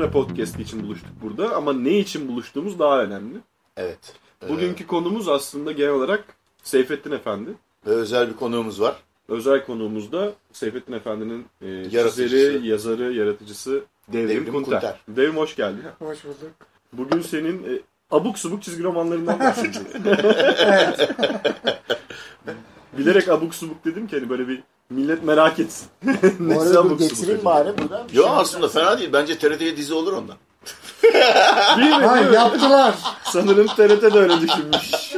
Geekstra podcast için buluştuk burada ama ne için buluştuğumuz daha önemli. Evet. Bugünkü konumuz aslında genel olarak Seyfettin Efendi. Ve özel bir konuğumuz var. Özel konuğumuz da Seyfettin Efendi'nin e, çizeri, yazarı, yaratıcısı Devrim, Devrim Kunter. Kunter. Devrim hoş geldin. Hoş bulduk. Bugün senin e, abuk subuk çizgi romanlarından bahsedeceğiz. Bilerek abuk subuk dedim ki hani böyle bir millet merak etsin. Bu arada getireyim acaba? bari buradan. bir Yo şey- aslında fena değil. Bence TRT'ye dizi olur ondan. Değil mi? Ha yaptılar. Sanırım TRT de öyle düşünmüş.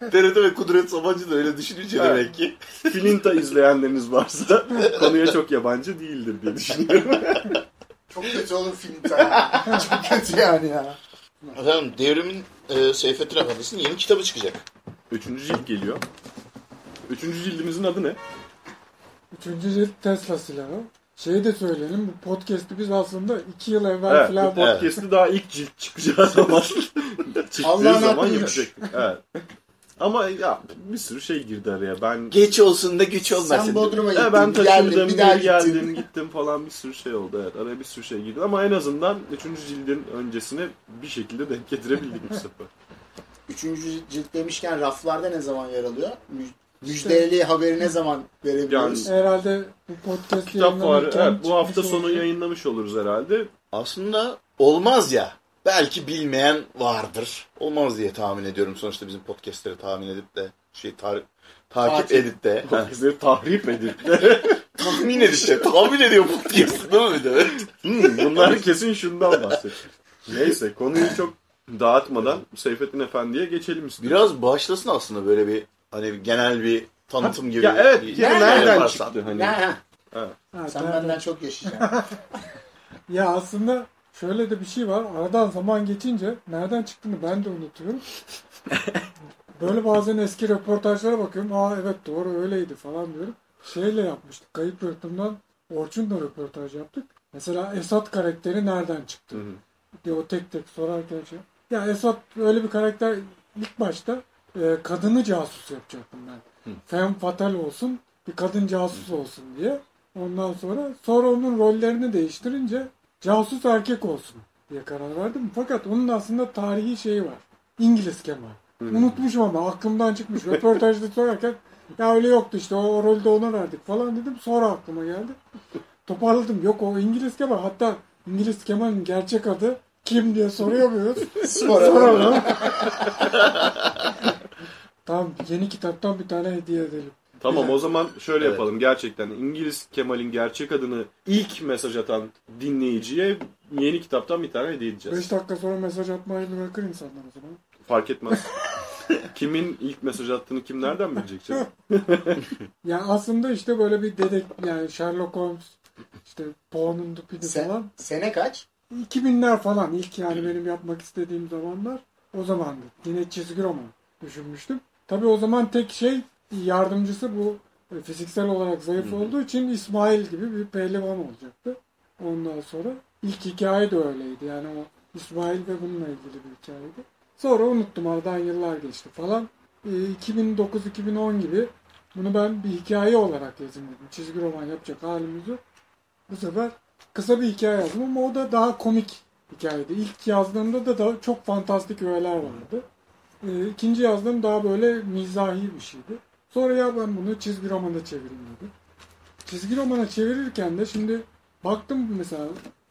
TRT ve Kudret Sabancı da öyle düşününce Evet. demek ki. Filinta izleyenleriniz varsa konuya çok yabancı değildir diye düşünüyorum. Çok kötü olur tabii. Çok kötü yani ya. Efendim Devrim'in e, Seyfettin Efendi'sinin yeni kitabı çıkacak. Üçüncü cilt geliyor. Üçüncü cildimizin adı ne? Üçüncü cilt Tesla silahı. Şeyi de söyleyelim bu podcast'i biz aslında iki yıl evvel Evet, bu falan podcast'ı daha ilk cilt çıkacağı zaman çıktığı Allah'ın zaman yapacaktık. Evet. Ama ya bir sürü şey girdi araya. Ben Geç olsun da güç olmasın. Sen Bodrum'a gittin, Ya ben bir taşındım, geldin, bir daha geldim, gittin. gittim falan bir sürü şey oldu. Evet, araya bir sürü şey girdi. Ama en azından üçüncü cildin öncesine bir şekilde denk getirebildik bu sefer. Üçüncü cilt demişken raflarda ne zaman yer alıyor? Mü- Müjdeli haberi ne zaman verebiliyoruz? Herhalde bu podcast Kitap evet, bu hafta çıkmış sonu olacak. yayınlamış oluruz herhalde. Aslında olmaz ya. Belki bilmeyen vardır. Olmaz diye tahmin ediyorum. Sonuçta bizim podcastleri tahmin edip de şey tar- takip Takip. edip de Bizleri tahrip edip tahmin edip de tahmin ediyor podcast değil mi bir de? Evet. Hmm, bunlar kesin şundan bahsediyor. Neyse konuyu çok dağıtmadan Seyfettin Efendi'ye geçelim istiyorum. Biraz başlasın aslında böyle bir hani bir genel bir tanıtım gibi. Ya evet, bir- kere Nereden yaparsan. çıktı hani? Ne? ha? Ha, Sen ben- benden çok yaşayacaksın. Ya aslında şöyle de bir şey var. Aradan zaman geçince nereden çıktığını ben de unutuyorum. Böyle bazen eski röportajlara bakıyorum. Aa evet doğru öyleydi falan diyorum. Şeyle yapmıştık. Kayıp yurtumdan Orçun'la röportaj yaptık. Mesela Esat karakteri nereden çıktı? Hı hı. diye o tek tek sorarken şey. Ya Esat öyle bir karakter ilk başta e, kadını casus yapacaktım ben. Hı. Femme fatal olsun, bir kadın casus olsun diye. Ondan sonra sonra onun rollerini değiştirince casus erkek olsun diye karar verdim. Fakat onun aslında tarihi şeyi var. İngiliz Kemal. Unutmuşum ama aklımdan çıkmış. Röportajda sorarken ya öyle yoktu işte o, o rolde ona verdik falan dedim. Sonra aklıma geldi. Toparladım. Yok o İngiliz Kemal. Hatta İngiliz Kemal'in gerçek adı kim diye soruyor muyuz? Soralım. tamam yeni kitaptan bir tane hediye edelim. Tamam o zaman şöyle Evet. yapalım. Gerçekten İngiliz Kemal'in gerçek adını ilk mesaj atan dinleyiciye yeni kitaptan bir tane hediye edeceğiz. 5 dakika sonra mesaj atmayı bırakır insanlar o zaman. Fark etmez. Kimin ilk mesaj attığını kim nereden bilecek canım? Yani aslında işte böyle bir dedek yani Sherlock Holmes işte Poe'nun Dupin'i Sen- falan. Sene kaç? 2000'ler falan ilk yani benim yapmak istediğim zamanlar o zamandı. Yine çizgi roman düşünmüştüm. Tabii o zaman tek şey yardımcısı bu e, fiziksel olarak zayıf olduğu için İsmail gibi bir pehlivan olacaktı. Ondan sonra ilk hikaye de öyleydi. Yani o İsmail ve bununla ilgili bir hikayeydi. Sonra unuttum aradan yıllar geçti falan. E, 2009-2010 gibi bunu ben bir hikaye olarak yazayım dedim. Çizgi roman yapacak halimiz yok. Bu sefer kısa bir hikaye yazdım ama o da daha komik hikayeydi. İlk yazdığımda da çok fantastik öğeler vardı. Ee, ikinci yazdığım daha böyle mizahi bir şeydi. Sonra ya ben bunu çizgi romana çevireyim dedim. Çizgi romana çevirirken de şimdi baktım mesela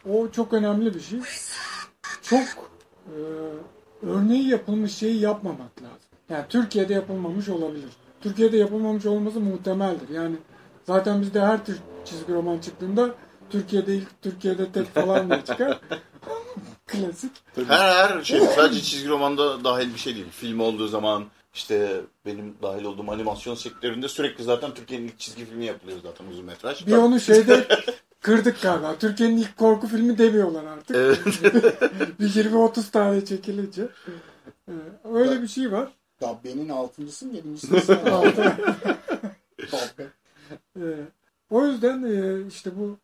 o çok önemli bir şey. Çok e, örneği yapılmış şeyi yapmamak lazım. Yani Türkiye'de yapılmamış olabilir. Türkiye'de yapılmamış olması muhtemeldir. Yani zaten bizde her tür çizgi roman çıktığında Türkiye'de ilk Türkiye'de tek falan diye çıkar. Klasik. Her her şey sadece çizgi romanda dahil bir şey değil. Film olduğu zaman işte benim dahil olduğum animasyon sektöründe sürekli zaten Türkiye'nin ilk çizgi filmi yapılıyor zaten uzun metraj. Bir onu şeyde kırdık galiba. Türkiye'nin ilk korku filmi demiyorlar artık. Evet. bir 20-30 tane çekilince. Ee, Öyle bir şey var. Dabbe'nin altıncısı mı yedincisi mi? Dabbe. Ee, o yüzden e, işte bu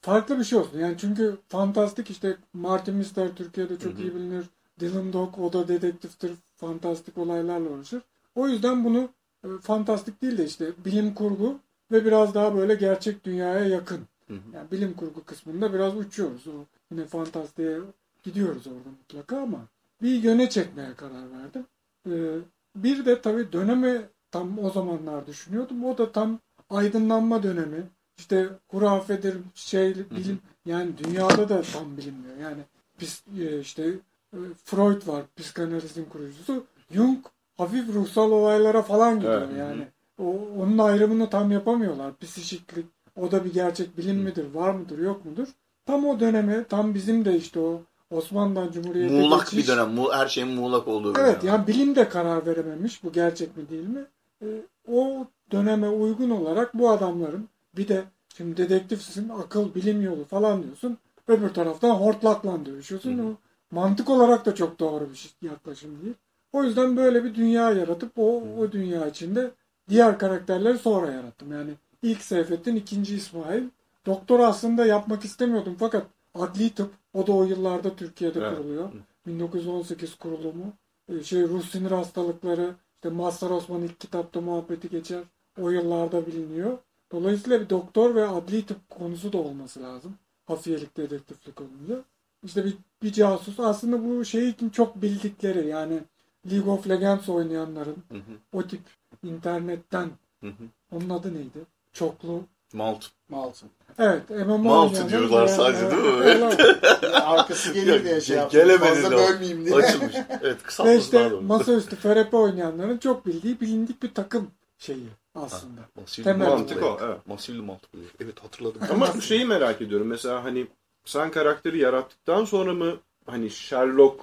farklı bir şey olsun. Yani çünkü fantastik işte Martin Mister Türkiye'de çok iyi bilinir. Dylan Dog o da dedektiftir. Fantastik olaylarla uğraşır. O yüzden bunu e, fantastik değil de işte bilim kurgu ve biraz daha böyle gerçek dünyaya yakın Hı hı. Yani bilim kurgu kısmında biraz uçuyoruz. O yine fantastiğe gidiyoruz orada mutlaka ama bir yöne çekmeye karar verdim. Ee, bir de tabii dönemi tam o zamanlar düşünüyordum. O da tam aydınlanma dönemi. İşte hurafedir, şey bilim yani dünyada da tam bilinmiyor. Yani biz e, işte Freud var psikanalizin kurucusu. Jung hafif ruhsal olaylara falan gidiyor Evet. yani. O, onun ayrımını tam yapamıyorlar. Psikiklik o da bir gerçek bilim midir, var mıdır, yok mudur? Tam o döneme, tam bizim de işte o Osmanlı'dan Cumhuriyet'e Muğlak geçiş. bir dönem. Mu her şeyin muğlak olduğu bir Evet dönem. yani bilim de karar verememiş bu gerçek mi değil mi? Ee, o döneme uygun olarak bu adamların bir de şimdi dedektifsin akıl bilim yolu falan diyorsun. Öbür taraftan hortlakla dövüşüyorsun. Hı hı. O mantık olarak da çok doğru bir şey, yaklaşım değil. O yüzden böyle bir dünya yaratıp o, o dünya içinde diğer karakterleri sonra yarattım. Yani ilk Seyfettin, ikinci İsmail. Doktor aslında yapmak istemiyordum fakat adli tıp o da o yıllarda Türkiye'de Evet. kuruluyor. 1918 kurulumu. Ee, Şey ruh sinir hastalıkları işte Mazhar Osman ilk kitapta muhabbeti geçer. O yıllarda biliniyor. Dolayısıyla bir doktor ve adli tıp konusu da olması lazım. Hafiyelik dedektiflik olunca. İşte bir, bir casus aslında bu şey için çok bildikleri yani League of Legends oynayanların Hı hı. o tip internetten Hı hı. onun adı neydi? Çoklu. Malt. Maltın. Evet MMO Malt diyorlar sadece, değil mi? Evet. Arkası gelir diye şey yaptım. gelemedi Fazla bölmeyeyim diye. Açılmış. Evet Ve kısaltması işte masaüstü FRP oynayanların çok bildiği bilindik bir takım şeyi aslında. Masilli Temel mantık o, evet. Masilli multiplayer. Evet hatırladım. Ama şeyi merak ediyorum. Mesela hani sen karakteri yarattıktan sonra mı hani Sherlock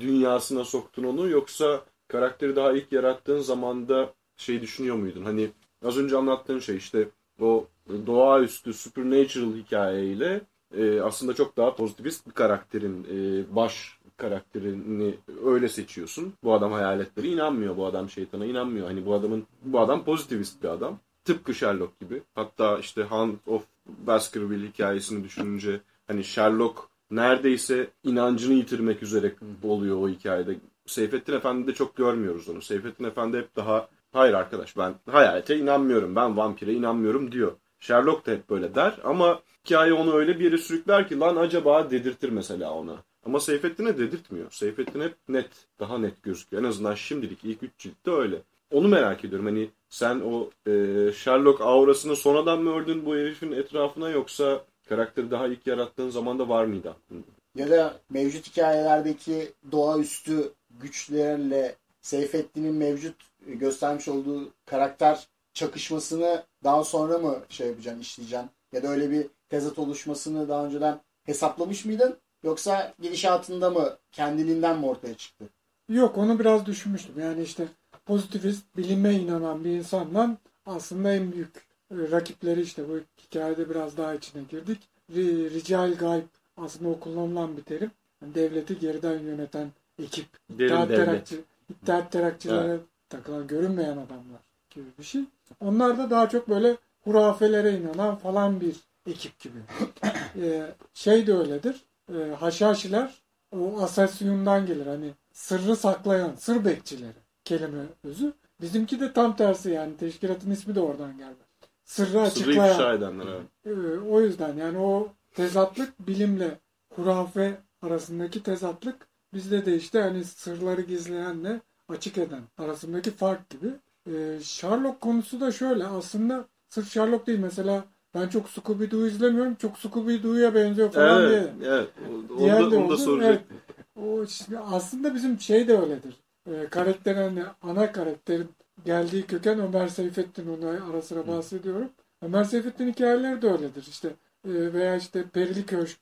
dünyasına soktun onu yoksa karakteri daha ilk yarattığın zamanda şey düşünüyor muydun? Hani az önce anlattığın şey işte o doğaüstü supernatural hikayeyle e, aslında çok daha pozitivist bir karakterin e, baş karakterini öyle seçiyorsun. Bu adam hayaletleri inanmıyor. Bu adam şeytana inanmıyor. Hani bu adamın bu adam pozitivist bir adam. Tıpkı Sherlock gibi. Hatta işte Hound of Baskerville hikayesini düşününce hani Sherlock neredeyse inancını yitirmek üzere oluyor o hikayede. Seyfettin Efendi'de çok görmüyoruz onu. Seyfettin Efendi hep daha hayır arkadaş ben hayalete inanmıyorum. Ben vampire inanmıyorum diyor. Sherlock da hep böyle der ama hikaye onu öyle bir yere sürükler ki lan acaba dedirtir mesela ona. Ama Seyfettin'e dedirtmiyor. Seyfettin hep net, daha net gözüküyor. En azından şimdilik ilk üç ciltte öyle. Onu merak ediyorum. Hani sen o e, Sherlock aurasını sonradan mı ördün bu herifin etrafına yoksa karakteri daha ilk yarattığın zaman da var mıydı aklında? Ya da mevcut hikayelerdeki doğaüstü güçlerle Seyfettin'in mevcut göstermiş olduğu karakter çakışmasını daha sonra mı şey yapacaksın, işleyeceksin? Ya da öyle bir tezat oluşmasını daha önceden hesaplamış mıydın? Yoksa gidişatında mı kendiliğinden mi ortaya çıktı? Yok onu biraz düşünmüştüm. Yani işte pozitivist, bilime inanan bir insanla aslında en büyük e, rakipleri işte bu hikayede biraz daha içine girdik. Ri- Rical gayb aslında o kullanılan bir terim. Yani devleti geriden yöneten ekip. Derin İttihat, devlet. terakçı, İttihat terakçilere takılan görünmeyen adamlar gibi bir şey. Onlar da daha çok böyle hurafelere inanan falan bir ekip gibi. Ee, şey de öyledir. Ee, haşhaşiler o asasyondan gelir. Hani sırrı saklayan, sır bekçileri kelime özü. Bizimki de tam tersi yani. Teşkilatın ismi de oradan geldi. Sırrı Sırrı açıklayan. ifşa edenler evet. Ee, o yüzden yani o tezatlık bilimle hurafe arasındaki tezatlık bizde de işte hani sırları gizleyenle açık eden arasındaki fark gibi. Ee, Sherlock konusu da şöyle aslında sırf Sherlock değil mesela ben çok Scooby-Doo izlemiyorum. Çok Scooby-Doo'ya benziyor falan Evet, diye. evet. O- Diğer Onu da, onu da soracaktım. O işte aslında bizim şey de öyledir. Ee, karakterin hani ana karakterin geldiği köken Ömer Seyfettin onu ara sıra bahsediyorum. Ömer Seyfettin hikayeleri de öyledir. İşte e, veya işte Perili Köşk,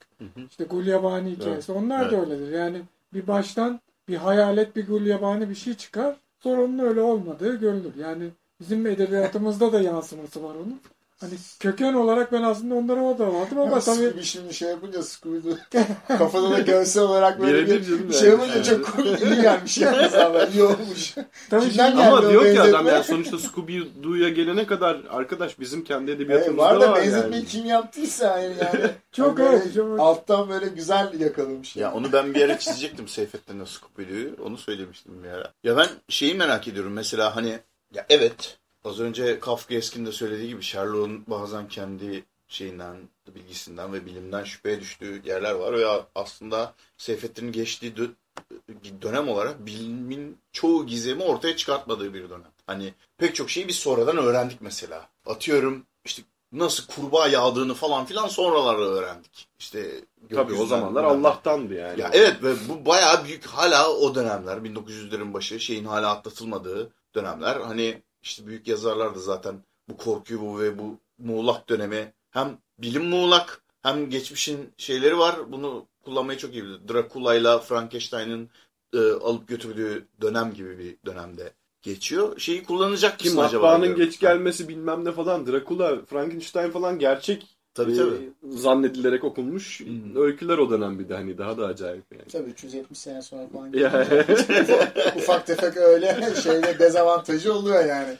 işte Gulyabani hikayesi. Onlar da Evet. öyledir. Yani bir baştan bir hayalet, bir Gulyabani bir şey çıkar. Sonra onun öyle olmadığı görülür. Yani bizim edebiyatımızda da yansıması var onun. Hani köken olarak ben aslında onlara o da vardım ama tabii Scooby şimdi şey yapınca Scooby kafada da görsel olarak böyle bir canım şey yani. yapınca çok komik iyi gelmiş yani zaten iyi olmuş. tabii Kimden şimdi- Ama diyor ki adam yani sonuçta Scooby-Doo'ya gelene kadar arkadaş bizim kendi Evet, edebiyatımızda var da var benzetmeyi yani. kim yaptıysa yani, yani Çok böyle evet, çok- alttan böyle güzel yakalamış. Ya onu ben bir ara çizecektim Seyfettin'le Scooby-Doo'yu. Onu söylemiştim bir ara. Ya ben şeyi merak ediyorum mesela hani ya evet az önce Kafka Eskin de söylediği gibi Sherlock'un bazen kendi şeyinden, bilgisinden ve bilimden şüpheye düştüğü yerler var. Ve aslında Seyfettin'in geçtiği dö- dönem olarak bilimin çoğu gizemi ortaya çıkartmadığı bir dönem. Hani pek çok şeyi biz sonradan öğrendik mesela. Atıyorum işte nasıl kurbağa yağdığını falan filan sonraları öğrendik. İşte Tabii o zamanlar. Allah'tandı yani. Ya evet ve bu bayağı büyük hala o dönemler 1900'lerin başı şeyin hala atlatılmadığı dönemler. Hani işte büyük yazarlar da zaten bu korkuyu bu ve bu muğlak dönemi hem bilim muğlak hem geçmişin şeyleri var. Bunu kullanmayı çok iyi biliyor. Dracula ile Frankenstein'ın e, alıp götürdüğü dönem gibi bir dönemde geçiyor. Şeyi kullanacak Ki mısın acaba? matbaanın geç gelmesi bilmem ne falan. Dracula, Frankenstein falan gerçek Tabii e, tabii. zannedilerek okunmuş Hmm. öyküler o dönem bir de hani daha da acayip yani. Tabii 370 sene sonra falan. Ufak tefek öyle şeyde dezavantajı oluyor yani.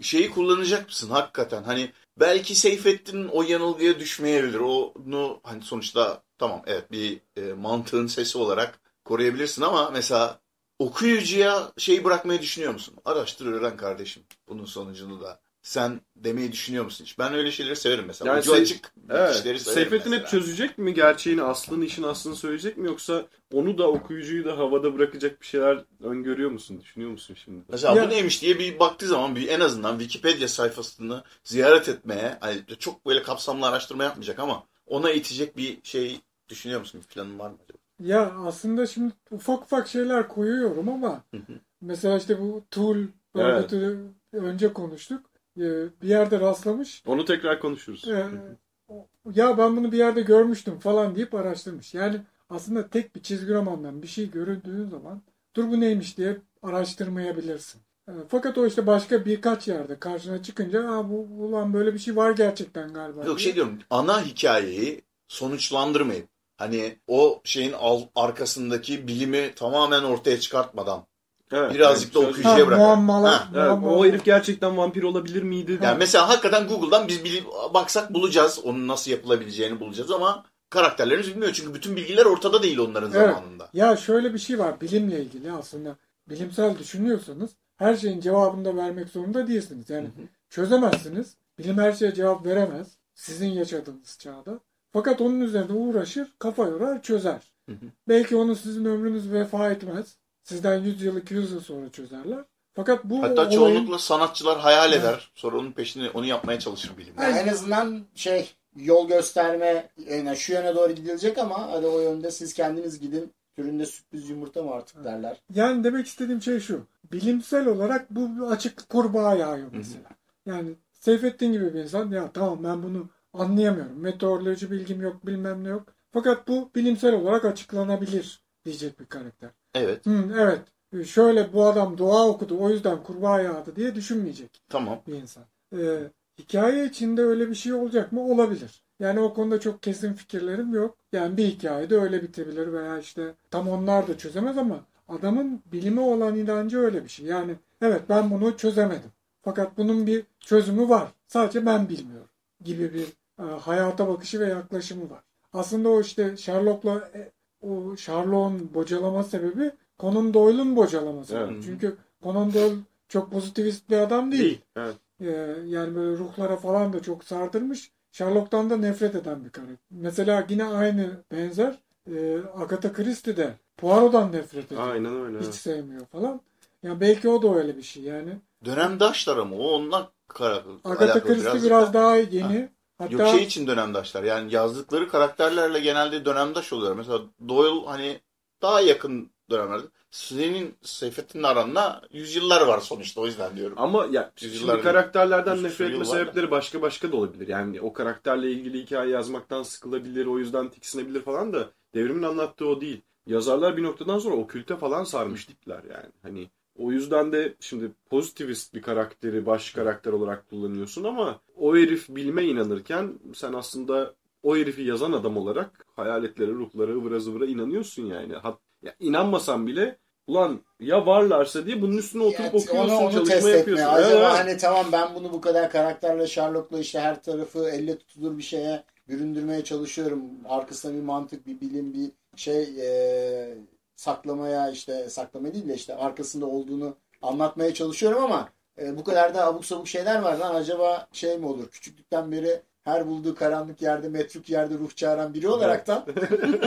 şeyi kullanacak mısın hakikaten? Hani belki Seyfettin'in o yanılgıya düşmeyebilir. Onu hani sonuçta tamam evet bir e, mantığın sesi olarak koruyabilirsin ama mesela okuyucuya şey bırakmayı düşünüyor musun? Araştır öğren kardeşim bunun sonucunu da. Sen demeyi düşünüyor musun hiç? Ben öyle şeyleri severim mesela. Yani Ucu açık Evet. işleri severim Seyfettin hep çözecek mi gerçeğini, aslını, işin aslını söyleyecek mi yoksa onu da okuyucuyu da havada bırakacak bir şeyler öngörüyor musun, düşünüyor musun şimdi? Mesela Ya- bu neymiş diye bir baktığı zaman bir en azından Wikipedia sayfasını ziyaret etmeye, hani çok böyle kapsamlı araştırma yapmayacak ama ona itecek bir şey düşünüyor musun? Bir planın var mı acaba? Ya aslında şimdi ufak ufak şeyler koyuyorum ama mesela işte bu Tool örgütü önce konuştuk. Ee, Bir yerde rastlamış. Onu tekrar konuşuruz. Ee, ya ben bunu bir yerde görmüştüm falan deyip araştırmış. Yani aslında tek bir çizgi romandan bir şey görüldüğü zaman dur bu neymiş diye araştırmayabilirsin. Ee, Fakat o işte başka birkaç yerde karşına çıkınca Aa, bu ulan böyle bir şey var gerçekten galiba. Yok diye. şey diyorum ana hikayeyi sonuçlandırmayın. Hani o şeyin al, arkasındaki bilimi tamamen ortaya çıkartmadan. Evet, Birazcık da evet, okuyucuya Ha, muammalar, Ha, Evet, muammalar. o herif gerçekten vampir olabilir miydi? Yani mesela hakikaten Google'dan biz bilip baksak bulacağız. Onun nasıl yapılabileceğini bulacağız ama karakterlerimiz bilmiyor. Çünkü bütün bilgiler ortada değil onların Evet. zamanında. Ya şöyle bir şey var bilimle ilgili aslında bilimsel düşünüyorsanız her şeyin cevabını da vermek zorunda değilsiniz. Yani çözemezsiniz. Bilim her şeye cevap veremez. Sizin yaşadığınız çağda. Fakat onun üzerine uğraşır, kafa yorar, çözer. Hı hı. Belki onu sizin ömrünüz vefa etmez. Sizden 100 yıl, 200 yıl sonra çözerler. Fakat bu Hatta olayın- çoğunlukla sanatçılar hayal eder. Sonra onun peşini onu yapmaya çalışır bilim. Yani en azından şey yol gösterme yani şu yöne doğru gidilecek ama hadi o yönde siz kendiniz gidin türünde sürpriz yumurta mı artık derler. Yani demek istediğim şey şu. Bilimsel olarak bu açık kurbağa yağıyor mesela. Yani Seyfettin gibi bir insan ya tamam ben bunu anlayamıyorum. Meteoroloji bilgim yok bilmem ne yok. Fakat bu bilimsel olarak açıklanabilir diyecek bir karakter. Evet Hı, evet şöyle bu adam dua okudu o yüzden kurbağa yağdı diye düşünmeyecek tamam. bir insan. Ee, hikaye içinde öyle bir şey olacak mı? Olabilir. Yani o konuda çok kesin fikirlerim yok. Yani bir hikayede öyle bitebilir veya işte tam onlar da çözemez ama adamın bilime olan inancı öyle bir şey. Yani evet ben bunu çözemedim. Fakat bunun bir çözümü var. Sadece ben bilmiyorum gibi bir e, hayata bakışı ve yaklaşımı var. Aslında o işte Sherlock'la e, o Sherlock'un bocalama sebebi Conan Doyle'un bocalaması. Evet. Çünkü Conan Doyle çok pozitivist bir adam değil. Değil. Evet. Ee, yani böyle ruhlara falan da çok sardırmış. Sherlock'tan da nefret eden bir karakter. Mesela yine aynı benzer e, Agatha Christie de Poirot'dan nefret ediyor. Aynen öyle. Hiç sevmiyor falan. Ya belki o da öyle bir şey yani. Dönemdaşlar ama o onunla kara, Agatha Christie biraz, daha yeni. Hatta Yok şey için dönemdaşlar. Yani yazdıkları karakterlerle genelde dönemdaş oluyor. Mesela Doyle hani daha yakın dönemlerde. Senin Seyfettin'le aranda yüzyıllar var sonuçta o yüzden diyorum. Ama ya Yüzyıllar şimdi karakterlerden Yüz nefret etme da. sebepleri başka başka da olabilir. Yani o karakterle ilgili hikaye yazmaktan sıkılabilir, o yüzden tiksinebilir falan da devrimin anlattığı o değil. Yazarlar bir noktadan sonra okülte falan sarmış tipler yani. Hani o yüzden de şimdi pozitivist bir karakteri baş karakter olarak kullanıyorsun ama o herif bilime inanırken sen aslında o herifi yazan adam olarak hayaletlere, ruhlara, ıvıra zıvıra inanıyorsun yani. Hat, ya inanmasan bile ulan ya varlarsa diye bunun üstüne oturup Yani okuyorsun, onu, onu çalışma test etme. yapıyorsun. Acaba Evet. hani tamam ben bunu bu kadar karakterle Sherlock'la işte her tarafı elle tutulur bir şeye büründürmeye çalışıyorum. Arkasında bir mantık, bir bilim, bir şey e, saklamaya işte saklama değil de işte arkasında olduğunu anlatmaya çalışıyorum ama e, bu kadar da abuk sabuk şeyler var lan acaba şey mi olur? Küçüklükten beri her bulduğu karanlık yerde metruk yerde ruh çağıran biri olaraktan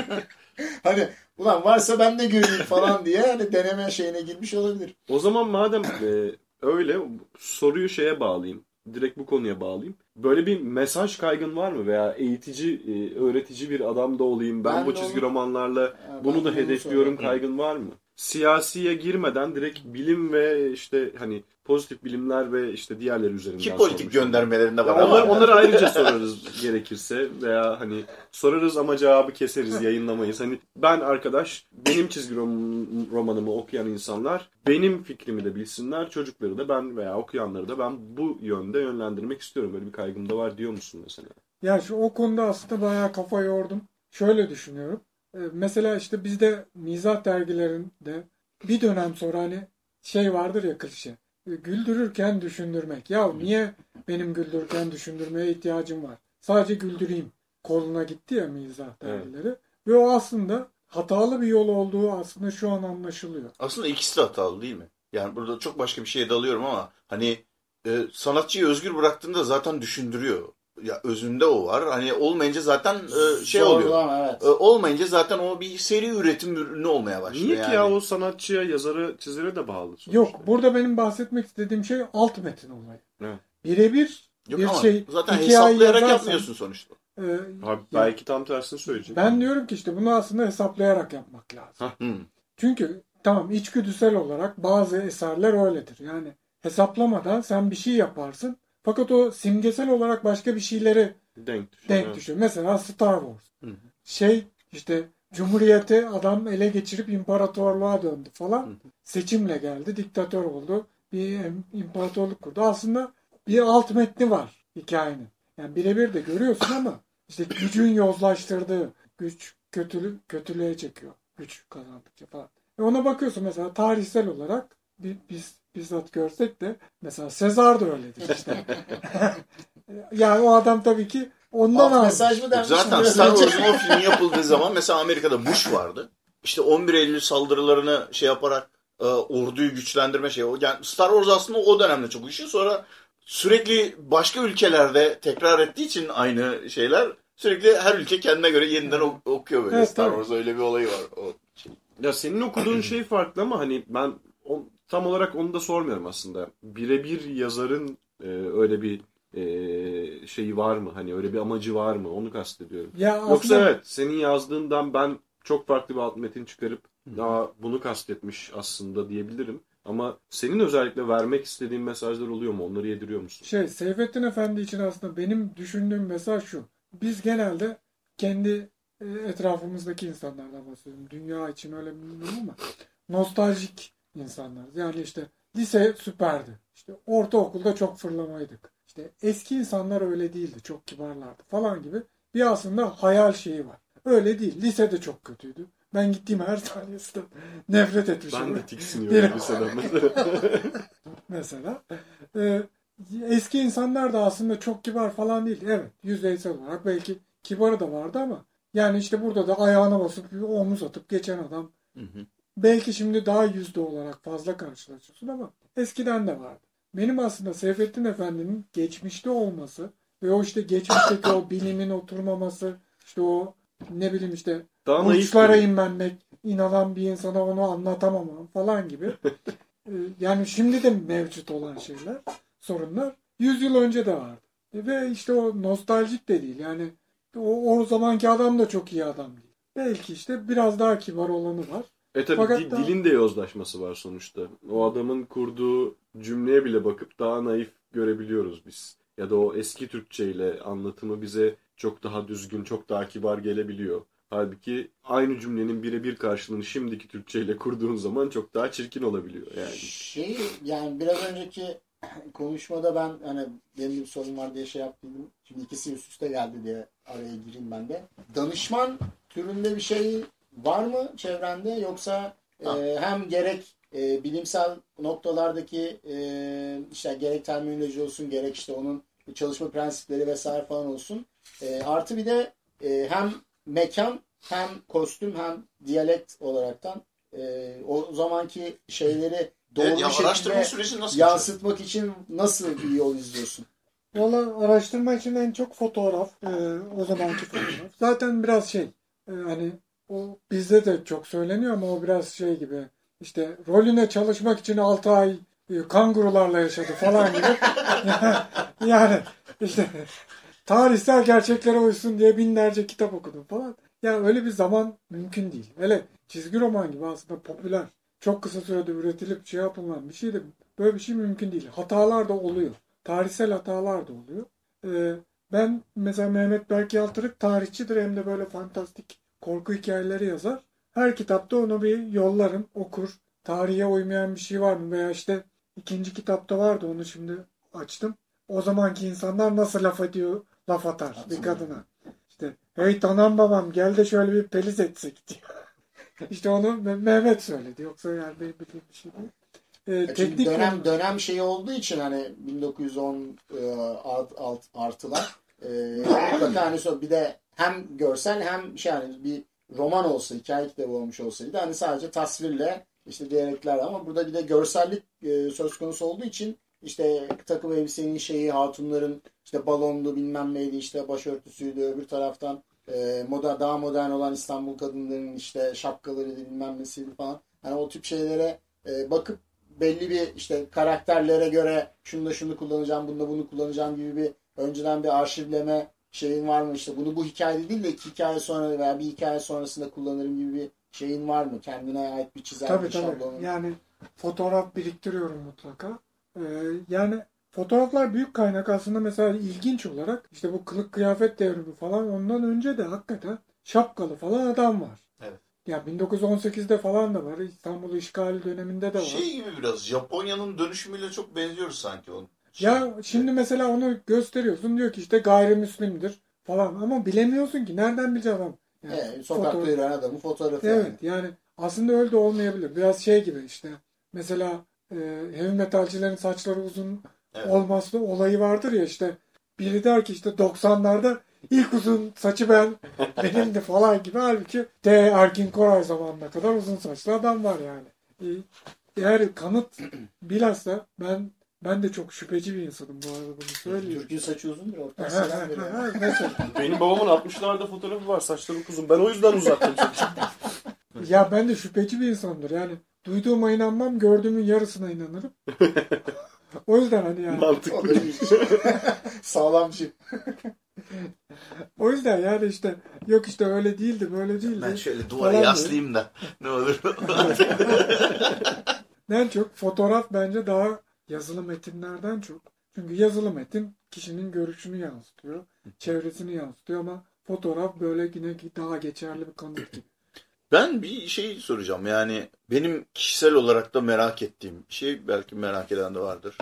hani ulan varsa ben de göreyim falan diye hani deneme şeyine girmiş olabilir. O zaman madem e, öyle soruyu şeye bağlayayım. Direkt bu konuya bağlayayım. Böyle bir mesaj kaygın var mı? Veya eğitici, e, öğretici bir adam da olayım. Ben, Ben bu çizgi onu- romanlarla ben bunu da hedefliyorum kaygın var mı? Siyasiye girmeden direkt bilim ve işte hani pozitif bilimler ve işte diğerleri üzerinden Ki politik sormuş olayım. göndermelerinde var onları, ama. onları ayrıca sorarız gerekirse veya hani sorarız ama cevabı keseriz yayınlamayız. Hani ben arkadaş benim çizgi rom- romanımı okuyan insanlar benim fikrimi de bilsinler çocukları da ben veya okuyanları da ben bu yönde yönlendirmek istiyorum. Böyle bir kaygım da var diyor musun mesela? Ya şu o konuda aslında bayağı kafa yordum. Şöyle düşünüyorum. Ee, mesela işte bizde mizah dergilerinde bir dönem sonra hani şey vardır ya klişe. Güldürürken düşündürmek. Ya niye benim güldürürken düşündürmeye ihtiyacım var? Sadece güldüreyim. Koluna gitti ya mizah Evet. dergileri. Ve o aslında hatalı bir yol olduğu aslında şu an anlaşılıyor. Aslında ikisi de hatalı değil mi? Yani burada çok başka bir şeye dalıyorum ama hani e, sanatçıyı özgür bıraktığında zaten düşündürüyor. Ya özünde o var. Hani olmayınca zaten e, şey oluyor. Zorlama, evet. E, olmayınca zaten o bir seri üretim ürünü olmaya başlıyor. Niye ki yani. ya o sanatçıya, yazarı, çizere de bağlı sonuçta. Yok burada benim bahsetmek istediğim şey alt metin olayı. Evet. Birebir Yok bir ama şey zaten hesaplayarak yazarsan- yapmıyorsun sonuçta. e, Abi belki tam tersini söyleyecek. Ben diyorum ki işte bunu aslında hesaplayarak yapmak lazım. Hı. Çünkü tamam içgüdüsel olarak bazı eserler öyledir. Yani hesaplamadan sen bir şey yaparsın. Fakat o simgesel olarak başka bir şeyleri denk düşüyor. denk evet. düşüyor. Mesela Star Wars. Hı hı. Şey işte Cumhuriyeti adam ele geçirip imparatorluğa döndü falan. Hı. Seçimle geldi, diktatör oldu. Bir imparatorluk kurdu. Aslında bir alt metni var hikayenin. Yani birebir de görüyorsun ama işte gücün yozlaştırdığı, güç kötülük kötülüğe çekiyor. Güç kazandıkça falan. E ona bakıyorsun mesela tarihsel olarak bi- biz bizzat görsek de mesela Sezar da öyledir işte. yani o adam tabii ki ondan almış. mesaj mı Zaten Star? Wars'un o filmi yapıldığı zaman mesela Amerika'da Bush vardı. İşte 11 Eylül saldırılarını şey yaparak e, orduyu güçlendirme şeyi. O- Yani Star Wars aslında o dönemde çok işi. Sonra sürekli başka ülkelerde tekrar ettiği için aynı şeyler sürekli her ülke kendine göre yeniden ok- okuyor böyle. Evet, Star. Wars öyle bir olayı var. O şey. Ya senin okuduğun şey farklı ama hani ben o- tam olarak onu da sormuyorum aslında. Birebir yazarın e, öyle bir e, şeyi var mı? Hani öyle bir amacı var mı? Onu kastediyorum. Ya Yoksa aslında evet senin yazdığından ben çok farklı bir alt metin çıkarıp daha bunu kastetmiş aslında diyebilirim. Ama senin özellikle vermek istediğin mesajlar oluyor mu? Onları yediriyor musun? şey Seyfettin Efendi için aslında benim düşündüğüm mesaj şu. Biz genelde kendi e, etrafımızdaki insanlardan bahsediyorum. Dünya için öyle bilmiyorum ama nostaljik insanlarız. Yani işte lise süperdi. İşte ortaokulda çok fırlamaydık. İşte eski insanlar öyle değildi. Çok kibarlardı falan gibi bir aslında hayal şeyi var. Öyle değil. Lisede çok kötüydü. Ben gittiğim her saniyesinden nefret etmişim. Ben de tiksiniyorum liseden mesela. mesela. Ee, eski insanlar da aslında çok kibar falan değil. Evet yüzeysel olarak belki kibarı da vardı ama yani işte burada da ayağına basıp omuz atıp geçen adam Hı hı. Belki şimdi daha yüzde olarak fazla karşılaşıyorsun ama eskiden de vardı. Benim aslında Seyfettin Efendi'nin geçmişte olması ve o işte geçmişteki o bilimin oturmaması işte o ne bileyim işte Daha uçlara inmenmek, inanan bir insana onu anlatamamam falan gibi. Ee, yani şimdi de mevcut olan şeyler, sorunlar 100 yıl önce de vardı. Ve işte o nostaljik de değil. Yani o, o zamanki adam da çok iyi adam değil. Belki işte biraz daha kibar olanı var. E tabi Fakat di- daha- dilin de yozlaşması var sonuçta. O adamın kurduğu cümleye bile bakıp daha naif görebiliyoruz biz. Ya da o eski Türkçe ile anlatımı bize çok daha düzgün, çok daha kibar gelebiliyor. Halbuki aynı cümlenin birebir karşılığını şimdiki Türkçe ile kurduğun zaman çok daha çirkin olabiliyor yani. Şey yani biraz önceki konuşmada ben hani benim bir sorun var diye şey yaptım. Şimdi ikisi üst üste geldi diye araya gireyim ben de. Danışman türünde bir şey var mı çevrende yoksa Ha. e, hem gerek e, bilimsel noktalardaki e, işte gerek terminoloji olsun gerek işte onun çalışma prensipleri vesaire falan olsun. E, artı bir de e, hem mekan hem kostüm hem diyalekt olaraktan e, o zamanki şeyleri doğru Evet, ya bir şekilde süreci nasıl geçiyor? yansıtmak için nasıl bir yol izliyorsun? Valla araştırma için en çok fotoğraf. e, o zamanki fotoğraf. Zaten biraz şey e, hani o bizde de çok söyleniyor ama o biraz şey gibi işte rolüne çalışmak için 6 ay e, kangurularla yaşadı falan gibi. yani işte tarihsel gerçeklere uysun diye binlerce kitap okudum falan. Ya öyle bir zaman mümkün değil. Hele çizgi roman gibi aslında popüler, çok kısa sürede üretilip şey yapılan bir şey de böyle bir şey mümkün değil. Hatalar da oluyor. Tarihsel hatalar da oluyor. Ee, ben mesela Mehmet Berk Yaltırık tarihçidir hem de böyle fantastik korku hikayeleri yazar. Her kitapta onu bir yollarım, okur. Tarihe uymayan bir şey var mı? Veya işte ikinci kitapta vardı onu şimdi açtım. O zamanki insanlar nasıl laf ediyor, laf atar bir kadına. İşte hey tanam babam gel de şöyle bir peliz etsek diyor. işte onu Me- Mehmet söyledi. Yoksa yani benim bildiğim bir şey değil. Ee, teknik dönem konu- dönem şeyi olduğu için hani 1910 e, art, alt, artılar e, mutlaka hani bir de hem görsel hem şey hani bir roman olsa hikaye kitabı olmuş olsaydı hani sadece tasvirle işte diyalekler ama burada bir de görsellik e, söz konusu olduğu için işte takım elbisenin şeyi hatunların işte balonlu bilmem neydi işte başörtüsüydü öbür taraftan e, moda, daha modern olan İstanbul kadınlarının işte şapkalarıydı bilmem nesiydi falan. Hani o tip şeylere e, bakıp belli bir işte karakterlere göre şunu şunu kullanacağım, bunda bunu kullanacağım gibi bir önceden bir arşivleme şeyin var mı işte bunu bu hikayede değil de iki hikaye sonra veya bir hikaye sonrasında kullanırım gibi bir şeyin var mı? Kendine ait bir çizelge Tabii tabii. şablonu. Yani fotoğraf biriktiriyorum mutlaka. Ee, yani fotoğraflar büyük kaynak aslında mesela ilginç olarak işte bu kılık kıyafet devrimi falan ondan önce de hakikaten şapkalı falan adam var. Evet. Ya 1918'de falan da var. İstanbul işgali döneminde de var. Şey gibi biraz Japonya'nın dönüşümüyle çok benziyoruz sanki onun. Şey, Ya şimdi mesela onu gösteriyorsun diyor ki işte gayrimüslimdir falan ama bilemiyorsun ki nereden bileceksin adam. Yani Evet, sokakta fotoğraf- yürüyen adamın fotoğrafı. Evet yani aslında öyle de olmayabilir. Biraz şey gibi işte mesela e, heavy metalcilerin saçları uzun Evet. olması olayı vardır ya işte biri der ki işte 90'larda ilk uzun saçı ben benimdi falan gibi halbuki T. Erkin Koray zamanına kadar uzun saçlı adam var yani. E, eğer kanıt bilhassa ben ben de çok şüpheci bir insanım bu arada bunu söyleyeyim. Türk'ün saçı uzundur. Ha, selam veriyor. Benim babamın 60'larda fotoğrafı var. Saçları uzun. Ben o yüzden uzattım. Ya ben de şüpheci bir insanımdır. Yani duyduğuma inanmam, gördüğümün yarısına inanırım. o yüzden hani yani. Mantıklı. Sağlam şey. O yüzden yani işte yok işte öyle değildi, böyle değildi. Ben şöyle duvara Falan yaslayayım da ne olur. En çok fotoğraf bence daha yazılı metinlerden çok. Çünkü yazılı metin kişinin görüşünü yansıtıyor, çevresini yansıtıyor ama fotoğraf böyle yine daha geçerli bir kanıt gibi. Ben bir şey soracağım yani benim kişisel olarak da merak ettiğim şey belki merak eden de vardır.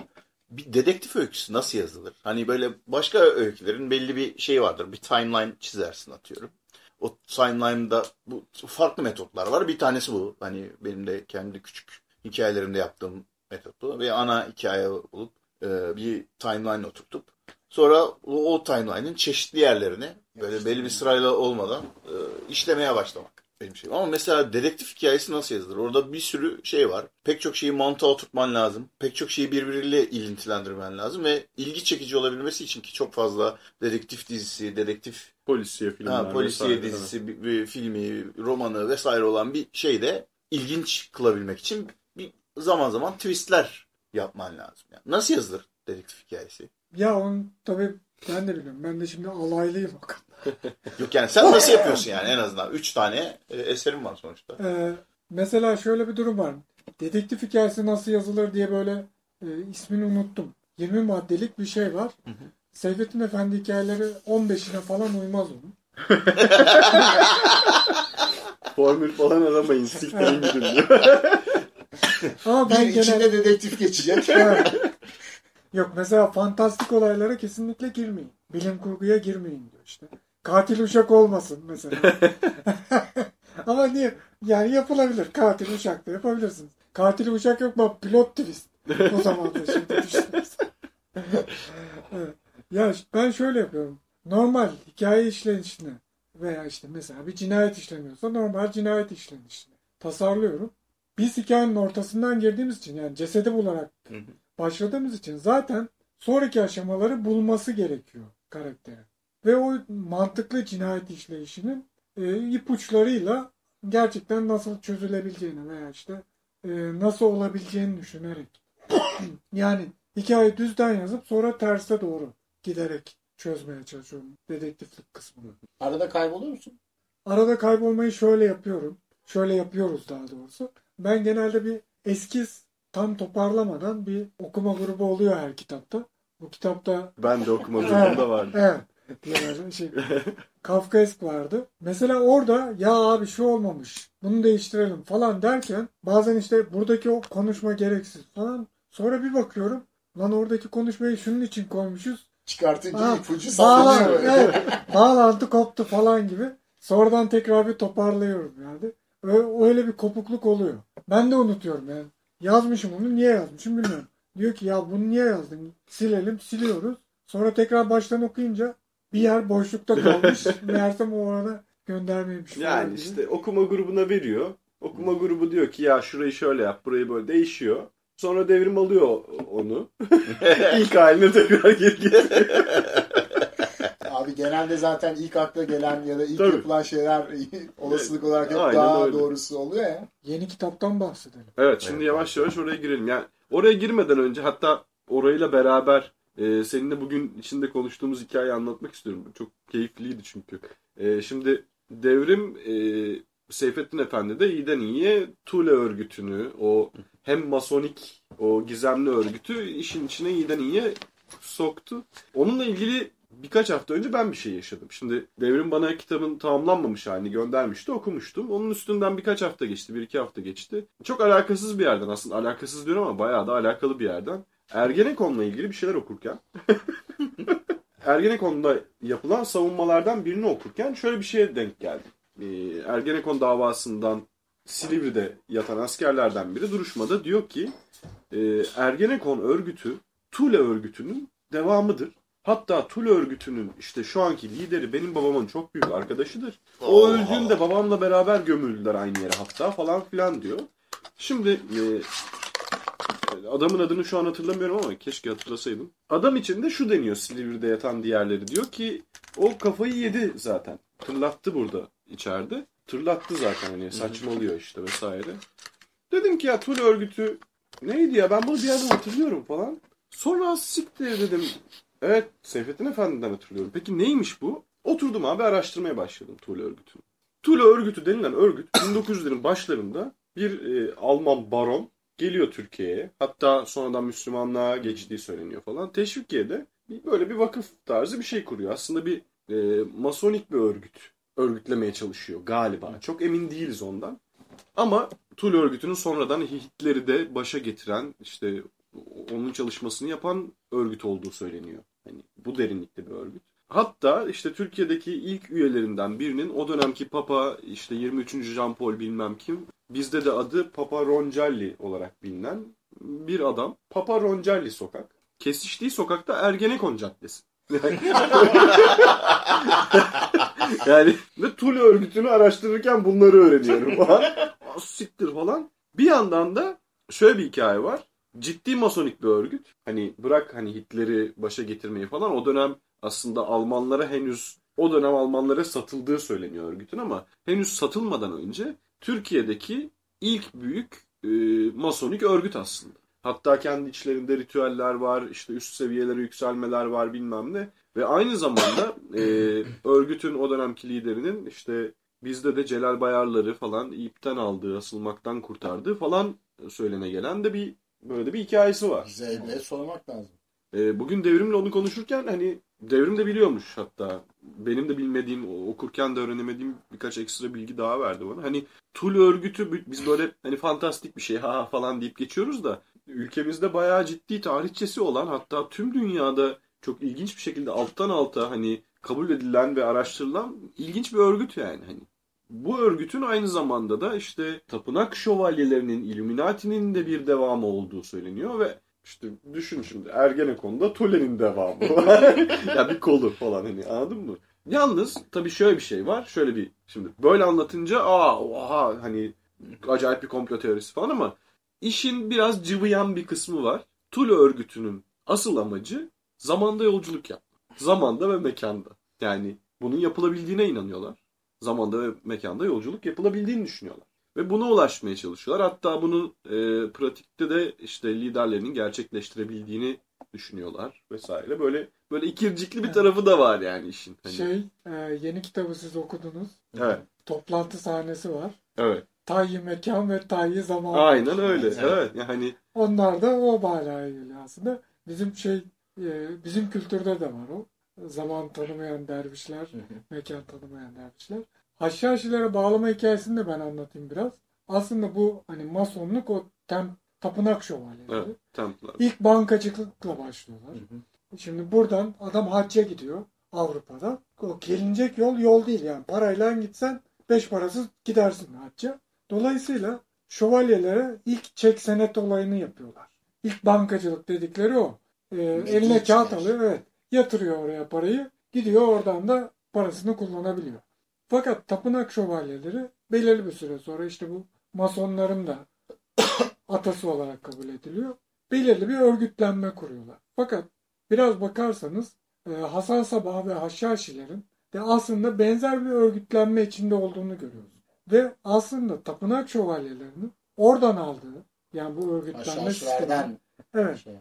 Bir dedektif öyküsü nasıl yazılır? Hani böyle başka öykülerin belli bir şey vardır. Bir timeline çizersin atıyorum. O timeline'da bu farklı metotlar var. Bir tanesi bu. Hani benim de kendi küçük hikayelerimde yaptığım metot bu. Ve ana hikaye olup e, bir timeline oturtup sonra o, o timeline'in çeşitli yerlerini böyle belli bir sırayla olmadan e, işlemeye başlamak benim şeyim. Ama mesela dedektif hikayesi nasıl yazılır? Orada bir sürü şey var. Pek çok şeyi mantığa oturtman lazım. Pek çok şeyi birbiriyle ilintilendirmen lazım ve ilgi çekici olabilmesi için ki çok fazla dedektif dizisi, dedektif Polisiye filmler. ha, polisiye vesaire. dizisi, bir, bir filmi, romanı vesaire olan bir şey de ilginç kılabilmek için zaman zaman twistler yapman lazım. Yani nasıl yazılır dedektif hikayesi? Ya onu tabii ben de biliyorum. Ben de şimdi alaylıyım o kadar. Yok yani sen nasıl yapıyorsun yani en azından? Üç tane e, eserim var sonuçta. Ee, mesela şöyle bir durum var. Dedektif hikayesi nasıl yazılır diye böyle e, ismini unuttum. 20 maddelik bir şey var. hı. Seyfettin Efendi hikayeleri 15'ine falan uymaz onun. Formül falan aramayın. Siktirin gidin diyor. Ama Bir ben genel... içinde dedektif geçecek. Evet. Yok mesela fantastik olaylara kesinlikle girmeyin. Bilim kurguya girmeyin diyor işte. Katil uşak olmasın mesela. Ama niye? Yani yapılabilir. Katil uşak da yapabilirsiniz. Katil uşak yok mu? Pilot twist. O zaman da şimdi evet. Ya ben şöyle yapıyorum. Normal hikaye işlenişini veya işte mesela bir cinayet işleniyorsa normal cinayet işlenişini tasarlıyorum. Biz hikayenin ortasından girdiğimiz için yani cesedi bularak Hı hı. başladığımız için zaten sonraki aşamaları bulması gerekiyor karakterin. Ve o mantıklı cinayet işleyişinin e, ipuçlarıyla gerçekten nasıl çözülebileceğini veya işte e, nasıl olabileceğini düşünerek yani hikaye düzden yazıp sonra terse doğru giderek çözmeye çalışıyorum dedektiflik kısmını. Arada kayboluyor musun? Arada kaybolmayı şöyle yapıyorum. Şöyle yapıyoruz daha doğrusu. Ben genelde bir eskiz tam toparlamadan bir okuma grubu oluyor her kitapta. Bu kitapta Ben de okuma grubunda vardı. evet böyle şey Kafkaesk vardı. Mesela orada ya abi şu olmamış bunu değiştirelim falan derken bazen işte buradaki o konuşma gereksiz falan sonra bir bakıyorum lan oradaki konuşmayı şunun için koymuşuz Çıkartınca Ha, ipucu Bağla, sallanıyor. evet, bağlantı koptu falan gibi. Sonradan tekrar bir toparlıyorum yani. Öyle bir kopukluk oluyor. Ben de unutuyorum yani. Yazmışım onu niye yazmışım bilmiyorum. Diyor ki ya bunu niye yazdın? Silelim siliyoruz. Sonra tekrar baştan okuyunca bir yer boşlukta kalmış. Meğersem o arada göndermeymiş. falan Yani işte okuma grubuna veriyor. Okuma grubu diyor ki ya şurayı şöyle yap, burayı böyle değişiyor. Sonra devrim alıyor onu. İlk haline tekrar geri. Abi genelde zaten ilk akla gelen ya da ilk Tabii. yapılan şeyler olasılık olarak hep Aynen daha öyle. doğrusu oluyor ya. Yeni kitaptan bahsedelim. Evet şimdi yavaş yavaş oraya girelim. Yani oraya girmeden önce hatta orayla beraber e, seninle bugün içinde konuştuğumuz hikayeyi anlatmak istiyorum. Çok keyifliydi çünkü. E, şimdi devrim e, Seyfettin Efendi de iyiden iyiye Tule örgütünü o hem masonik o gizemli örgütü işin içine iyiden iyiye soktu. Onunla ilgili birkaç hafta önce ben bir şey yaşadım. Şimdi Devrim bana kitabın tamamlanmamış halini göndermişti. Okumuştum. Onun üstünden birkaç hafta geçti. Bir iki hafta geçti. Çok alakasız bir yerden aslında. Alakasız diyorum ama bayağı da alakalı bir yerden. Ergenekon'la ilgili bir şeyler okurken Ergenekon'da yapılan savunmalardan birini okurken şöyle bir şeye denk geldim. Ee, Ergenekon davasından Silivri'de yatan askerlerden biri duruşmada diyor ki e, Ergenekon örgütü Tule örgütünün devamıdır. Hatta Tule örgütünün işte şu anki lideri benim babamın çok büyük arkadaşıdır. O Oha. öldüğünde babamla beraber gömüldüler aynı yere hatta falan filan diyor. Şimdi e, adamın adını şu an hatırlamıyorum ama keşke hatırlasaydım. Adam için de şu deniyor Silivri'de yatan diğerleri diyor ki o kafayı yedi zaten. Tırlattı burada içeride. Tırlattı zaten hani saçmalıyor işte vesaire. Dedim ki ya Tule örgütü neydi ya ben bunu bir yerden hatırlıyorum falan. Sonra siktir dedim. Evet Seyfettin Efendi'den hatırlıyorum. Peki neymiş bu? Oturdum abi araştırmaya başladım Tule örgütünü. Tule örgütü denilen örgüt 1900'lerin başlarında bir e, Alman baron geliyor Türkiye'ye. Hatta sonradan Müslümanlığa geçtiği söyleniyor falan. Teşvikiye'de böyle bir vakıf tarzı bir şey kuruyor. Aslında bir e, masonik bir örgüt örgütlemeye çalışıyor galiba. Çok emin değiliz ondan. Ama Tule örgütünün sonradan Hitler'i de başa getiren işte onun çalışmasını yapan örgüt olduğu söyleniyor. Hani bu derinlikte bir örgüt. Hatta işte Türkiye'deki ilk üyelerinden birinin o dönemki Papa işte 23. Jean Paul bilmem kim bizde de adı Papa Roncelli olarak bilinen bir adam. Papa Roncelli sokak. Kesiştiği sokakta Ergenekon Caddesi. Yani, yani ve Tule örgütünü araştırırken bunları öğreniyorum falan. Siktir falan. Bir yandan da şöyle bir hikaye var. Ciddi masonik bir örgüt. Hani bırak hani Hitler'i başa getirmeyi falan. O dönem aslında Almanlara henüz o dönem Almanlara satıldığı söyleniyor örgütün ama henüz satılmadan önce Türkiye'deki ilk büyük e, masonik örgüt aslında. Hatta kendi içlerinde ritüeller var, işte üst seviyelere yükselmeler var bilmem ne. Ve aynı zamanda e, örgütün o dönemki liderinin işte bizde de Celal Bayarları falan ipten aldığı, asılmaktan kurtardığı falan söylene gelen de bir böyle bir hikayesi var. Zevle sormak lazım. E, bugün devrimle onu konuşurken hani devrim de biliyormuş hatta. Benim de bilmediğim, okurken de öğrenemediğim birkaç ekstra bilgi daha verdi bana. Hani Tul örgütü biz böyle hani fantastik bir şey ha falan deyip geçiyoruz da ülkemizde bayağı ciddi tarihçesi olan hatta tüm dünyada çok ilginç bir şekilde alttan alta hani kabul edilen ve araştırılan ilginç bir örgüt yani hani. Bu örgütün aynı zamanda da işte tapınak şövalyelerinin, Illuminati'nin de bir devamı olduğu söyleniyor ve işte düşün şimdi Ergenekon'da Tule'nin devamı. ya bir kolu falan hani anladın mı? Yalnız tabii şöyle bir şey var. Şöyle bir şimdi böyle anlatınca aa oha hani acayip bir komplo teorisi falan ama işin biraz cıvıyan bir kısmı var. Tule örgütünün asıl amacı zamanda yolculuk yapmak. Zamanda ve mekanda. Yani bunun yapılabildiğine inanıyorlar. Zamanda ve mekanda yolculuk yapılabildiğini düşünüyorlar. Ve buna ulaşmaya çalışıyorlar. Hatta bunu e, pratikte de işte liderlerinin gerçekleştirebildiğini düşünüyorlar vesaire. Böyle böyle ikircikli bir tarafı da var yani işin. Hani, Şey e, yeni kitabı siz okudunuz. Evet. Toplantı sahnesi var. Evet. Tayyi mekan ve tayyi zaman. Aynen öyle. Evet. Evet. Yani Onlar da o geliyor aslında. Bizim şey e, bizim kültürde de var o. Zaman tanımayan dervişler, mekan tanımayan dervişler. Haşhaşilere bağlama hikayesini de ben anlatayım biraz. Aslında bu hani masonluk o tem, tapınak şövalyeleri. evet. Templar. İlk bankacılıkla başlıyorlar. Şimdi buradan adam hacca gidiyor Avrupa'da. O gelinecek yol yol değil yani. Parayla gitsen beş parasız gidersin hacca. Dolayısıyla şövalyelere ilk çek senet olayını yapıyorlar. İlk bankacılık dedikleri o. Ee, eline kağıt alıyor evet. Yatırıyor oraya parayı. Gidiyor oradan da parasını kullanabiliyor. Fakat tapınak şövalyeleri belirli bir süre sonra işte bu masonların da atası olarak kabul ediliyor. Belirli bir örgütlenme kuruyorlar. Fakat biraz bakarsanız e, Hasan Sabah ve Haşhaşilerin de aslında benzer bir örgütlenme içinde olduğunu görüyoruz. Ve aslında tapınak şövalyelerinin oradan aldığı yani bu örgütlenme sistemi. Evet. şey.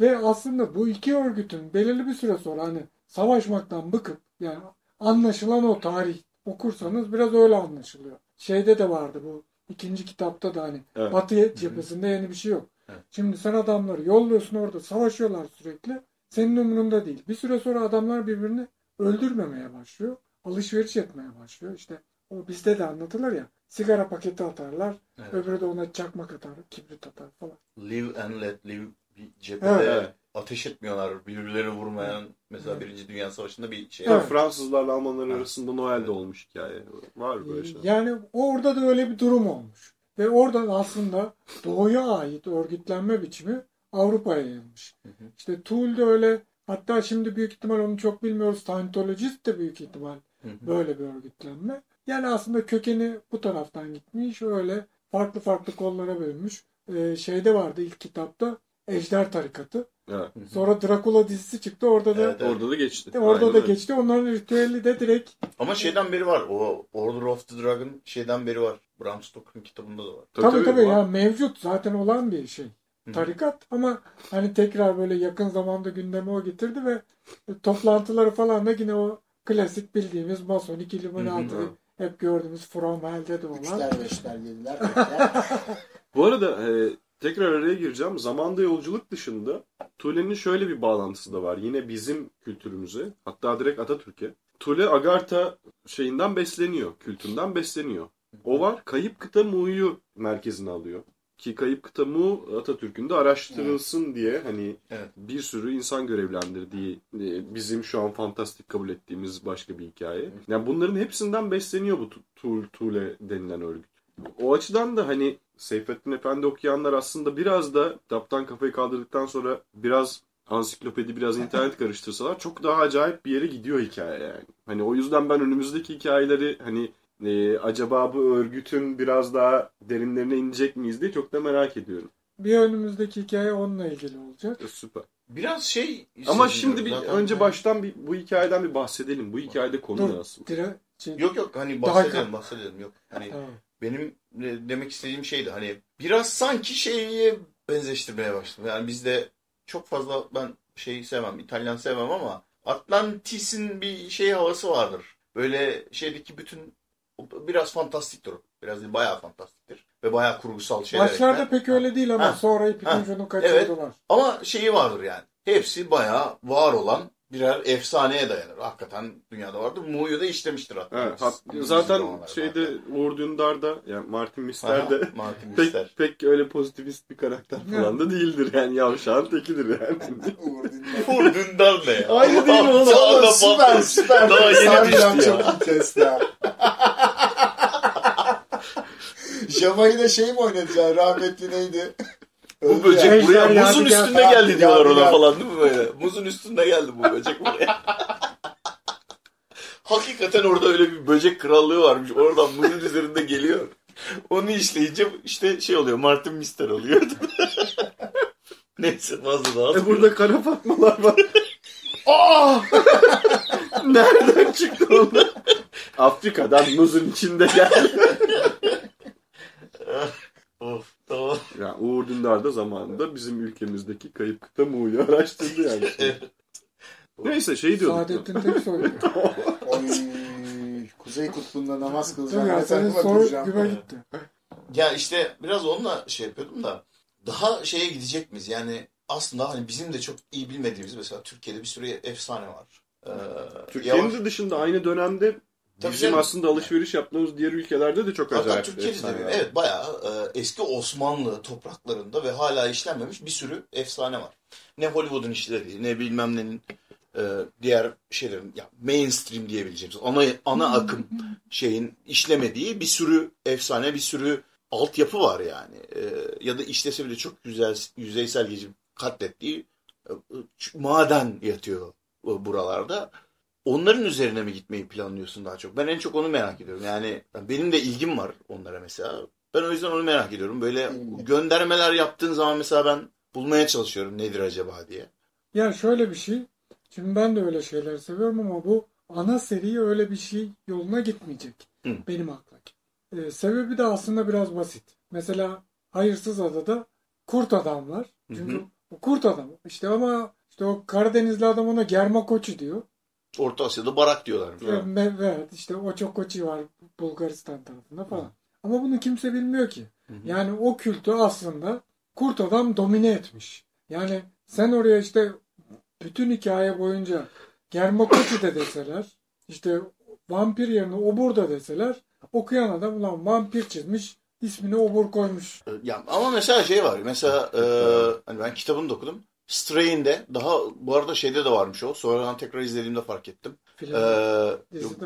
Ve aslında bu iki örgütün belirli bir süre sonra hani savaşmaktan bıkıp yani anlaşılan o tarih okursanız biraz öyle anlaşılıyor. Şeyde de vardı bu ikinci kitapta da hani Evet. Batı cephesinde yeni bir şey yok. Evet. Şimdi sen adamları yolluyorsun orada savaşıyorlar sürekli. Senin umurunda değil. Bir süre sonra adamlar birbirini öldürmemeye başlıyor. Alışveriş etmeye başlıyor. İşte o bizde de anlatılır ya. Sigara paketi atarlar. Evet. Öbürü de ona çakmak atar, kibrit atar falan. Live and let live bir cephede Evet. Ateş etmiyorlar. Birbirlerini vurmayan mesela Birinci Dünya Savaşı'nda bir şey. Evet. Fransızlarla Almanlar Evet. arasında Noel'de olmuş hikaye. Var böyle şeyler. Yani orada da öyle bir durum olmuş. Ve oradan aslında doğuya ait örgütlenme biçimi Avrupa'ya yayılmış. İşte Tool'de öyle hatta şimdi büyük ihtimal onu çok bilmiyoruz. Scientologist de büyük ihtimal Hı hı. böyle bir örgütlenme. Yani aslında kökeni bu taraftan gitmiş. Öyle farklı farklı kollara bölünmüş. Ee, şeyde vardı ilk kitapta Ejder Tarikatı. Evet. Sonra Drakula dizisi çıktı. Orada da Evet, evet. Orada da geçti. orada Aynen da öyle. geçti. Onların ritüeli de direkt Ama şeyden beri var. O Order of the Dragon şeyden beri var. Bram Stoker'ın kitabında da var. Tabii tabii, var. ya mevcut zaten olan bir şey. Tarikat ama hani tekrar böyle yakın zamanda gündeme o getirdi ve toplantıları falan da yine o klasik bildiğimiz Masonik Illuminati hep gördüğümüz From Hell'de de olan. Üçler, beşler, yediler. Bu arada e, araya gireceğim. Zamanda yolculuk dışında Tule'nin şöyle bir bağlantısı da var. Yine bizim kültürümüze hatta direkt Atatürk'e. Tule Agartha şeyinden besleniyor. Kültünden besleniyor. O var. Kayıp Kıta Mu'yu merkezine alıyor. Ki Kayıp Kıta Mu Atatürk'ün de araştırılsın diye hani Evet. bir sürü insan görevlendirdiği e, bizim şu an fantastik kabul ettiğimiz başka bir hikaye. Yani bunların hepsinden besleniyor bu Tu- Tu- Tule denilen örgüt. O açıdan da hani Seyfettin Efendi okuyanlar aslında biraz da kitaptan kafayı kaldırdıktan sonra biraz ansiklopedi biraz internet karıştırsalar çok daha acayip bir yere gidiyor hikaye yani. Hani o yüzden ben önümüzdeki hikayeleri hani e, acaba bu örgütün biraz daha derinlerine inecek miyiz diye çok da merak ediyorum. Bir önümüzdeki hikaye onunla ilgili olacak. E, süper. Biraz şey Ama şimdi bir zaten. önce baştan bir bu hikayeden bir bahsedelim. Bu hikayede konu Dur. ne asıl? Dire, şey, Yok yok hani Daha bahsedelim kal- bahsedelim yok. Hani Tamam. Benim e, demek istediğim şeydi hani biraz sanki şeye benzeştirmeye başladım. Yani bizde çok fazla ben şeyi sevmem, İtalyan sevmem ama Atlantis'in bir şey havası vardır. Böyle şeydeki bütün biraz fantastiktir. Biraz değil bayağı fantastiktir. Ve bayağı kurgusal şeyler. Başlarda ekler. pek öyle değil ama Ha. sonra ucunu kaçırdılar. Ama şeyi vardır yani. Hepsi bayağı var olan birer efsaneye dayanır. Hakikaten dünyada vardır. Mu'yu da işlemiştir hatta. Evet, hat- zaten şeyde Uğur Dündar'da yani Martin Aha, Mister de Martin pek, Mister. pek öyle pozitivist bir karakter falan da değildir yani yavşağın tekidir yani. Uğur Dündar. Ne ya? Aynı değil mi oğlum? Da süper süper. Daha yeni düştü çok ya. iyi test ya. Java'yı şey mi oynatacaksın? Rahmetli neydi? Bu böcek ya. Buraya Yadigar. muzun üstünde Ha, geldi diyorlar ona falan değil mi böyle? Muzun üstünde geldi bu böcek buraya. Hakikaten orada öyle bir böcek krallığı varmış. Oradan muzun üzerinde geliyor. Onu işleyince işte şey oluyor. Martin Mister oluyor. Neyse fazla daha. E burada kara fatmalar var. Aa! Nereden çıktı onlar? Afrika'dan muzun içinde geldi. of tamam. Ya Uğur Dündar da zamanında bizim ülkemizdeki kayıp kıta Muğ'yu araştırdı yani. Neyse şey diyorduk. Saadettin Teksoy. Oy, Kuzey Kutbu'nda namaz kılacağım. ya? Senin soru güme gitti. Ya işte biraz onunla şey yapıyordum da daha şeye gidecek miyiz? Yani aslında hani bizim de çok iyi bilmediğimiz mesela Türkiye'de bir sürü efsane var. Ee, Türkiye'nin yavaş- de dışında aynı dönemde Tabii bizim canım. aslında alışveriş yaptığımız diğer ülkelerde de çok Hatta acayip Türkiye'de efsane de var. evet bayağı e, eski Osmanlı topraklarında ve hala işlenmemiş bir sürü efsane var. Ne Hollywood'un işleri ne bilmem nenin e, diğer şeylerin ya mainstream diyebileceğimiz ana ana akım şeyin işlemediği bir sürü efsane bir sürü altyapı var yani. E, ya da işlese bile çok güzel yüzeysel geçip katlettiği e, e, maden yatıyor e, buralarda. Onların üzerine mi gitmeyi planlıyorsun daha çok? Ben en çok onu merak ediyorum. Yani benim de ilgim var onlara mesela. Ben o yüzden onu merak ediyorum. Böyle de. göndermeler yaptığın zaman mesela ben bulmaya çalışıyorum nedir acaba diye. Ya şöyle bir şey. Şimdi ben de öyle şeyler seviyorum ama bu ana seri öyle bir şey yoluna gitmeyecek. Hı. Benim aklıma. Ee, sebebi de aslında biraz basit. Mesela Hayırsız Adada kurt adam var. Çünkü Hı hı. o kurt adam. İşte ama işte o Karadenizli adam ona germa koçu diyor. Orta Asya'da barak diyorlar. Evet. Evet. işte o çok koçu var Bulgaristan tarafında falan. Ama bunu kimse bilmiyor ki. Hı hı. Yani o kültü aslında kurt adam domine etmiş. Yani sen oraya işte bütün hikaye boyunca Germakoçi de deseler işte vampir yerine obur da deseler okuyan adam ulan vampir çizmiş ismini obur koymuş. Ya, ama mesela şey var. Mesela e, hani ben kitabını da okudum. Strain'de daha bu arada şeyde de varmış o. Sonradan tekrar izlediğimde fark ettim. Film E, dizide.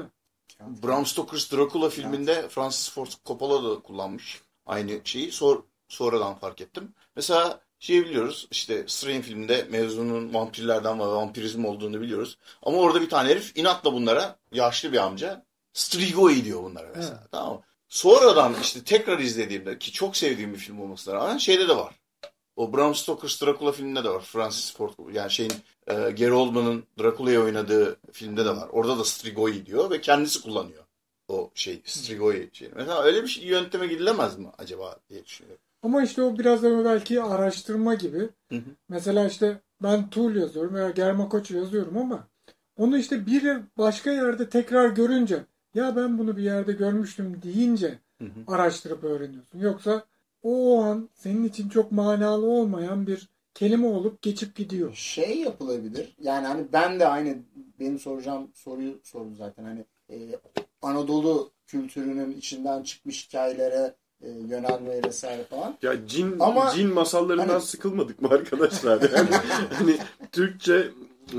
Bram Stoker's Dracula filminde Francis Ford Coppola da kullanmış aynı şeyi. Sor, sonradan fark ettim. Mesela şey biliyoruz işte Strain filminde mevzunun vampirlerden ve vampirizm olduğunu biliyoruz. Ama orada bir tane herif inatla bunlara yaşlı bir amca Strigoi diyor bunlara mesela. Evet. Tamam mı? Sonradan işte tekrar izlediğimde ki çok sevdiğim bir film olmasına rağmen şeyde de var. O Bram Stoker's Dracula filminde de var. Francis Ford yani şeyin e, Gary Oldman'ın Dracula'yı oynadığı filmde de var. Orada da Strigoi diyor ve kendisi kullanıyor. O şey Strigoi şey. Mesela öyle bir şey, yönteme gidilemez mi acaba diye düşünüyorum. Ama işte o biraz da belki araştırma gibi. Hı hı. Mesela işte ben Tool yazıyorum veya Germakoçu yazıyorum ama onu işte bir başka yerde tekrar görünce ya ben bunu bir yerde görmüştüm deyince Hı hı. araştırıp öğreniyorsun. Yoksa o, o an senin için çok manalı olmayan bir kelime olup geçip gidiyor. Şey yapılabilir. Yani hani ben de aynı benim soracağım soruyu sordum zaten. Hani e, Anadolu kültürünün içinden çıkmış hikayelere e, yönelme vesaire falan. Ya cin Ama- cin masallarından Hani- sıkılmadık mı arkadaşlar? Yani hani Türkçe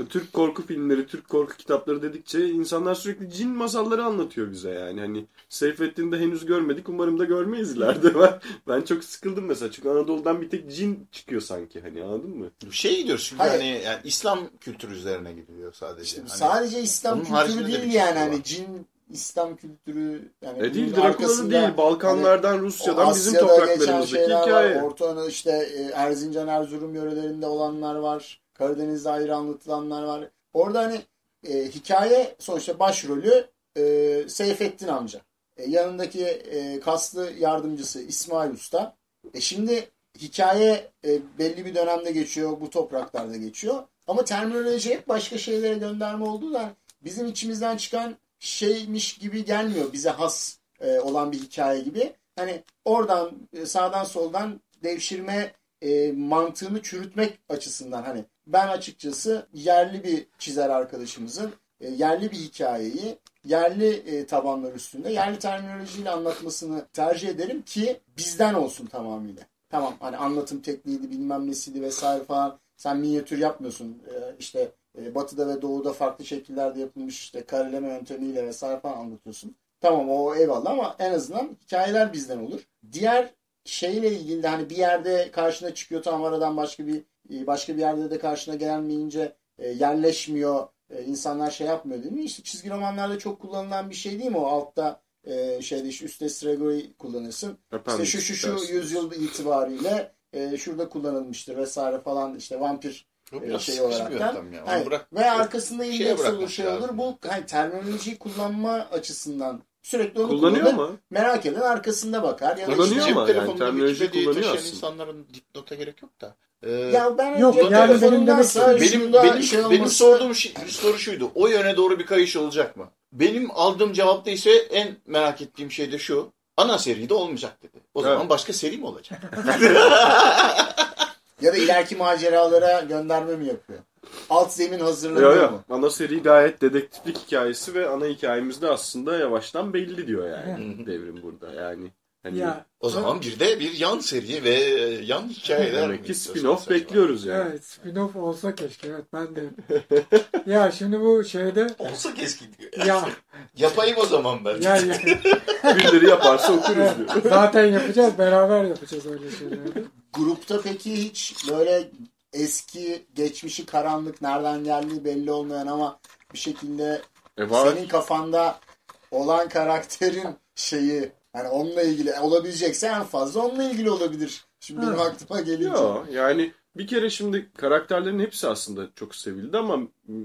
Türk korku filmleri, Türk korku kitapları dedikçe insanlar sürekli cin masalları anlatıyor bize yani. Hani Seyfettin'de henüz görmedik. Umarım da görmeyiz ileride. Ben, ben çok sıkıldım mesela. Çünkü Anadolu'dan bir tek cin çıkıyor sanki. Hani anladın mı? Şey gidiyoruz çünkü Hayır. hani yani İslam kültürü üzerine gidiliyor sadece. İşte Hani- sadece İslam kültürü de değil bir yani kültür hani cin İslam kültürü yani E değil arkasında değil. Balkanlardan, o Rusya'dan bizim topraklarımızdaki hikaye. Var. Orta Anadolu işte e, Erzincan, Erzurum yörelerinde olanlar var. Karadeniz'de ayrı anlatılanlar var. Orada hani e, hikaye sonuçta başrolü e, Seyfettin amca. E, yanındaki e, kaslı yardımcısı İsmail Usta. E, şimdi hikaye e, belli bir dönemde geçiyor. Bu topraklarda geçiyor. Ama terminoloji hep başka şeylere gönderme olduğundan bizim içimizden çıkan şeymiş gibi gelmiyor. Bize has e, olan bir hikaye gibi. Hani oradan e, sağdan soldan devşirme e, mantığını çürütmek açısından hani ben açıkçası yerli bir çizer arkadaşımızın e, yerli bir hikayeyi yerli e, tabanlar üstünde yerli terminolojiyle anlatmasını tercih ederim ki bizden olsun tamamıyla. Tamam hani anlatım tekniğiydi bilmem nesiydi vesaire falan sen minyatür yapmıyorsun E, işte e, batıda ve doğuda farklı şekillerde yapılmış işte kareleme yöntemiyle vesaire falan anlatıyorsun. Tamam o eyvallah ama en azından hikayeler bizden olur. Diğer şeyle ilgili hani bir yerde karşına çıkıyor tam aradan başka bir başka bir yerde de karşına gelmeyince e, yerleşmiyor. E, insanlar şey yapmıyor değil mi? İşte çizgi romanlarda çok kullanılan bir şey değil mi o altta e, şeyde işte üstte Strigoi kullanırsın. İşte şu şu şu yüzyıl itibariyle e, şurada kullanılmıştır vesaire falan işte vampir e, şey sıkıcı olarak bir da. yöntem ya. Onu Hayır, bırak. ve arkasında indeks olur şey olur. Bu hani terminolojiyi kullanma açısından sürekli onu Kullanıyor kullanır. mu? Merak eden arkasında bakar. Ya da Kullanıyor işte- Cep ama yani terminoloji kullanıyor aslında. insanların dipnota gerek yok da. Ee, Ya ben Yok, cep yani benim demek benim şunda benim, şey benim olması- sorduğum şey, soru şuydu. O yöne doğru bir kayış olacak mı? Benim aldığım cevapta ise en merak ettiğim şey de şu. Ana seride olmayacak dedi. O Evet. zaman başka seri mi olacak? ya da ileriki maceralara gönderme mi yapıyor? Alt zemin Yo hazırlanıyor yo. mu? Ana seri gayet dedektiflik hikayesi ve ana hikayemizde aslında yavaştan belli diyor yani devrim burada. Yani hani Ya, O zaman bir de bir yan seri ve yan hikayeler. demek mi ki spin-off bekliyoruz yani. evet spin-off olsa keşke. Evet ben de. ya şimdi bu şeyde Olsa keşke diyor. ya Yapayım o zaman ben. ya, ya Birileri yaparsa okuruz Evet, diyor. zaten yapacağız beraber yapacağız öyle şeyleri. Grupta peki hiç böyle eski geçmişi karanlık nereden geldiği belli olmayan ama bir şekilde E var. senin kafanda olan karakterin şeyi hani onunla ilgili olabilecekse en fazla onunla ilgili olabilir. Şimdi benim Ha. aklıma gelince. Yo, yani bir kere şimdi karakterlerin hepsi aslında çok sevildi ama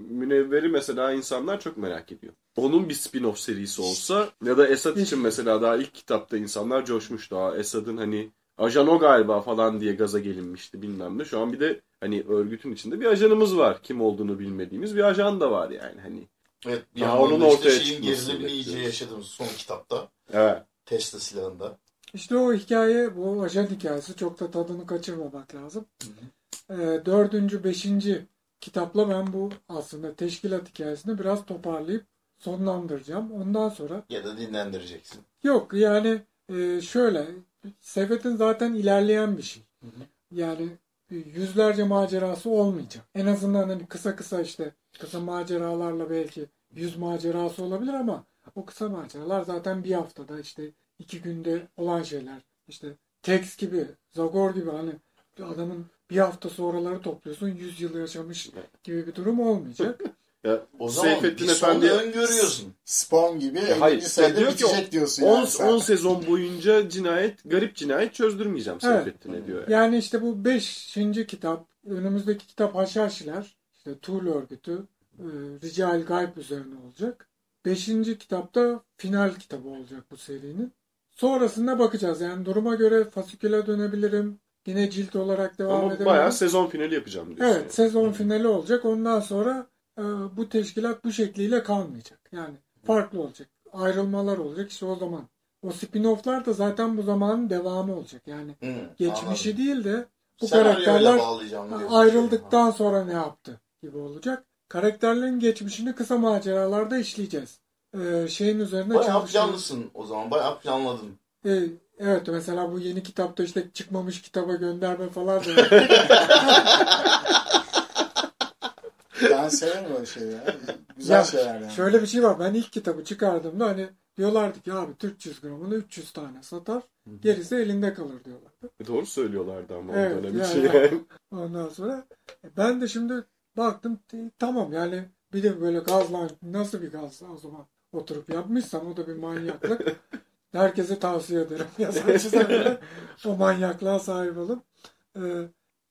Münevver'i mesela insanlar çok merak ediyor. Onun bir spin-off serisi olsa ya da Esad için mesela daha ilk kitapta insanlar coşmuş daha Esad'ın hani ajan o galiba falan diye gaza gelinmişti bilmem ne. Şu an bir de hani örgütün içinde bir ajanımız var. Kim olduğunu bilmediğimiz bir ajan da var yani hani. Evet, bir Daha onun işte ortaya şeyin gerilimini iyice yaşadığımız son kitapta. Evet. Tesla silahında. İşte o hikaye, bu ajan hikayesi çok da tadını kaçırmamak lazım. Ee, dördüncü, beşinci kitapla ben bu aslında teşkilat hikayesini biraz toparlayıp sonlandıracağım. Ondan sonra Ya da dinlendireceksin. yok yani e, şöyle Seyfet'in zaten ilerleyen bir şey. Hı hı. Yani yüzlerce macerası olmayacak. En azından hani kısa kısa işte kısa maceralarla belki yüz macerası olabilir ama o kısa maceralar zaten bir haftada işte iki günde olan şeyler. İşte Tex gibi, Zagor gibi hani adamın bir hafta sonraları topluyorsun 100 yıl yaşamış gibi bir durum olmayacak. Ya, O zaman Seyfettin bir Efendi öngörüyorsun. Spawn gibi Ya hayır, 50. senede diyor ki diyorsun 10, yani sen. 10 sezon boyunca cinayet, garip cinayet çözdürmeyeceğim Evet. Seyfettin'e diyor. Yani. Yani işte bu 5. kitap, önümüzdeki kitap Haşhaşiler, işte Tuğl örgütü, e, Rical Gayb üzerine olacak. 5. kitapta final kitabı olacak bu serinin. Sonrasında bakacağız. Yani duruma göre fasiküle dönebilirim. Yine cilt olarak devam Ama edebilirim. bayağı sezon finali yapacağım diyorsun. Evet, sezon finali olacak. Ondan sonra e, bu teşkilat bu şekliyle kalmayacak. Yani farklı olacak. Ayrılmalar olacak. İşte o zaman. O spin-off'lar da zaten bu zamanın devamı olacak. Yani Hı, geçmişi anladım. değil de bu Senaryoyla karakterler ayrıldıktan sonra ne yaptı gibi olacak. Karakterlerin geçmişini kısa maceralarda işleyeceğiz. Ee, şeyin üzerine Bayağı çalışacağız. planlısın o zaman. Bayağı planladın. Ee, evet mesela bu yeni kitapta işte çıkmamış kitaba gönderme falan da. Ben severim öyle şeyleri. ya. Güzel Ya, şeyler yani. Şöyle bir şey var. Ben ilk kitabı çıkardığımda hani diyorlardı ki abi 300 gramını 300 tane satar. Gerisi elinde kalır diyorlardı. E, Doğru söylüyorlardı ama Evet, o dönem yani- için yani. Ondan sonra e, ben de şimdi baktım tamam yani bir de böyle gazla nasıl bir gaz o zaman oturup yapmışsam o da bir manyaklık. Herkese tavsiye ederim. Yazar çizerlere o manyaklığa sahip olun. Ee,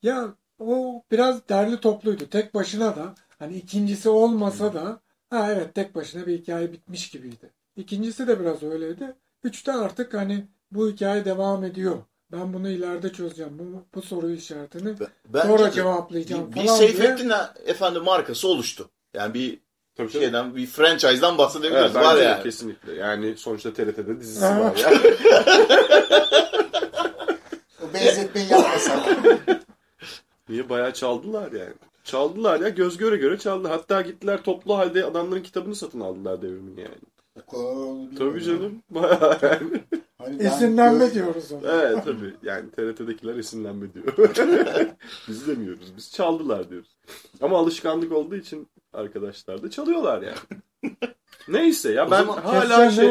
ya o biraz derli topluydu. Tek başına da hani ikincisi olmasa da ha evet tek başına bir hikaye bitmiş gibiydi. İkincisi de biraz öyleydi. Üçte artık hani bu hikaye devam ediyor. Ben bunu ileride çözeceğim. Bu, bu soru işaretini sonra de cevaplayacağım bir, bir falan diye. Seyfettin efendi markası oluştu. Yani bir Tabii tabii. şeyden bir franchise'dan bahsedebiliriz. Evet, var yani. kesinlikle. Yani sonuçta TRT'de dizisi var ya. O benzetmeyi yapmasan. Niye bayağı çaldılar yani. Çaldılar ya göz göre göre çaldı. Hatta gittiler toplu halde adamların kitabını satın aldılar devrimin yani. Tabii canım. Bayağı yani. Hani Esinlenme gör- diyoruz ona. Evet tabii. Yani TRT'dekiler esinlenme diyor. biz demiyoruz. Biz çaldılar diyoruz. Ama alışkanlık olduğu için arkadaşlar da çalıyorlar yani. Neyse ya O ben hala şey...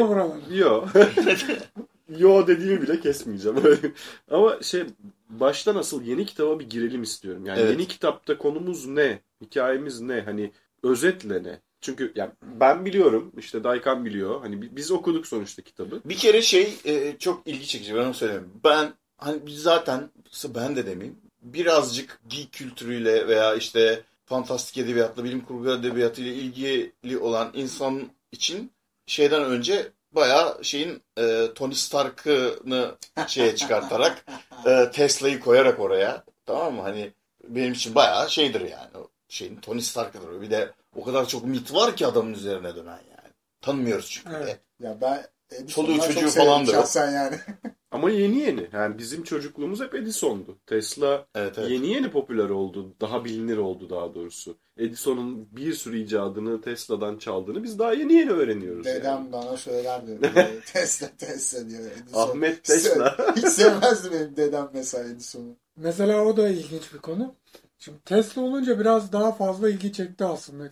Yo. Yo dediğimi bile kesmeyeceğim. Ama şey baştan asıl yeni kitaba bir girelim istiyorum. Yani Evet. yeni kitapta konumuz ne? Hikayemiz ne? Hani özetle ne? Çünkü yani ben biliyorum işte Daykan biliyor. Hani bi- biz okuduk sonuçta kitabı. Bir kere şey e, çok ilgi çekici ben onu söyleyeyim. Ben hani biz zaten ben de demeyeyim birazcık geek kültürüyle veya işte fantastik edebiyatla, bilim kurgu edebiyatıyla ilgili olan insan için şeyden önce bayağı şeyin e, Tony Stark'ını şeye çıkartarak e, Tesla'yı koyarak oraya tamam mı? Hani benim için bayağı şeydir yani. Şeyin Tony Stark'ıdır. Bir de o kadar çok mit var ki adamın üzerine dönen yani. Tanımıyoruz çünkü. Evet. Ya ben Çoluğu Edison'dan çocuğu çok severim falan da yok. yani. Ama yeni yeni. Yani bizim çocukluğumuz hep Edison'du. Tesla Evet evet. yeni yeni popüler oldu. Daha bilinir oldu daha doğrusu. Edison'un bir sürü icadını Tesla'dan çaldığını biz daha yeni yeni öğreniyoruz. yani. Dedem bana söylerdi. Tesla Tesla diyor. Edison. Ahmet Tesla. Hiç sevmezdi benim dedem mesela Edison'u. Mesela o da ilginç bir konu. Şimdi Tesla olunca biraz daha fazla ilgi çekti aslında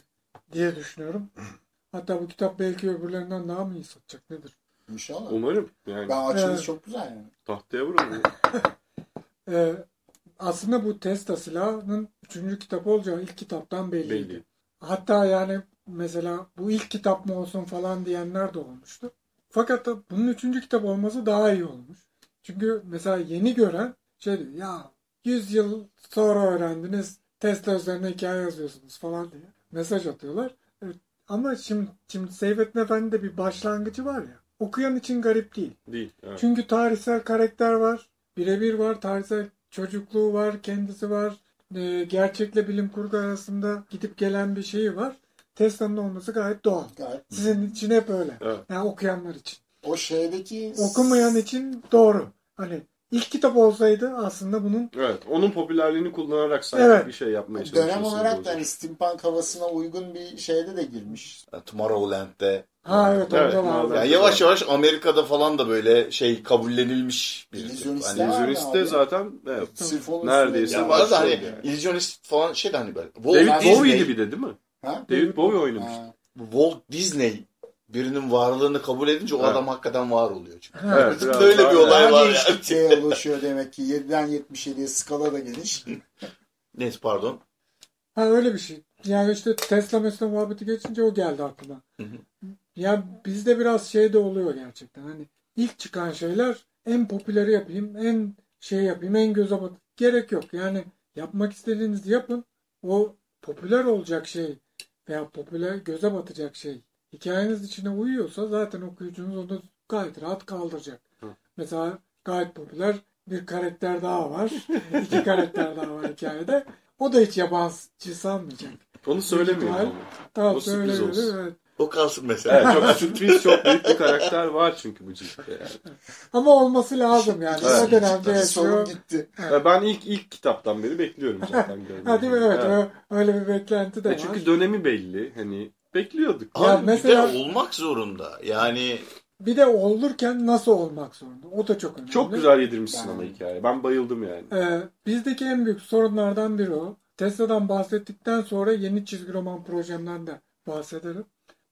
diye düşünüyorum. Hatta bu kitap belki öbürlerinden daha mı iyi satacak nedir? İnşallah. Umarım. Yani Ben açılış Evet. çok güzel yani. tahtaya vuralım. Ee, aslında bu Tesla silahının üçüncü kitap olacağı ilk kitaptan belliydi. Belli. Hatta yani mesela bu ilk kitap mı olsun falan diyenler de olmuştu. Fakat da bunun üçüncü kitap olması daha iyi olmuş. Çünkü mesela yeni gören şey diyor ya 100 yıl sonra öğrendiniz Tesla üzerine hikaye yazıyorsunuz falan diye mesaj atıyorlar. Evet, Ama şimdi, şimdi Seyfettin Efendi'de bir başlangıcı var ya okuyan için garip değil. Değil. Evet. Çünkü tarihsel karakter var. Birebir var. Tarihsel çocukluğu var. Kendisi var. e, gerçekle bilim kurgu arasında gidip gelen bir şeyi var. Tesla'nın olması gayet doğal. Gayet. Sizin için hep öyle. Evet. Yani okuyanlar için. O şeydeki Okumayan için doğru. Hani ilk kitap olsaydı aslında bunun Evet. Onun popülerliğini kullanarak sanki Evet. bir şey yapmaya çalışıyorsunuz. dönem olarak da hani steampunk havasına uygun bir şeyde de girmiş. Tomorrowland'de. Ha evet orada Evet, maalesef. Yani yavaş yavaş Amerika'da falan da böyle şey kabullenilmiş bir tip. İllüzyonistler Hani, var. İllüzyonist'te abi. zaten evet. Neredeyse ya bazen hani başlıyor yani. illüzyonist falan şey de hani böyle. Walt David Disney, Bowie'ydi bir de değil mi? Ha? David Bowie oynamış. Ha. Walt Disney birinin varlığını kabul edince o Evet. adam hakikaten var oluyor. Çünkü. Evet, biraz Böyle bir olay Daha var geniş yani. kitleye ulaşıyor demek ki. 7'den 77'ye skala da geniş. Neyse pardon. Ha öyle bir şey. Yani işte Tesla mesela muhabbeti geçince o geldi aklıma. Hı hı. Ya bizde biraz şey de oluyor gerçekten. Hani ilk çıkan şeyler en popüleri yapayım, en şey yapayım, en göze bat. Gerek yok. Yani yapmak istediğinizi yapın. O popüler olacak şey veya popüler göze batacak şey hikayeniz içine uyuyorsa zaten okuyucunuz onu gayet rahat kaldıracak. Hı. Mesela gayet popüler bir karakter daha var. İki karakter daha var hikayede. O da hiç yabancı sanmayacak. Onu ama. Tamam O sürpriz söylüyorum. olsun. Evet. O kalsın mesela. Evet, çok sürpriz, çok büyük bir karakter var çünkü bu ciltte. Yani. Ama olması lazım yani. Evet. O dönemde Sorun yaşıyor. gitti. Ya Ben ilk ilk kitaptan beri bekliyorum zaten. Ha değil mi? Evet. ö- Öyle bir beklenti de E var. çünkü dönemi belli. Hani bekliyorduk. Abi Ya bir mesela- de olmak zorunda. Yani Bir de olurken nasıl olmak zorunda? O da çok önemli. Çok güzel yedirmişsin Yani. ama hikaye. Ben bayıldım yani. Ee, bizdeki en büyük sorunlardan biri o. Tesla'dan bahsettikten sonra yeni çizgi roman projemden de bahsederim.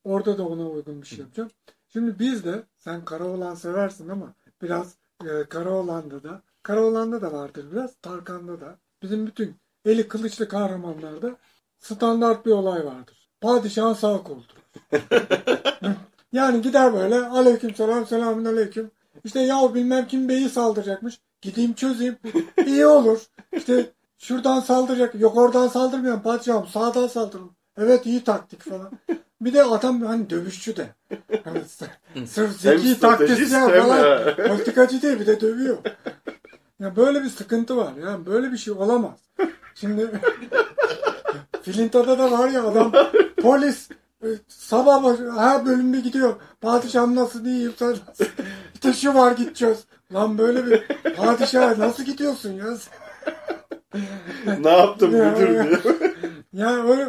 Orada da ona uygun bir şey yapacağım. Şimdi biz de sen Karaoğlan seversin ama biraz e, Karaoğlan'da da Karaoğlan'da da vardır biraz Tarkan'da da bizim bütün eli kılıçlı kahramanlarda standart bir olay vardır. Padişahın sağ koltuğu. yani gider böyle aleyküm selam selamün aleyküm. İşte ya bilmem kim beyi saldıracakmış. Gideyim çözeyim. İyi olur. İşte şuradan saldıracak. Yok oradan saldırmıyorum padişahım. Sağdan saldırın. Evet iyi taktik falan. Bir de adam hani dövüşçü de. Hani sırf zeki taktisyen falan. Politikacı değil bir de dövüyor. Ya böyle bir sıkıntı var. Ya böyle bir şey olamaz. Şimdi Filinta'da da var ya adam polis e, sabah her bölüm bir gidiyor. Padişahım nasıl diyeyim sen nasıl? İşte şu var gideceğiz. Lan böyle bir padişah nasıl gidiyorsun ya? ne yaptım Ya, müdür ya. diye. Yani öyle,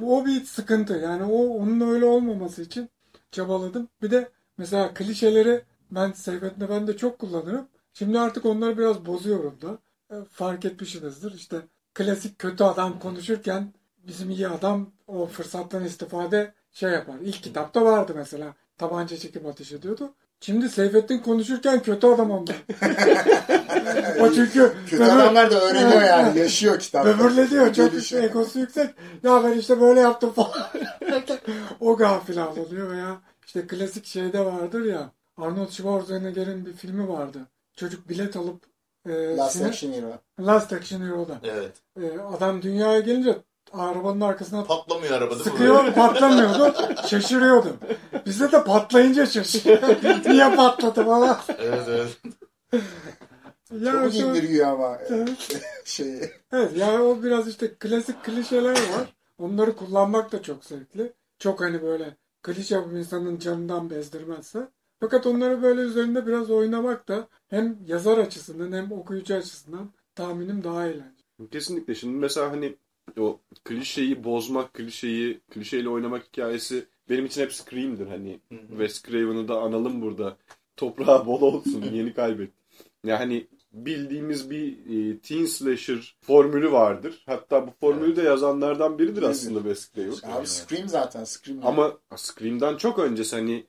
bu o bir sıkıntı. Yani o onun öyle olmaması için çabaladım. Bir de mesela klişeleri ben Seyfet'le ben de çok kullanırım. Şimdi artık onları biraz bozuyorum da. E, Fark etmişsinizdir. İşte klasik kötü adam konuşurken bizim iyi adam o fırsattan istifade şey yapar. İlk kitapta vardı mesela. Tabanca çekip ateş ediyordu. Şimdi Seyfettin konuşurken kötü adam ondan. o çünkü Kötü adamlar da öğreniyor yani. Yaşıyor kitap. Böbürle diyor çok Gelişiyor. egosu yüksek. Ya ben işte böyle yaptım falan. o gafil avlanıyor veya işte klasik şeyde vardır ya Arnold Schwarzenegger'in bir filmi vardı. Çocuk bilet alıp e, Last sine- Action Hero. Last Action Hero'da. Evet. E, adam dünyaya gelince arabanın arkasına Patlamıyor araba değil mi? sıkıyor patlamıyordu. Şaşırıyordu. Bizde de patlayınca şaşırıyor. Niye patladı falan. Evet evet. Ya Çok şu- indiriyor ama Evet. şeyi. Evet yani o biraz işte klasik klişeler var. Onları kullanmak da çok zevkli. Çok hani böyle klişe yapıp insanın canından bezdirmezse. Fakat onları böyle üzerinde biraz oynamak da hem yazar açısından hem okuyucu açısından tahminim daha eğlenceli. Kesinlikle. Şimdi mesela hani o klişeyi bozmak, klişeyi klişeyle oynamak hikayesi benim için hep Scream'dir hani. Wes Craven'ı da analım burada. Toprağı bol olsun. Yeni kaybettik. Yani bildiğimiz bir e, teen slasher formülü vardır. Hatta bu formülü de yazanlardan biridir aslında Wes Craven. Abi Scream zaten. Scream. Ama Scream'den çok öncesi hani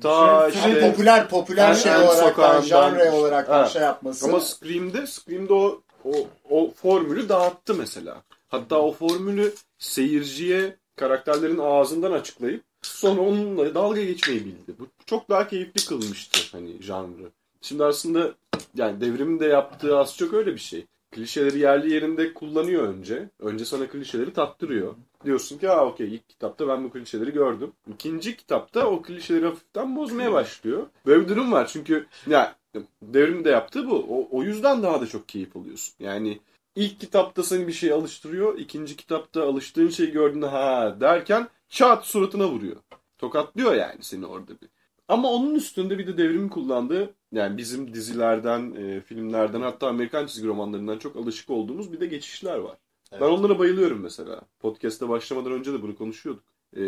ta Şey, işte popüler popüler şey olarak janre olarak Ha. şey yapması. Ama Scream'de Scream'de o, o, o formülü dağıttı mesela. Hatta o formülü seyirciye karakterlerin ağzından açıklayıp sonra onunla dalga geçmeyi bildi. Bu çok daha keyifli kılmıştı hani janrı. Şimdi aslında yani devrimin de yaptığı az çok öyle bir şey. Klişeleri yerli yerinde kullanıyor önce. Önce sana klişeleri tattırıyor. Diyorsun ki ha okey ilk kitapta ben bu klişeleri gördüm. İkinci kitapta o klişeleri hafiften bozmaya başlıyor. Böyle bir durum var çünkü ya devrim de yaptığı bu. O, o yüzden daha da çok keyif alıyorsun. Yani ilk kitapta seni bir şey alıştırıyor. ikinci kitapta alıştığın şeyi gördüğünde ha derken çat suratına vuruyor. Tokatlıyor yani seni orada bir. Ama onun üstünde bir de devrimin kullandığı yani bizim dizilerden, e, filmlerden hatta Amerikan çizgi romanlarından çok alışık olduğumuz bir de geçişler var. Evet. Ben onlara bayılıyorum mesela. Podcast'te başlamadan önce de bunu konuşuyorduk. E,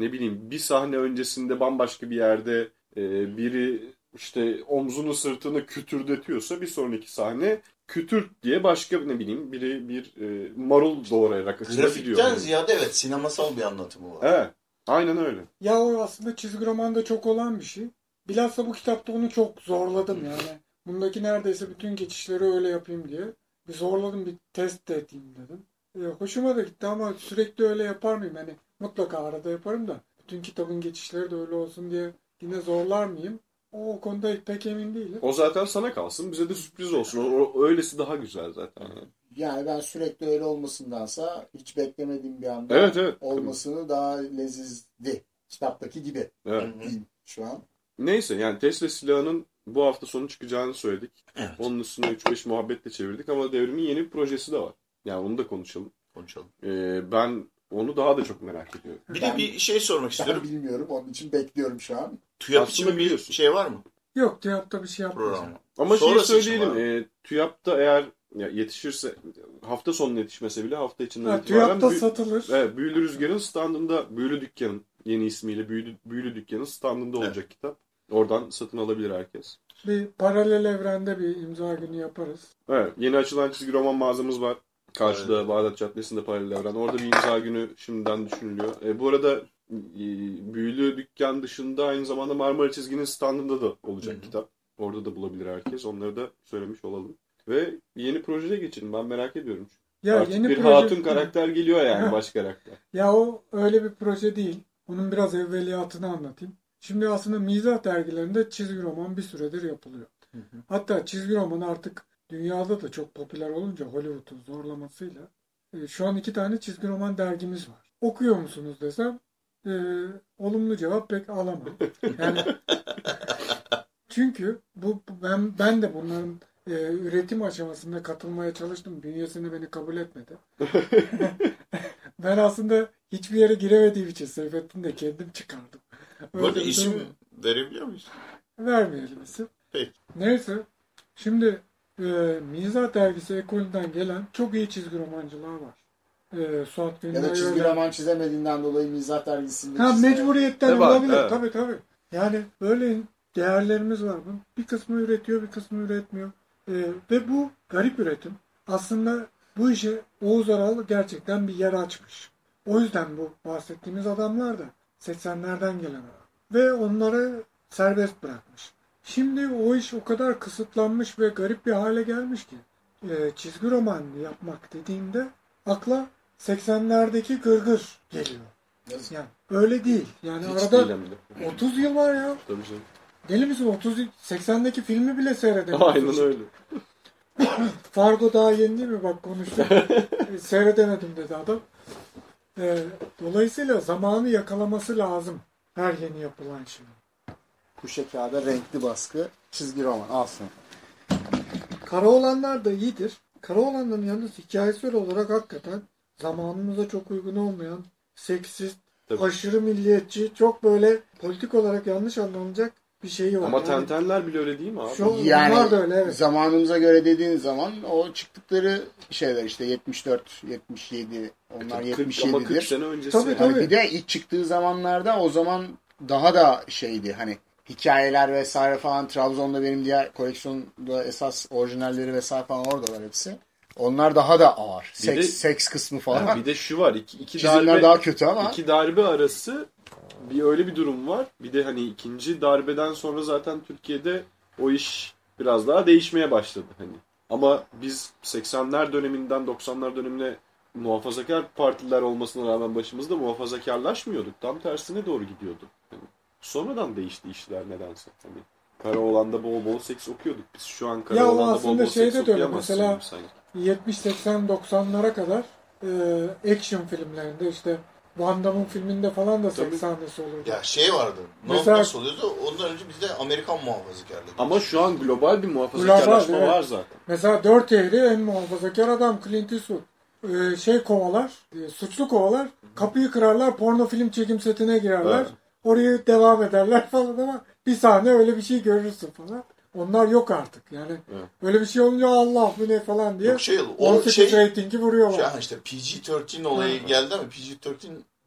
ne bileyim bir sahne öncesinde bambaşka bir yerde e, biri işte omzunu sırtını kütürdetiyorsa bir sonraki sahne kütürt diye başka ne bileyim biri bir e, marul doğrayarak açılabiliyor. Grafikten ziyade evet sinemasal bir anlatımı var. Evet. Aynen öyle. Ya o aslında çizgi romanda çok olan bir şey. Bilhassa bu kitapta onu çok zorladım yani. Bundaki neredeyse bütün geçişleri öyle yapayım diye. Bir zorladım bir test de edeyim dedim. E, hoşuma da gitti ama sürekli öyle yapar mıyım? Hani mutlaka arada yaparım da bütün kitabın geçişleri de öyle olsun diye yine zorlar mıyım? O, konuda pek emin değilim. O zaten sana kalsın. Bize de sürpriz olsun. O, o- öylesi daha güzel zaten. Yani. Yani ben sürekli öyle olmasındansa hiç beklemediğim bir anda Evet evet. olmasını daha lezizdi. Kitaptaki gibi Evet. Diyeyim şu an. Neyse yani Tesla silahının bu hafta sonu çıkacağını söyledik. Evet. Onun üstüne 3-5 muhabbetle çevirdik ama devrimin yeni bir projesi de var. Yani onu da konuşalım. Konuşalım. Ee, ben onu daha da çok merak ediyorum. Bir Ben- de bir şey sormak Ben istiyorum. bilmiyorum. Onun için bekliyorum şu an. TÜYAP Aslında için bir biliyorsun. şey var mı? Yok cevapta bir şey yapmayacağım. Program. Ama Sonrası şey için söyleyelim. var. E, TÜYAP'ta eğer ya yetişirse hafta sonu yetişmese bile hafta içinden Ha, itibaren TÜYAP'ta Büyü- satılır. Evet, Büyülü Rüzgar'ın standında Büyülü Dükkan'ın yeni ismiyle Büyülü, Büyülü Dükkan'ın standında olacak kitap. Oradan satın alabilir herkes. Bir paralel evrende bir imza günü yaparız. Evet, yeni açılan çizgi roman mağazamız var. Karşıda Bağdat Caddesi'nde paralel evren. Orada bir imza günü şimdiden düşünülüyor. E, bu arada Büyülü Dükkan dışında aynı zamanda Marmara Çizgi'nin standında da olacak Hı hı. kitap. Orada da bulabilir herkes. Onları da söylemiş olalım. Ve yeni projeye geçelim. Ben merak ediyorum. Ya Artık yeni bir proje- hatun karakter geliyor yani Ha. baş karakter. Ya o öyle bir proje değil. Onun biraz evveliyatını anlatayım. Şimdi aslında mizah dergilerinde çizgi roman bir süredir yapılıyor. Hatta çizgi roman artık dünyada da çok popüler olunca Hollywood'un zorlamasıyla e, şu an iki tane çizgi roman dergimiz var. Okuyor musunuz desem e, olumlu cevap pek alamam. Yani çünkü bu ben ben de bunların e, üretim aşamasında katılmaya çalıştım. Bünyesinde beni kabul etmedi. ben aslında hiçbir yere giremediğim için Seyfettin de kendim çıkardım. Bu arada isim durum- verebiliyor muyuz? Vermeyelim isim. Peki. Neyse. Şimdi e, Mizah dergisi ekolünden gelen çok iyi çizgi romancılar var. E, Suat Ya da çizgi öyle. roman çizemediğinden dolayı mizah dergisinde Ha mecburiyetten var? olabilir. Evet. Tabii tabii. Yani böyle değerlerimiz var. Bunun Bir kısmı üretiyor, bir kısmı üretmiyor. E, ve bu garip üretim. Aslında bu işe Oğuz Aral gerçekten bir yer açmış. O yüzden bu bahsettiğimiz adamlar da 80'lerden gelen. Ve onları serbest bırakmış. Şimdi o iş o kadar kısıtlanmış ve garip bir hale gelmiş ki e, çizgi roman yapmak dediğinde akla 80'lerdeki gırgır geliyor. Yazık. Yani öyle değil. Yani Hiç arada değil hem de. 30 yıl var ya. Tabii canım. Deli misin? 30 yıl- 80'deki filmi bile seyredemiyorsun. Aynen öyle. Fargo daha yeni değil mi? Bak konuştuk. E, Seyredemedim dedi adam. E, dolayısıyla zamanı yakalaması lazım. Her yeni yapılan şey. Kuşa kağıda renkli baskı çizgi roman. Al sana. Kara olanlar da iyidir. Kara olanların yalnız hikayesel olarak hakikaten zamanımıza çok uygun olmayan, seksist, Tabii. aşırı milliyetçi, çok böyle politik olarak yanlış anlanacak bir şeyi var. Ama Yani tentenler bile öyle değil mi abi? Şu- Yani da öyle, evet. zamanımıza göre dediğin zaman o çıktıkları şeyler işte 74, 77 onlar 40, ama 40 77'dir. sene öncesi. Tabii, yani. tabii. Hani bir de ilk çıktığı zamanlarda o zaman daha da şeydi hani hikayeler vesaire falan Trabzon'da benim diğer koleksiyonda esas orijinalleri vesaire falan oradalar hepsi. Onlar daha da ağır. Seks, de- seks kısmı falan. Ha, bir de şu var. iki, iki Çizimler darbe, daha kötü ama. iki darbe arası bir öyle bir durum var. Bir de hani ikinci darbeden sonra zaten Türkiye'de o iş biraz daha değişmeye başladı hani. Ama biz 80'ler döneminden 90'lar dönemine muhafazakar partiler olmasına rağmen başımızda muhafazakarlaşmıyorduk. Tam tersine doğru gidiyordu. Hani sonradan değişti işler nedense. Hani Kara olanda bol bol seks okuyorduk biz. Şu an Kara Ya o olanda bol bol şeyde seks okuyamazsın Mesela- sanki. 70, 80, 90'lara kadar e, action filmlerinde işte Van Damme'ın filminde falan da Tabii. seks sahnesi olurdu. Ya şey vardı. Mesela- Nasıl oluyordu? Ondan önce bizde Amerikan muhafazakarlığı. Ama şu an global bir muhafazakarlaşma Global, evet. var zaten. Mesela dört ehli en muhafazakar adam Clint Eastwood. Ee, şey kovalar, e, suçlu kovalar, kapıyı kırarlar, porno film çekim setine girerler. Evet. Oraya devam ederler falan ama bir sahne öyle bir şey görürsün falan. Onlar yok artık. Yani Evet. böyle bir şey olunca Allah bu ne falan diye Yok şey, o 18 şey, ratingi vuruyorlar. şey işte PG-13 olayı geldi ama PG-13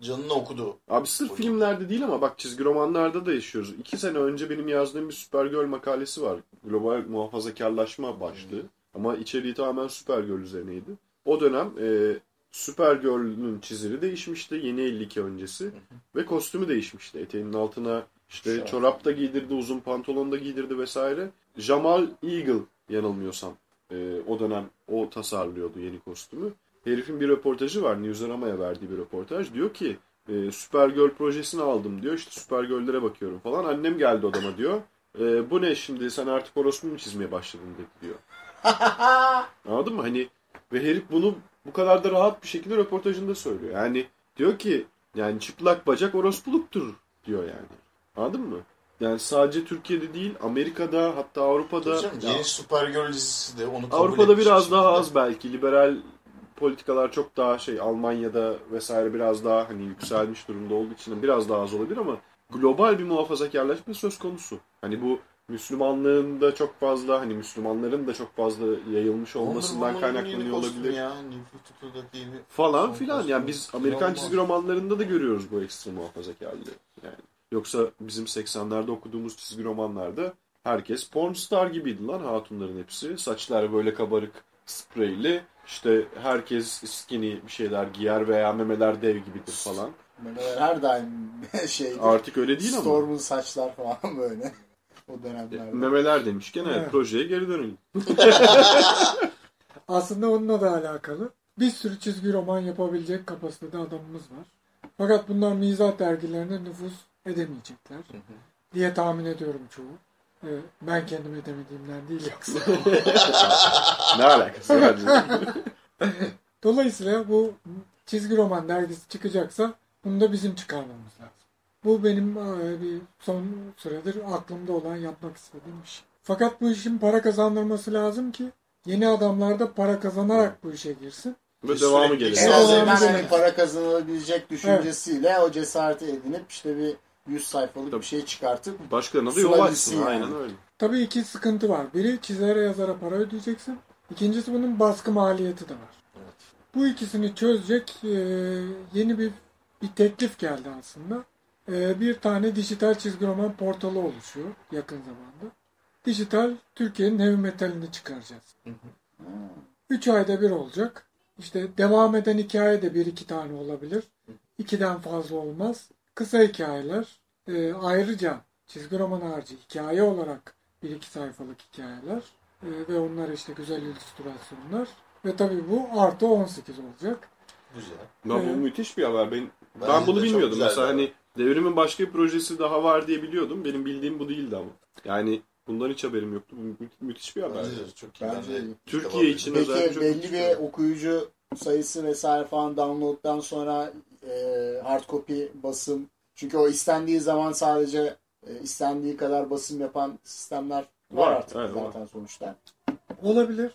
canını okudu. Abi sırf filmlerde değil ama bak çizgi romanlarda da yaşıyoruz. İki sene önce benim yazdığım bir Supergirl makalesi var. Global muhafazakarlaşma başlığı. Ama içeriği tamamen Supergirl üzerineydi. O dönem e, Supergirl'ün çiziri değişmişti yeni 52 öncesi. Ve kostümü değişmişti. Eteğinin altına işte çorap da giydirdi, uzun pantolon da giydirdi vesaire. Jamal Eagle yanılmıyorsam e, o dönem o tasarlıyordu yeni kostümü. Herifin bir röportajı var. Newsarama'ya verdiği bir röportaj. Diyor ki e, Supergirl projesini aldım diyor. İşte Supergirl'lere bakıyorum falan. Annem geldi odama diyor. E, bu ne şimdi sen artık orospu mu çizmeye başladın dedi diyor. Anladın mı? Hani ve herif bunu bu kadar da rahat bir şekilde röportajında söylüyor. Yani diyor ki yani çıplak bacak orospuluktur diyor yani. Anladın mı? Yani sadece Türkiye'de değil Amerika'da hatta Avrupa'da canım, Yeni Supergirl dizisi de onu kabul Avrupa'da biraz bir daha az belki. Liberal politikalar çok daha şey Almanya'da vesaire biraz daha hani yükselmiş durumda olduğu için biraz daha az olabilir ama global bir muhafazakarlaşma söz konusu. Hani bu Müslümanlığın da çok fazla hani Müslümanların da çok fazla yayılmış olmasından kaynaklanıyor olabilir. Ya, Falan filan. Yani biz Amerikan çizgi romanlarında da görüyoruz bu ekstra muhafazakarlığı. Yani yoksa bizim 80'lerde okuduğumuz çizgi romanlarda herkes pornstar gibiydi lan hatunların hepsi. Saçlar böyle kabarık, spreyli. İşte herkes skinny bir şeyler giyer veya memeler dev gibidir falan. Memeler her daim şeydi. Artık öyle değil ama. Storm'un saçlar falan böyle. O dönemlerde. Memeler demişken evet, Evet. projeye geri dönelim. Aslında onunla da alakalı. Bir sürü çizgi roman yapabilecek kapasitede adamımız var. Fakat bunlar mizah dergilerine nüfuz edemeyecekler diye tahmin ediyorum çoğu. Ee, Ben kendim edemediğimden değil yoksa. ne alakası var? Dolayısıyla bu çizgi roman dergisi çıkacaksa bunu da bizim çıkarmamız lazım. Bu benim e, bir son süredir aklımda olan yapmak istediğim bir şey. Fakat bu işin para kazandırması lazım ki yeni adamlar da para kazanarak bu işe girsin. Ve devamı gelir. Evet, ben gelir. hani para kazanabilecek düşüncesiyle o cesareti edinip işte bir 100 sayfalık Tabii. bir şey çıkartıp Başkalarına da yol açsın. yani. Aynen öyle. Tabii iki sıkıntı var. Biri çizere yazara para ödeyeceksin. İkincisi bunun baskı maliyeti de var. Bu ikisini çözecek e, yeni bir bir teklif geldi aslında. E, bir tane dijital çizgi roman portalı oluşuyor yakın zamanda. Dijital Türkiye'nin heavy metalini çıkaracağız. Üç ayda bir olacak. İşte devam eden hikaye de bir iki tane olabilir. İkiden fazla olmaz. Kısa hikayeler. E, ayrıca çizgi roman harici hikaye olarak bir iki sayfalık hikayeler. E, ve onlar işte güzel illüstrasyonlar. Ve tabii bu artı 18 olacak. Güzel. Ben bu Evet. müthiş bir haber. Ben, ben Bence bunu bilmiyordum. Mesela hani devrimin başka bir projesi daha var diye biliyordum. Benim bildiğim bu değildi ama. Yani Bundan hiç haberim yoktu. Bu mü- müthiş bir haber. Bence çok iyi. Bence Ben ilk Türkiye için Peki çok belli bir okuyucu sayısı vesaire falan download'dan sonra e, hard copy basım çünkü o istendiği zaman sadece e, istendiği kadar basım yapan sistemler var, Var, artık evet, zaten sonuçta. Olabilir.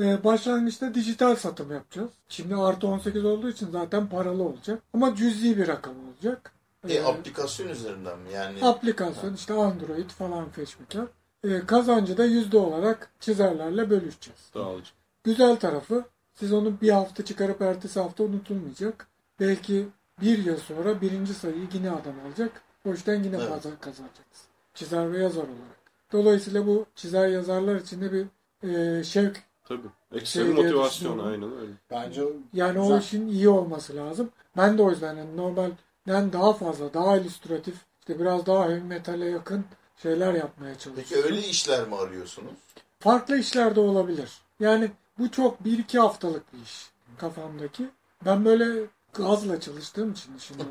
Ee, başlangıçta dijital satım yapacağız. Şimdi artı 18 olduğu için zaten paralı olacak. Ama cüzi bir rakam olacak. E, Ee, aplikasyon üzerinden mi? Yani aplikasyon işte Android falan feşmekar. Ee, kazancı da yüzde olarak çizerlerle bölüşeceğiz. Dağılıcı. Güzel tarafı siz onu bir hafta çıkarıp ertesi hafta unutulmayacak. Belki bir yıl sonra birinci sayıyı yine adam alacak. O yüzden yine Evet. fazla kazanacaksınız. Çizer ve yazar olarak. Dolayısıyla bu çizer yazarlar için de bir e, şevk. Tabii. Şey Ekstra diye motivasyon aynen öyle. Bence o Yani o Güzel. işin iyi olması lazım. Ben de o yüzden yani normalden daha fazla, daha illüstratif, işte biraz daha heavy metale yakın şeyler yapmaya Peki çalışıyorum. öyle işler mi arıyorsunuz? Farklı işler de olabilir. Yani bu çok bir iki haftalık bir iş kafamdaki. Ben böyle gazla çalıştığım için doğrusu.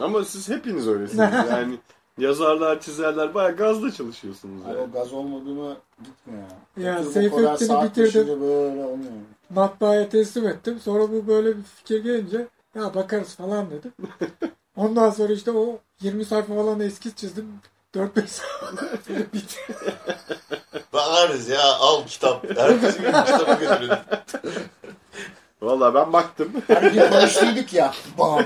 Ama siz hepiniz öylesiniz. yani yazarlar, çizerler bayağı gazla çalışıyorsunuz Abi yani. o gaz olmadığını gitmiyor ya. Ya, Çünkü bu kadar Seyfettin'i bitirdim. böyle olmuyor. Matbaaya teslim ettim. Sonra bu böyle bir fikir gelince ya bakarız falan dedim. Ondan sonra işte o 20 sayfa falan eskiz çizdim. 4-5 sayfa bitti. Bakarız ya al kitap. Herkes bir kitabı götürün. Valla ben baktım. Hani bir konuştuyduk ya. Bam.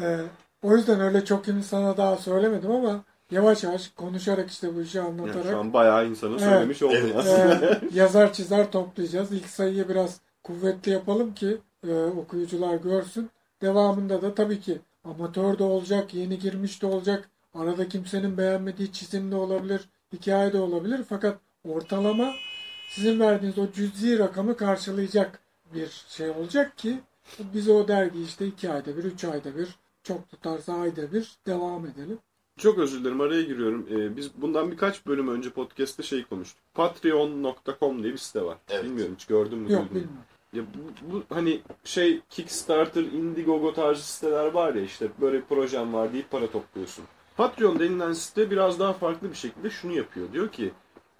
Ee, o yüzden öyle çok insana daha söylemedim ama yavaş yavaş konuşarak işte bu işi Yani anlatarak şu an bayağı insana Evet. söylemiş oldum Evet. aslında. e, yazar çizer toplayacağız. İlk sayıyı biraz kuvvetli yapalım ki e, okuyucular görsün. Devamında da tabii ki amatör de olacak, yeni girmiş de olacak. Arada kimsenin beğenmediği çizim de olabilir, hikaye de olabilir. Fakat ortalama sizin verdiğiniz o cüzi rakamı karşılayacak bir şey olacak ki biz o dergi işte iki ayda bir, üç ayda bir, çok tutarsa ayda bir devam edelim. Çok özür dilerim araya giriyorum. Ee, biz bundan birkaç bölüm önce podcast'te şey konuştuk. Patreon.com diye bir site var. Evet. Bilmiyorum hiç gördün mü? Yok duydun bilmiyorum. Ya bu, bu hani şey Kickstarter, Indiegogo tarzı siteler var ya işte böyle bir projem var deyip para topluyorsun. Patreon denilen site biraz daha farklı bir şekilde şunu yapıyor. Diyor ki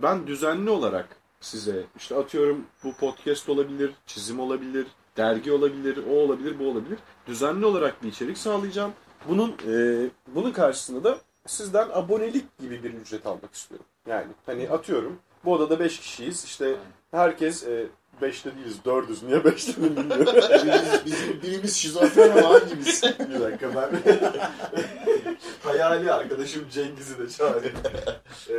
ben düzenli olarak size işte atıyorum bu podcast olabilir, çizim olabilir, dergi olabilir, o olabilir, bu olabilir. Düzenli olarak bir içerik sağlayacağım. Bunun e, bunun karşısında da sizden abonelik gibi bir ücret almak istiyorum. Yani hani atıyorum bu odada 5 kişiyiz işte herkes e, 5'te değiliz 4'üz niye 5'te bilmiyorum. Birimiz, bizim, birimiz şizofren ama hangimiz? bir dakika ben hayali arkadaşım Cengiz'i de çağırayım. E,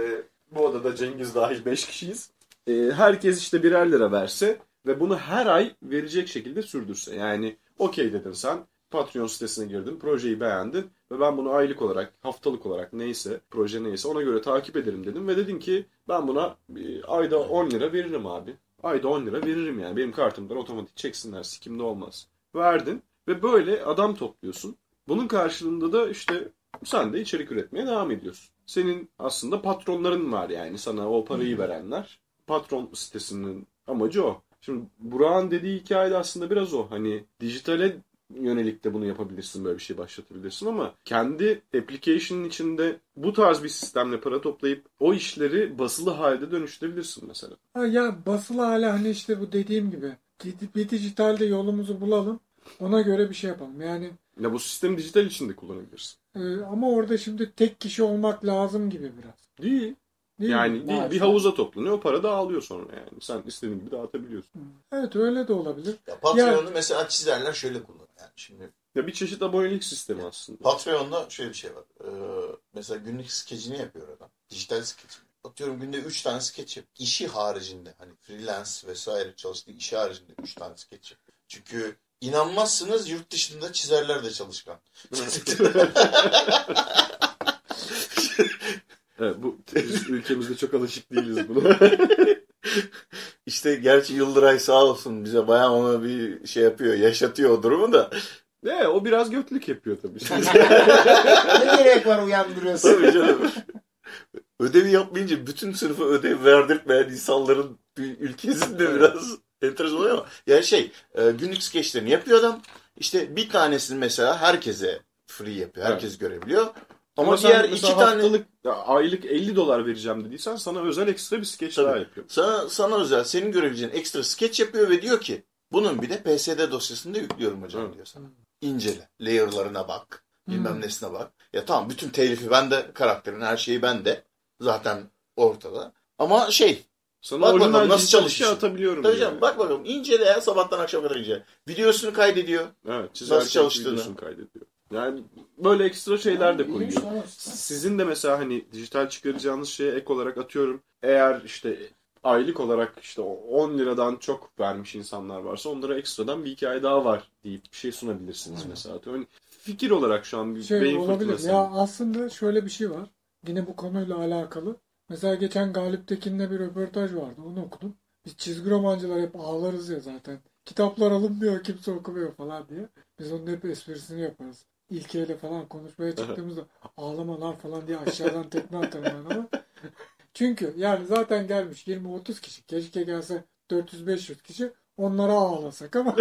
bu odada Cengiz dahil 5 kişiyiz. E, herkes işte birer lira verse ve bunu her ay verecek şekilde sürdürse. Yani okey dedin sen Patreon sitesine girdin, projeyi beğendin ve ben bunu aylık olarak, haftalık olarak neyse, proje neyse ona göre takip ederim dedim ve dedin ki ben buna bir ayda 10 lira veririm abi. Ayda 10 lira veririm yani. Benim kartımdan otomatik çeksinler, sikimde olmaz. Verdin ve böyle adam topluyorsun. Bunun karşılığında da işte sen de içerik üretmeye devam ediyorsun. Senin aslında patronların var yani sana o parayı verenler. Patron sitesinin amacı o. Şimdi Burak'ın dediği hikayede aslında biraz o. Hani dijitale yönelik de bunu yapabilirsin böyle bir şey başlatabilirsin ama kendi application'ın içinde bu tarz bir sistemle para toplayıp o işleri basılı halde dönüştürebilirsin mesela. Ha ya basılı hala hani işte bu dediğim gibi bir dijitalde yolumuzu bulalım. Ona göre bir şey yapalım. Yani Ya bu sistemi dijital için de kullanabilirsin. e, ama orada şimdi tek kişi olmak lazım gibi biraz. Değil. Değil yani mi? değil, bir havuza toplanıyor o para dağılıyor sonra yani. Sen istediğin gibi dağıtabiliyorsun. Evet öyle de olabilir. Ya Patreon'u mesela çizerler şöyle kullanıyor. Yani şimdi Ya bir çeşit abonelik sistemi aslında. Patreon'da şöyle bir şey var. Ee, mesela günlük skecini yapıyor adam. Dijital skeç. Atıyorum günde 3 tane skeç yap. İşi haricinde hani freelance vesaire çalıştığı işi haricinde 3 tane skeç yapıyor. Çünkü inanmazsınız yurt dışında çizerler de çalışkan. evet, bu ülkemizde çok alışık değiliz buna. İşte gerçi Yıldıray sağ olsun bize bayağı ona bir şey yapıyor, yaşatıyor o durumu da. ne o biraz götlük yapıyor tabii. ne gerek var uyandırıyorsun? Tabii canım. Ödevi yapmayınca bütün sınıfa ödev verdirtmeyen insanların ülkesinde biraz enteresan oluyor ama. Yani şey e, günlük skeçlerini yapıyor adam. İşte bir tanesini mesela herkese free yapıyor. Herkes görebiliyor. Ama, sen diğer iki tane haftalık ya, aylık 50 dolar vereceğim dediysen sana özel ekstra bir skeç Tabii. daha yapıyor. sana, sana özel senin görebileceğin ekstra sketch yapıyor ve diyor ki bunun bir de PSD dosyasında yüklüyorum hocam Evet. diyor sana. İncele. Layer'larına bak. Bilmem Hmm. nesine bak. Ya tamam bütün telifi bende, karakterin her şeyi bende. Zaten ortada. Ama şey Sana Bak bakalım nasıl çalışıyorsun. işi atabiliyorum. Tabii canım bak bakalım incele ya sabahtan akşama kadar incele. Videosunu kaydediyor. Evet, Nasıl çalıştığını. videosunu kaydediyor. Yani böyle ekstra şeyler de koyuyor. Sizin de mesela hani dijital çıkaracağınız şeye ek olarak atıyorum. Eğer işte aylık olarak işte o 10 liradan çok vermiş insanlar varsa onlara ekstradan bir hikaye daha var deyip bir şey sunabilirsiniz mesela. Atıyorum. fikir olarak şu an bir Şey beyin olabilir. fırtınası. Ya aslında şöyle bir şey var. Yine bu konuyla alakalı. Mesela geçen Galip Tekin'le bir röportaj vardı. Onu okudum. Biz çizgi romancılar hep ağlarız ya zaten. Kitaplar alınmıyor, kimse okumuyor falan diye. Biz onun hep esprisini yaparız. İlkeyle falan konuşmaya çıktığımızda ağlamalar falan diye aşağıdan tekme atarım ben ama. Çünkü yani zaten gelmiş 20-30 kişi. Keşke gelse 400-500 kişi onlara ağlasak ama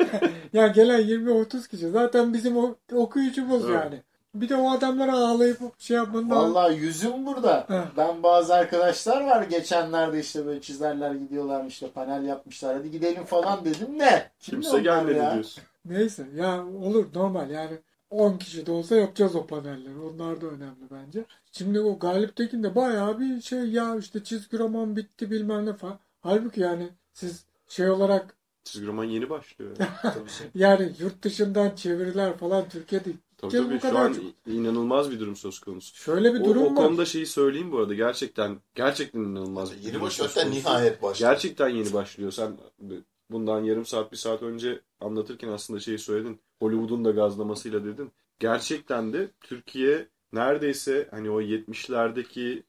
ya gelen 20-30 kişi zaten bizim o, okuyucumuz Evet. yani. Bir de o adamlara ağlayıp şey yapmanın da- Vallahi yüzüm burada. Ben bazı arkadaşlar var geçenlerde işte böyle çizerler gidiyorlar işte panel yapmışlar hadi gidelim falan dedim de. Kim Kimse gelmedi ya? diyorsun. Neyse ya olur normal yani 10 kişi de olsa yapacağız o panelleri. Onlar da önemli bence. Şimdi o Galip Tekin de bayağı bir şey ya işte çizgi roman bitti bilmem ne falan. Halbuki yani siz şey olarak Çizgi roman yeni başlıyor. yani yurt dışından çeviriler falan Türkiye'de Tabii tabii bu şu kadar an çok. inanılmaz bir durum söz konusu. şöyle bir O, durum o var. konuda şeyi söyleyeyim bu arada. Gerçekten gerçekten inanılmaz bir Yeni durum söz konusu. nihayet başladı. Gerçekten yeni başlıyor. Sen bundan yarım saat bir saat önce anlatırken aslında şeyi söyledin. Hollywood'un da gazlamasıyla dedin. Gerçekten de Türkiye neredeyse hani o 70'lerdeki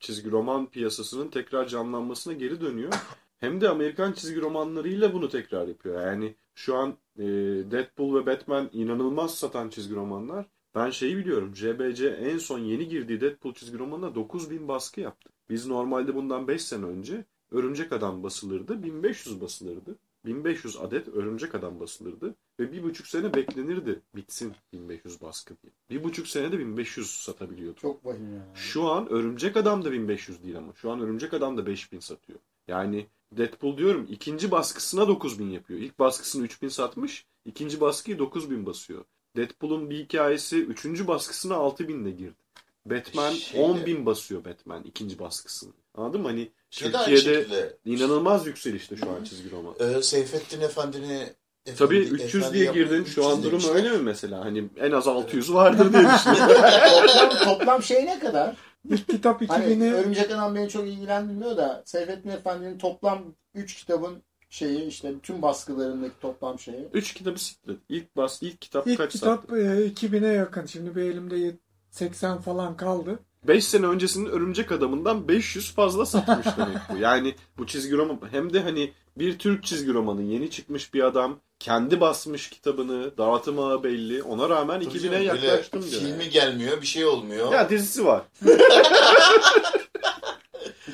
çizgi roman piyasasının tekrar canlanmasına geri dönüyor. Hem de Amerikan çizgi romanlarıyla bunu tekrar yapıyor. Yani şu an e, Deadpool ve Batman inanılmaz satan çizgi romanlar. Ben şeyi biliyorum. JBC en son yeni girdiği Deadpool çizgi romanına 9000 baskı yaptı. Biz normalde bundan 5 sene önce Örümcek Adam basılırdı. 1500 basılırdı. 1500 adet Örümcek Adam basılırdı. Ve bir buçuk sene beklenirdi bitsin 1500 baskı diye. Bir buçuk senede 1500 satabiliyordu. Çok vahim ya. Şu an Örümcek Adam da 1500 değil ama. Şu an Örümcek Adam da 5000 satıyor. Yani Deadpool diyorum ikinci baskısına 9000 yapıyor. İlk baskısını 3000 satmış. ikinci baskıyı 9000 basıyor. Deadpool'un bir hikayesi üçüncü baskısına 6000 ile girdi. Batman Şeyde- 10.000 basıyor Batman ikinci baskısını. Anladın mı? Hani Şey Türkiye'de inanılmaz yükselişte şu an çizgi roman. Ee, Seyfettin Efendi'ni Tabii Efendi- 300 Efendi diye yap- girdin. Şu 300 an durum demişler. öyle mi mesela? Hani en az 600 vardır diye düşünüyorum. toplam, toplam şey ne kadar? İlk kitap Hani 2000'i Örümcek Adam beni çok ilgilendirmiyor da Seyfettin Efendi'nin toplam 3 kitabın şeyi işte bütün baskılarındaki toplam şeyi. 3 kitabı siktir. İlk bas, ilk kitap ilk kaç kitap sattı? e, 2000'e yakın. Şimdi bir elimde yet- 80 falan kaldı. 5 sene öncesinin Örümcek Adam'ından 500 fazla satmış demek bu. Yani bu çizgi roman hem de hani bir Türk çizgi romanı yeni çıkmış bir adam kendi basmış kitabını dağıtım ağı belli ona rağmen Tabii 2000'e canım, böyle yaklaştım diyor. Filmi yani. gelmiyor, bir şey olmuyor. Ya dizisi var.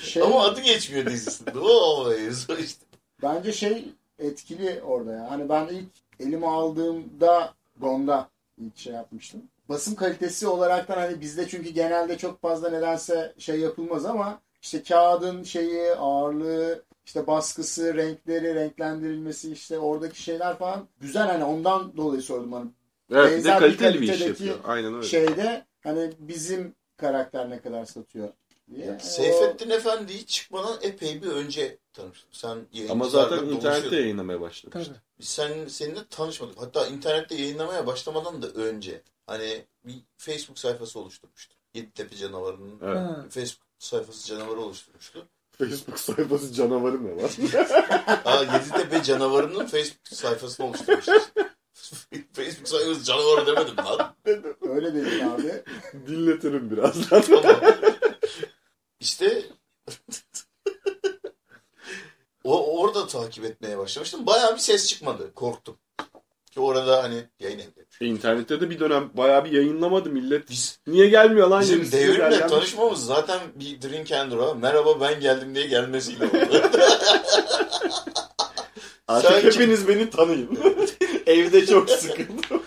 Şey, Ama adı geçmiyor dizisinde. Oo, işte. Bence şey etkili orada ya. Hani ben ilk elime aldığımda Gon'da ilk şey yapmıştım. Basım kalitesi olaraktan hani bizde çünkü genelde çok fazla nedense şey yapılmaz ama işte kağıdın şeyi, ağırlığı, işte baskısı, renkleri, renklendirilmesi işte oradaki şeyler falan güzel hani ondan dolayı sordum hani Evet bir de bir kaliteli bir iş kalitedeki yapıyor. Aynen öyle. şeyde hani bizim karakter ne kadar satıyor diye. O- Seyfettin Efendi'yi çıkmadan epey bir önce tanıştım. Sen Ama zaten internette yayınlamaya başlamış. Tabii. Biz sen, seninle tanışmadık. Hatta internette yayınlamaya başlamadan da önce. Hani bir Facebook sayfası oluşturmuştu. Yeditepe Canavarı'nın Evet. Ha. Facebook sayfası canavarı oluşturmuştu. Facebook sayfası canavarı ne var? Aa, Yeditepe Canavarı'nın Facebook sayfasını oluşturmuştu. Facebook sayfası canavarı demedim lan. Öyle dedin abi. Dinletirim birazdan. Tamam. İşte o orada takip etmeye başlamıştım. Bayağı bir ses çıkmadı. Korktum. Ki orada hani yayın evleri. İnternette de bir dönem bayağı bir yayınlamadı millet. Biz Niye gelmiyor lan bizim devrimle tanışmamız zaten bir drink and draw. Merhaba ben geldim diye gelmesiyle oldu. Artık hepiniz beni tanıyın. Evde çok sıkıldım.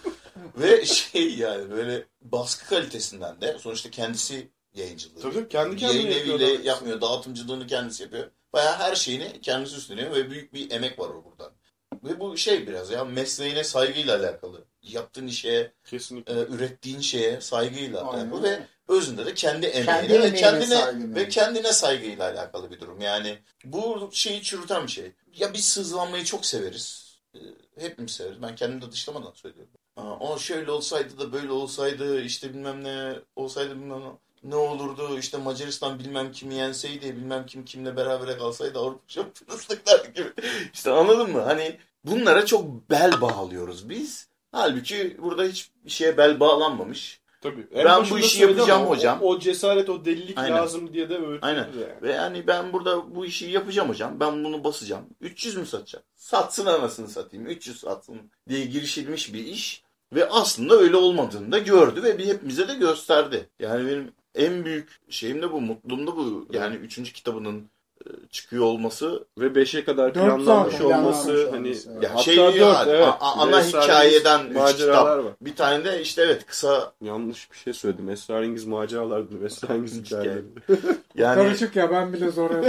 Ve şey yani böyle baskı kalitesinden de sonuçta kendisi yayıncılığı. Tabii, kendi kendine Yayın yapıyor eviyle yapmıyor. Dağıtımcılığını kendisi yapıyor. Bayağı her şeyini kendisi üstleniyor ve büyük bir emek var burada. Ve bu şey biraz ya mesleğine saygıyla alakalı. Yaptığın işe, Kesinlikle. e, ürettiğin şeye saygıyla Aynen. alakalı ve özünde de kendi emeğine Kendi ve kendine ve kendine saygıyla alakalı bir durum. Yani bu şeyi çürüten bir şey. Ya biz sızlanmayı çok severiz. E, Hepimiz severiz. Ben kendimi de dışlamadan söylüyorum. Aa, o şöyle olsaydı da böyle olsaydı işte bilmem ne olsaydı bilmem ne- ne olurdu işte Macaristan bilmem kimi yenseydi bilmem kim kimle beraber kalsaydı Avrupa şampiyonası'ndakiler gibi. İşte anladın mı? Hani bunlara çok bel bağlıyoruz biz. Halbuki burada hiçbir şeye bel bağlanmamış. Tabii. Ben bu işi yapacağım ama hocam. O, o cesaret, o delilik Aynen. lazım diye de öğütülür Aynen. yani. Ve yani ben burada bu işi yapacağım hocam. Ben bunu basacağım. 300 mü satacağım? Satsın anasını satayım. 300 satsın diye girişilmiş bir iş. Ve aslında öyle olmadığını da gördü ve bir hepimize de gösterdi. Yani benim en büyük şeyim de bu, mutluluğum da bu. Yani 3. kitabının e, çıkıyor olması. Ve 5'e kadar Dört planlanmış olması planlanmış hani olması, evet. Şey 4 ya, evet. a- a- ana hikayeden üç maceralar kitap. var. Bir tane de işte evet kısa Yanlış bir şey söyledim. Esrarengiz maceralar değil. Esrarengiz hikayeleri. yani Karışık ya ben bile zor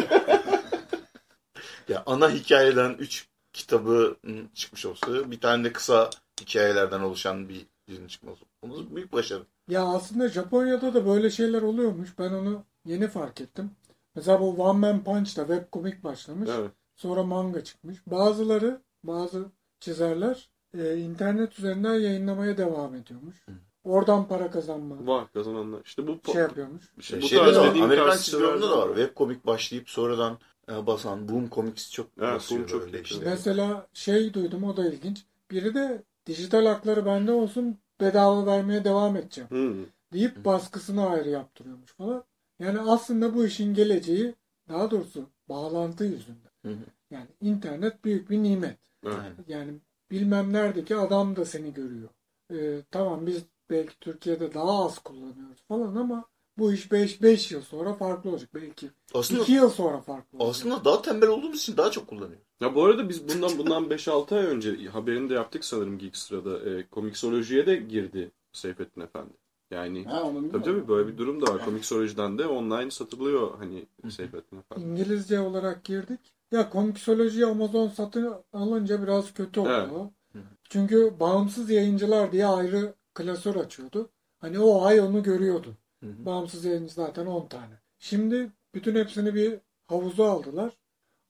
ya ana hikayeden 3 kitabı çıkmış olsa bir tane de kısa hikayelerden oluşan bir dizinin çıkması. Bunu büyük başarı. Ya aslında Japonya'da da böyle şeyler oluyormuş. Ben onu yeni fark ettim. Mesela bu One Man Punch'ta webkomik başlamış. evet. Sonra manga çıkmış. Bazıları, bazı çizerler e, internet üzerinden yayınlamaya devam ediyormuş. Oradan para kazanma Var kazananlar. İşte bu şey yapıyormuş. işte bu Şeyde tarz de var, Amerikan tarz çizgi romanında da sitelerde var. Webkomik başlayıp sonradan e, basan Boom Comics çok Evet, basıyor Boom çok işte. Mesela şey duydum o da ilginç. Biri de dijital hakları bende olsun bedava vermeye devam edeceğim. Hı. deyip baskısını ayrı yaptırıyormuş falan. Yani aslında bu işin geleceği daha doğrusu bağlantı yüzünden. Hı hı. Yani internet büyük bir nimet. Aynen. Yani bilmem neredeki adam da seni görüyor. Ee, tamam biz belki Türkiye'de daha az kullanıyoruz falan ama bu iş 5 5 yıl sonra farklı olacak. Belki Aslında 2 yıl sonra farklı olacak. aslında daha tembel olduğumuz için daha çok kullanıyor. Ya bu arada biz bundan bundan 5-6 ay önce haberini de yaptık sanırım Geekstra'da. E, komiksolojiye de girdi Seyfettin Efendi. Yani Ha, onu tabii bilmiyorum. tabii böyle bir durum da var. Komiksolojiden de online satılıyor hani Seyfettin Efendi. İngilizce olarak girdik. Ya komiksoloji Amazon satın alınca biraz kötü oldu. Evet. Çünkü bağımsız yayıncılar diye ayrı klasör açıyordu. Hani o ay onu görüyordun. Hı hı. Bağımsız yayıncı zaten 10 tane. Şimdi bütün hepsini bir havuza aldılar.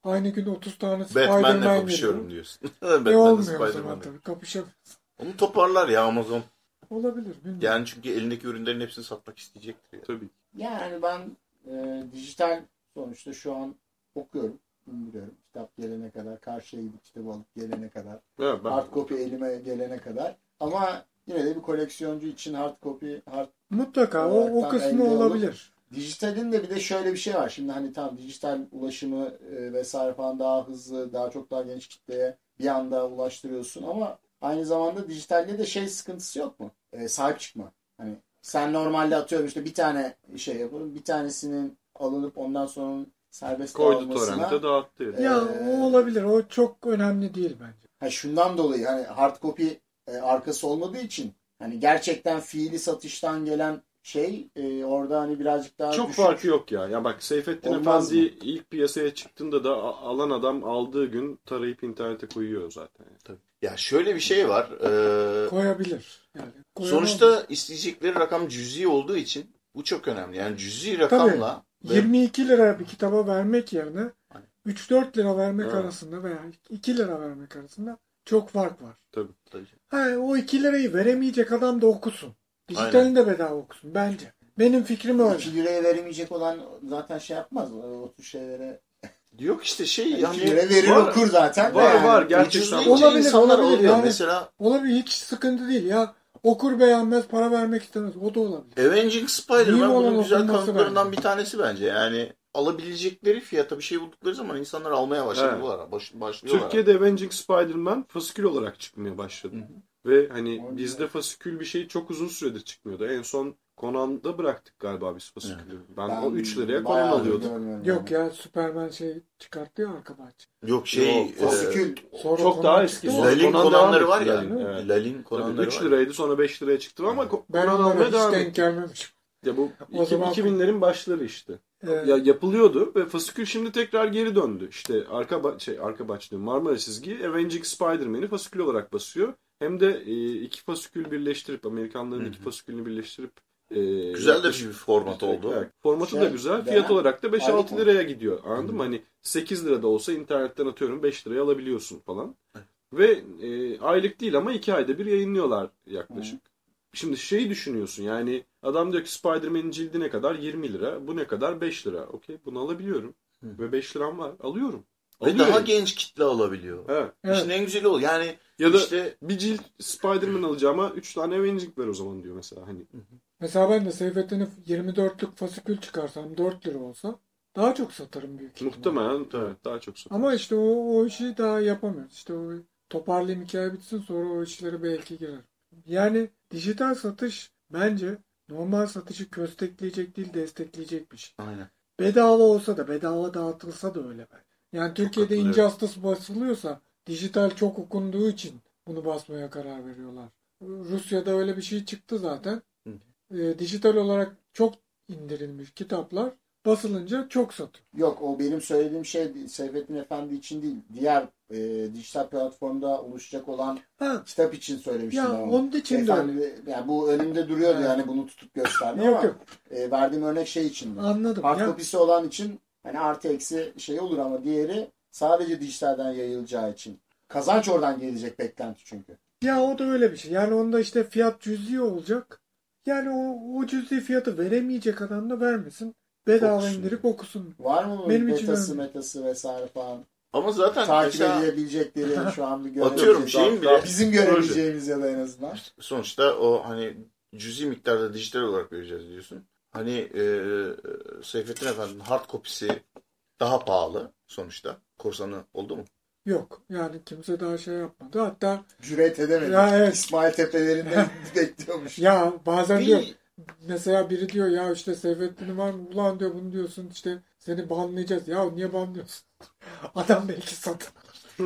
Aynı gün 30 tane Batman'le Spider-Man kapışıyorum geliyor. diyorsun. E Batman'le olmuyor o zaman Spider-Man'le. tabii. Kapışamıyorsun. Onu toparlar ya Amazon. Olabilir. Bilmiyorum. Yani çünkü elindeki ürünlerin hepsini satmak isteyecektir. Ya. Tabii. Yani ben e, dijital sonuçta şu an okuyorum. indiriyorum. Kitap gelene kadar, karşıya gidip kitabı alıp gelene kadar, Evet, ben, hard copy elime gelene kadar. Ama yine de bir koleksiyoncu için hard copy, hard Mutlaka o, o kısmı olabilir. Dijitalin de bir de şöyle bir şey var. Şimdi hani tam dijital ulaşımı e, vesaire falan daha hızlı, daha çok daha geniş kitleye bir anda ulaştırıyorsun ama aynı zamanda dijitalde de şey sıkıntısı yok mu? E, sahip çıkma. Hani sen normalde atıyorum işte bir tane şey yapalım, bir tanesinin alınıp ondan sonra serbest koydu torrente dağıttı. yani. Ya Ee, o olabilir. O çok önemli değil bence. Ha, şundan dolayı hani hard copy e, arkası olmadığı için hani gerçekten fiili satıştan gelen şey e, orada hani birazcık daha Çok düşük. farkı yok ya. Ya bak Seyfettin Olmaz Efendi ilk piyasaya çıktığında da alan adam aldığı gün tarayıp internete koyuyor zaten. Ya şöyle bir şey var. Ee, Koyabilir. Yani sonuçta isteyecekleri rakam cüzi olduğu için bu çok önemli. Yani cüzi rakamla ve 22 lira bir kitaba vermek yerine Aynen. 3-4 lira vermek Evet. arasında veya 2 lira vermek arasında çok fark var. Tabii. Ha, o 2 lirayı veremeyecek adam da okusun. Dijitalini de bedava okusun bence. Benim fikrim öyle. 2 liraya veremeyecek olan zaten şey yapmaz. O tür şeylere. Yok işte şey 2 yani lira verir var- okur zaten. var, yani. var. Gerçekten Olabilir, insanlar olabilir. Yani- Mesela Olabilir hiç sıkıntı değil ya. Okur beğenmez para vermek istemez. O da olabilir. Avenging Spider-Man bunun güzel kanıtlarından bence. bir tanesi bence. Yani alabilecekleri fiyata bir şey buldukları zaman insanlar almaya başladılar. Baş, başlıyorlar. Türkiye'de Avenging Spider-Man fasikül olarak çıkmaya başladı. Hı hı. Ve hani Aynen. bizde fasikül bir şey çok uzun süredir çıkmıyordu. En son Conan'da bıraktık galiba biz fasikülü. Ben, Ben o 3 liraya Conan alıyordum. Yok ya Superman şey çıkarttı ya arka bahçe. Yok şey Yok, e, Fasikül. Sonra Çok Conan daha eski. Lalin devam var ya. Lalin, evet. Conan'ları 3 var. liraydı sonra 5 liraya çıktı ama Ben Conan onlara almaya hiç devam denk etti. gelmemişim. Ya bu O iki- zaman- 2000'lerin başları işte. Ee, Ya yapılıyordu ve fasikül şimdi tekrar geri döndü. İşte arka ba- şey arka bahçe Marmara çizgi Avenging Spider-Man'i fasikül olarak basıyor. Hem de e, iki fasikül birleştirip Amerikanların iki fasikülünü birleştirip e, Güzel de bir format oldu. Evet, formatı Şey, da güzel. Fiyat olarak da 5-6 aylık mı? liraya gidiyor. Anladın mı? Hani 8 lirada olsa internetten atıyorum 5 liraya alabiliyorsun falan. Ve e, aylık değil ama 2 ayda bir yayınlıyorlar yaklaşık. Şimdi şeyi düşünüyorsun yani adam diyor ki Spider-Man'in cildi ne kadar? 20 lira. Bu ne kadar? 5 lira. Okey bunu alabiliyorum. Ve 5 liram var. Alıyorum. Ve Alıyorum. daha genç kitle alabiliyor. Evet. evet. İşin en güzeli o. Yani Ya da işte bir cilt Spider-Man alacağıma 3 tane Avenging ver o zaman diyor mesela. Hani Mesela ben de Seyfettin'e 24'lük fasikül çıkarsam 4 lira olsa daha çok satarım büyük ihtimalle. muhtemelen evet, daha çok satıyor. Ama işte o, o işi daha yapamıyoruz. İşte o toparlayayım hikaye bitsin sonra o işlere belki girer. Yani dijital satış bence normal satışı köstekleyecek değil destekleyecek bir şey. aynen. Bedava olsa da bedava dağıtılsa da öyle ben. Yani Türkiye'de katılıyorum. Injustice basılıyorsa dijital çok okunduğu için bunu basmaya karar veriyorlar. Rusya'da öyle bir şey çıktı zaten. Ee, dijital olarak çok indirilmiş kitaplar basılınca çok satıyor. Yok o benim söylediğim şey değil, Seyfettin Efendi için değil. Diğer e, dijital platformda oluşacak olan Ha, kitap için söylemiştim. Ya onu. onun için de Efendi, yani bu önümde duruyordu yani bunu tutup gösterdim yok ama yok e, verdiğim örnek şey için. anladım. Hard kopisi olan için hani artı eksi şey olur ama diğeri sadece dijitalden yayılacağı için. Kazanç oradan gelecek beklenti çünkü. ya o da öyle bir şey. Yani onda işte fiyat cüzi olacak. Yani o, o cüzi fiyatı veremeyecek adam da vermesin. Bedava Okusun. indirip okusun. Var mı Benim betası metası vesaire falan. Ama zaten Takip mesela edilebilecekleri şu an bir Atıyorum şeyin bile Bizim görebileceğimiz ya da en azından. sonuçta o hani cüzi miktarda dijital olarak vereceğiz diyorsun. Hani e, Seyfettin Efendi'nin hard kopisi daha pahalı sonuçta. Korsanı oldu mu? Yok yani kimse daha şey yapmadı. Hatta Cüret edemedik. Ya evet. İsmail Tepelerinde bekliyormuş. ya bazen diyor mesela biri diyor ya işte Seyfettin'in var mı? Ulan diyor bunu diyorsun işte seni banlayacağız. Ya niye banlıyorsun? Adam belki satın.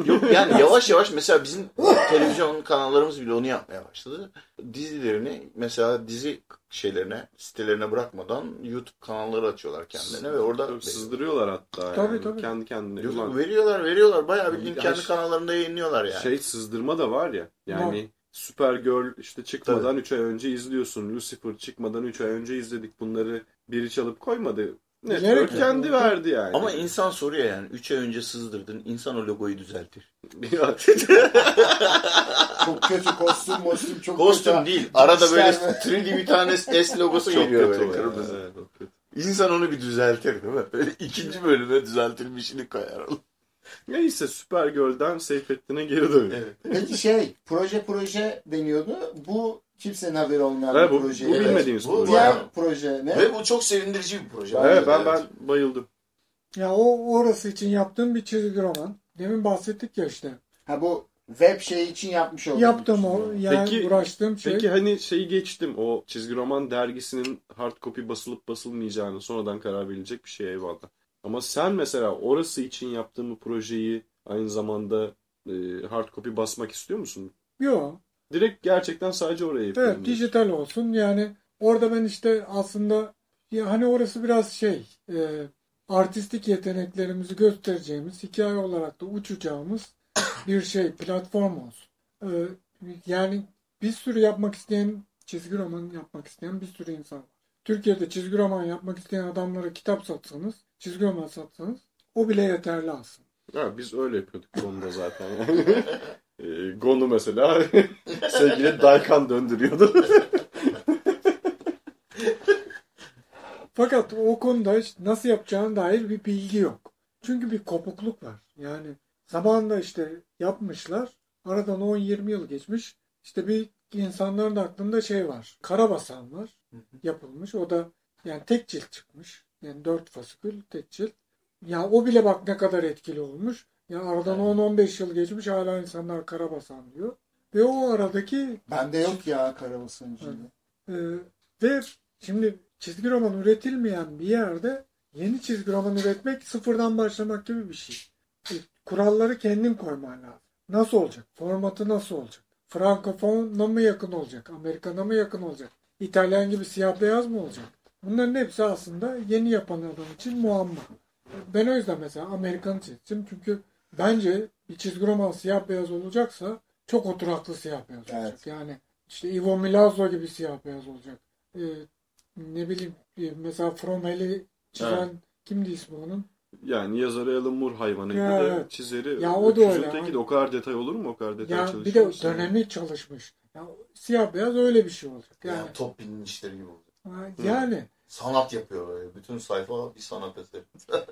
Yok yani yavaş yavaş mesela bizim televizyon kanallarımız bile onu yapmaya başladı. Dizilerini mesela dizi şeylerine, sitelerine bırakmadan YouTube kanalları açıyorlar kendilerine ve orada Tabii sızdırıyorlar hatta. Tabii, yani. tabii. Kendi kendine. Yok, Ulan veriyorlar veriyorlar bayağı bildiğin kendi kanallarında yayınlıyorlar yani. Şey sızdırma da var ya. Yani Supergirl işte çıkmadan 3 ay önce izliyorsun. Lucifer çıkmadan 3 ay önce izledik. Bunları biri çalıp koymadı. Bilerek kendi verdi yani. Ama insan soruyor yani 3 ay önce sızdırdın insan o logoyu düzeltir. Çok kötü kostüm mostüm çok Kostüm kötü. değil arada böyle İster mi? 3D bir tane S logosu çok geliyor kötü böyle kırmızı. Evet, kötü. İnsan onu bir düzeltir değil mi? Böyle ikinci bölüme düzeltilmişini koyar. Neyse Supergirl'den Seyfettin'e geri dönüyor. Evet. Peki şey proje proje deniyordu. Bu kimsenin haberi olmayan Evet, bir bu- proje. bu Evet. bilmediğimiz Bu proje. Diğer bayağı- proje ne? Ve bu çok sevindirici bir proje. Evet ben Evet. ben bayıldım. Ya o orası için yaptığım bir çizgi roman. Demin bahsettik ya işte. Ha bu web şeyi için yapmış oldum. Yaptım o. Yani Peki- uğraştığım şey. Peki hani şeyi geçtim. O çizgi roman dergisinin hard copy basılıp basılmayacağını sonradan karar verilecek bir şey eyvallah. Ama sen mesela orası için yaptığın bu projeyi aynı zamanda e, hard copy basmak istiyor musun? Yok. Direkt gerçekten sadece oraya yapıyorum. Evet diyorsun. dijital olsun. Yani orada ben işte aslında ya hani orası biraz şey e, artistik yeteneklerimizi göstereceğimiz hikaye olarak da uçacağımız bir şey platform olsun. E, yani bir sürü yapmak isteyen çizgi roman yapmak isteyen bir sürü insan var. Türkiye'de çizgi roman yapmak isteyen adamlara kitap satsanız, çizgi roman satsanız o bile yeterli aslında. Ha, biz öyle yapıyorduk Gonu'da zaten. e, Gonu mesela sevgili Daikan döndürüyordu. Fakat o konuda işte nasıl yapacağına dair bir bilgi yok. Çünkü bir kopukluk var. Yani zamanında işte yapmışlar. Aradan 10-20 yıl geçmiş. İşte bir insanların aklında şey var. Karabasan var. Yapılmış. O da yani tek cilt çıkmış. Yani 4 fasikül tek cilt. Ya o bile bak ne kadar etkili olmuş. Ya aradan 10-15 yıl geçmiş hala insanlar Karabasan diyor. Ve o aradaki Bende yok ya Karabasan içinde. ee, ve Şimdi çizgi roman üretilmeyen bir yerde yeni çizgi roman üretmek sıfırdan başlamak gibi bir şey. E, kuralları kendin koyman lazım. Nasıl olacak? Formatı nasıl olacak? Frankofona mı yakın olacak? Amerikan'a mı yakın olacak? İtalyan gibi siyah beyaz mı olacak? Bunların hepsi aslında yeni yapan adam için muamma. Ben o yüzden mesela Amerikan'ı seçtim. Çünkü bence bir çizgi roman siyah beyaz olacaksa çok oturaklı siyah beyaz olacak. Evet. Yani işte Ivo Milazzo gibi siyah beyaz olacak. Ee, ne bileyim e, mesela From Hell'i çizen kimdi ismi onun? Yani yazarı Alan Moore hayvanı Ya, gibi de evet. çizeri. Ya o da öyle. De o kadar detay olur mu? O kadar detay Ya bir de dönemi çalışmış. Ya, siyah beyaz öyle bir şey olacak. Yani, Yani, top işleri gibi ha, yani Sanat yapıyor böyle. Bütün sayfa bir sanat eseri.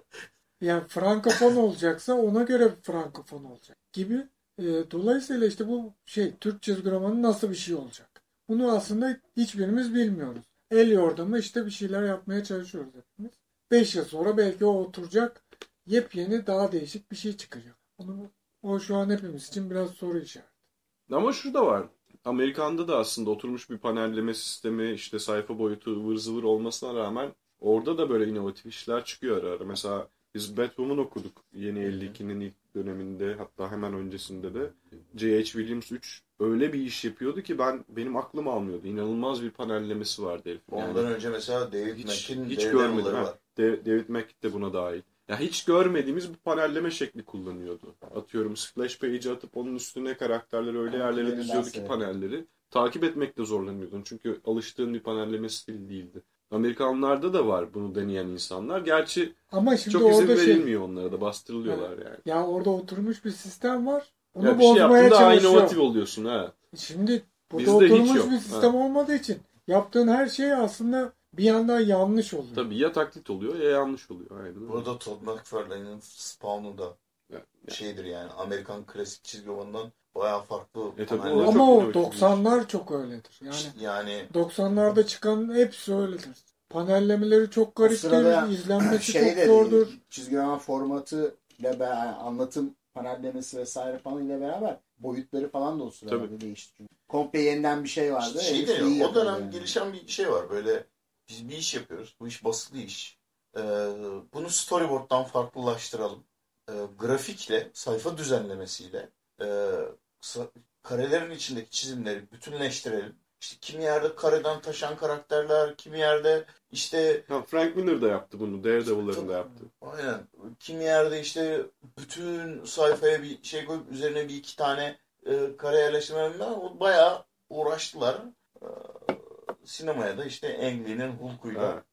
Yani frankofon olacaksa ona göre frankofon olacak gibi. E, dolayısıyla işte bu şey Türk çizgi romanı nasıl bir şey olacak? Bunu aslında hiçbirimiz bilmiyoruz. El yordamı işte bir şeyler yapmaya çalışıyoruz hepimiz. 5 yıl sonra belki o oturacak yepyeni daha değişik bir şey çıkacak. Onu, o şu an hepimiz için biraz soru işareti. Ama şu da var. Amerikan'da da aslında oturmuş bir panelleme sistemi, işte sayfa boyutu ıvır zıvır olmasına rağmen orada da böyle inovatif işler çıkıyor ara ara. Mesela biz Batwoman okuduk yeni 52'nin ilk döneminde hatta hemen öncesinde de. J.H. Williams 3 öyle bir iş yapıyordu ki ben benim aklım almıyordu. İnanılmaz bir panellemesi vardı herifin. Yani Ondan önce mesela David hiç, Mack'in hiç görmedim. Var. David Mack de buna dahil. Ya hiç görmediğimiz bir panelleme şekli kullanıyordu. Atıyorum splash page'i atıp onun üstüne karakterleri öyle Ama yerlere diziyordu ki panelleri. Takip etmekte zorlanıyordun. Çünkü alıştığın bir panelleme stili değildi. Amerikanlarda da var bunu deneyen insanlar. Gerçi Ama şimdi çok izin orada şey verilmiyor onlara da bastırılıyorlar yani. ya orada oturmuş bir sistem var. Onu Ya bir şey daha çalışıyor. inovatif oluyorsun ha. Şimdi burada Bizde hiç oturmuş bir sistem olmadığı için yaptığın her şey aslında bir yandan yanlış oluyor. Tabii ya taklit oluyor ya yanlış oluyor. Aynen. Burada Todd McFarlane'in Spawn'u da Ya, ya. şeydir yani Amerikan klasik çizgi romanından bayağı farklı. E tabii o Ama o çok inovatif. 90'lar çok öyledir. Yani yani 90'larda çıkan hepsi öyledir. Panellemeleri çok sırada gariptir, izlenmesi şey çok de zordur. çizgi roman formatı ile beraber anlatım panellemesi vesaire falan ile beraber boyutları falan da o sıralarda Tabii. değişti. Komple yeniden bir şey vardı. şey de o dönem yani. gelişen bir şey var böyle biz bir iş yapıyoruz. Bu iş basılı iş. Ee, bunu storyboard'dan farklılaştıralım. Ee, grafikle, sayfa düzenlemesiyle e, sa- karelerin içindeki çizimleri bütünleştirelim. İşte kimi yerde kareden taşan karakterler, kimi yerde işte Ha, Frank Miller da yaptı bunu. Daredevil'ların da yaptı. Aynen. Kimi yerde işte bütün sayfaya bir şey koyup üzerine bir iki tane e, kare yerleştirme falan, o bayağı uğraştılar. E, sinemaya da işte Ang Lee'nin Hulk'uyla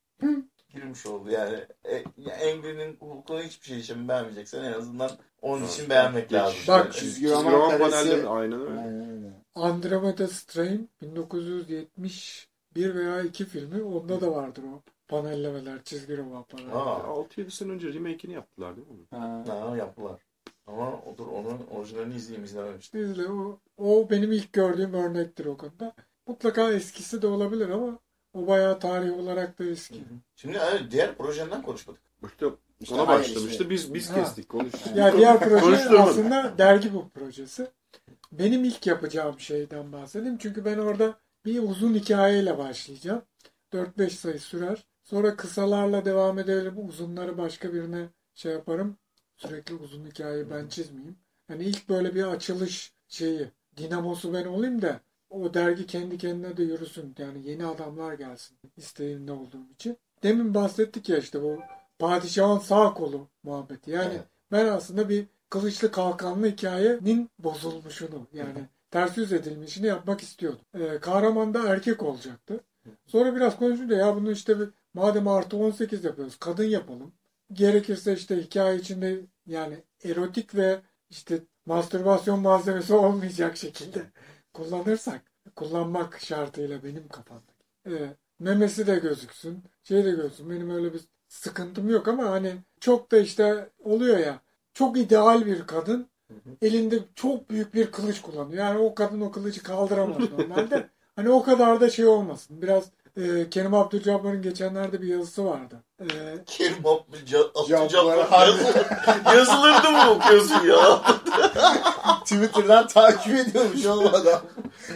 girmiş oldu yani. E, ya Ang Lee'nin Hulk'unu hiçbir şey için beğenmeyeceksen en azından onun Ha. için beğenmek lazım. Bak, çizgi Çizgi roman panelleri aynen öyle. Aynen öyle. Andromeda Strain 1971 veya 2 filmi onda da vardır o panellemeler, çizgi roman panellemeleri. Aa, 6-7 sene önce remake'ini yaptılar değil mi? Ha. ha, yaptılar. Ama odur onun orijinalini izleyeyim izlememiştim. İzle o, o benim ilk gördüğüm örnektir o konuda. Mutlaka eskisi de olabilir ama o bayağı tarih olarak da eski. Şimdi evet, diğer projenden konuşmadık. İşte İşte ona başlamıştı. işte. Biz biz Ha. kestik. Konuş. Ya diğer proje aslında dergi bu projesi. Benim ilk yapacağım şeyden bahsedeyim. Çünkü ben orada bir uzun hikayeyle başlayacağım. 4-5 sayı sürer. Sonra kısalarla devam edelim. Uzunları başka birine şey yaparım. Sürekli uzun hikayeyi ben çizmeyeyim. Yani ilk böyle bir açılış şeyi. Dinamosu ben olayım da o dergi kendi kendine de yürüsün. Yani yeni adamlar gelsin. İsteğimde olduğum için. Demin bahsettik ya işte bu padişahın sağ kolu muhabbeti. Yani Evet. ben aslında bir kılıçlı kalkanlı hikayenin bozulmuşunu yani ters yüz edilmişini yapmak istiyordum. Ee, kahraman da erkek olacaktı. Sonra biraz konuşunca ya bunu işte bir, madem artı 18 yapıyoruz kadın yapalım. Gerekirse işte hikaye içinde yani erotik ve işte mastürbasyon malzemesi olmayacak şekilde kullanırsak kullanmak şartıyla benim kafamda. Ee, memesi de gözüksün. Şey de gözüksün. Benim öyle bir sıkıntım yok ama hani çok da işte oluyor ya çok ideal bir kadın elinde çok büyük bir kılıç kullanıyor. Yani o kadın o kılıcı kaldıramaz normalde. Hani o kadar da şey olmasın. Biraz e, Kerim Abdülcabbar'ın geçenlerde bir yazısı vardı. E, Kerim Abdülca- Cabbar Abdülcabbar yazılır, yazılırdı mı okuyorsun ya? Twitter'dan takip ediyormuş oğlum adam.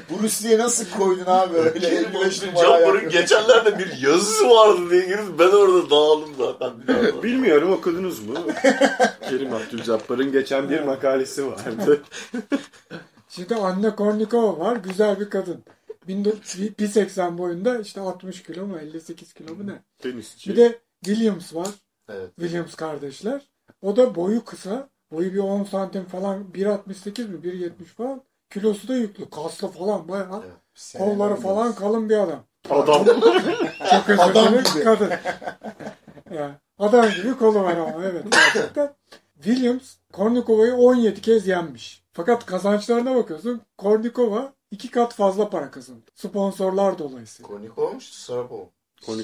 Bruce Lee'ye nasıl koydun abi öyle 55 numara Jumper'ın geçenlerde bir yazısı vardı diye girdim. Ben orada dağıldım zaten. Bilmiyorum okudunuz mu? Kerim Abdülcabbar'ın geçen bir makalesi vardı. Şimdi Anne Kornikova var. Güzel bir kadın. 1.80 boyunda işte 60 kilo mu 58 kilo mu ne? Tenisçi. Bir de Williams var. Evet. Williams kardeşler. O da boyu kısa. Boyu bir 10 santim falan 1.68 mi 1.70 falan. Kilosu da yüklü. Kaslı falan bayağı. Evet. Kolları falan kalın bir adam. Adam. Çok özür Adam gibi. Kadın. yani adam gibi kolu var ama evet gerçekten. Williams Kornikova'yı 17 kez yenmiş. Fakat kazançlarına bakıyorsun. Kornikova iki kat fazla para kazandı. Sponsorlar dolayısıyla. Konikova mu? Sarapova.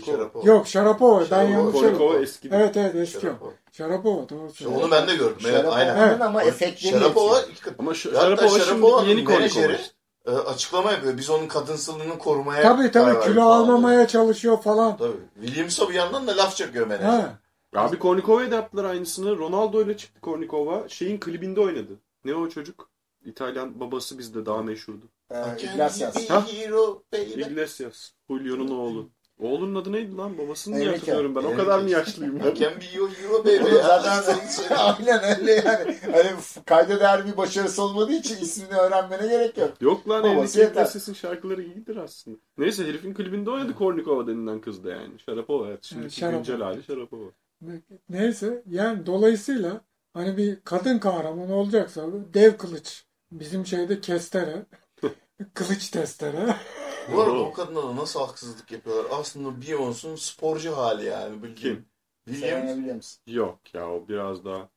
Şarapova. Yok Sharapova ben Şarapova, yanlış Konikova söyledim. eski. Evet evet eski o. Şarapova. Sharapova doğru İşte söylüyorsun. onu ben de gördüm. Evet, Şarapova'nın aynen. ama efektleri Şarapova yetiyor. iki kat. Ama şimdi Sharapova'nın yeni Konikova. menajeri işte. e, açıklama yapıyor. Biz onun kadınsılığını korumaya Tabii tabii kilo falan almamaya çalışıyor falan. diyor. Tabii. Williams'a bir yandan da laf çakıyor menajer. Ha. Abi Kornikova'ya da yaptılar aynısını. Ronaldo ile çıktı Kornikova. Şeyin klibinde oynadı. Ne o çocuk? İtalyan babası bizde daha meşhurdu. Ee, Iglesias. Ha? Iglesias. Julio'nun oğlu. Oğlunun adı neydi lan? Babasını niye Enrique. hatırlıyorum ben. O kadar mı yaşlıyım ben? can be your hero baby. Zaten aynen öyle yani. Hani kayda değer bir başarısı olmadığı için ismini öğrenmene gerek yok. Yok lan Enrique. Iglesias'ın şarkıları iyidir aslında. Neyse herifin klibinde oynadı Kornikova denilen kız da yani. Sharapova evet. Şimdi Evet, Sharapova. güncel hali Sharapova. Neyse yani dolayısıyla hani bir kadın kahraman olacaksa dev kılıç. Bizim şeyde kestere. kılıç testere. Bu arada o kadına da nasıl haksızlık yapıyorlar? Aslında Beyoncé'un sporcu hali yani. Kim? Williams. Williams. Yok ya o biraz daha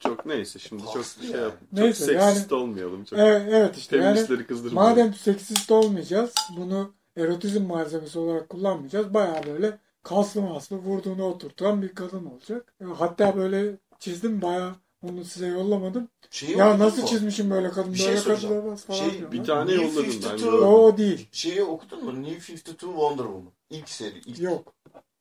çok neyse şimdi çok şey yani. yap. Çok Neyse, seksist olmayalım. Çok Evet, evet işte yani kızdırmayalım. madem seksist olmayacağız bunu erotizm malzemesi olarak kullanmayacağız. Bayağı böyle kaslı maslı vurduğunu oturtan bir kadın olacak. Hatta böyle çizdim bayağı onu size yollamadım. Şeyi Ya nasıl mu? çizmişim böyle kadın Bir şey böyle soracağım. kadın falan Şey, bir tane New yolladım ben. 52 gördüm. O, o değil. Şeyi okudun mu? New 52 Wonder Woman. İlk seri. ilk Yok.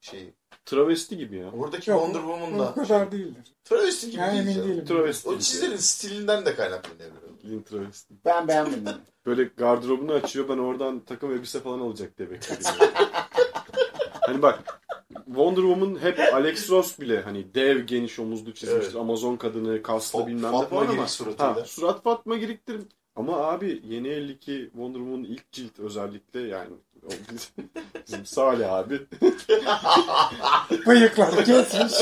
Şeyi. Travesti gibi ya. Oradaki Yok, Wonder O Woman'da. kadar şey, değildir. Travesti gibi Yani değil emin canım. değilim. Travesti. O çizerin stilinden de kaynaklanıyor. Bildiğin travesti. Ben beğenmedim. Böyle gardırobunu açıyor ben oradan takım elbise falan alacak diye bekledim. hani bak Wonder Woman hep Alex Ross bile hani dev geniş omuzlu çizmiştir. Evet. Amazon kadını kaslı Fa- bilmem ne Fatma. Girik suratıyla. Ha, surat Fatma Girik'tir. Ama abi yeni 52 Wonder Woman ilk cilt özellikle yani o bizim, Salih abi Bıyıkları kesmiş.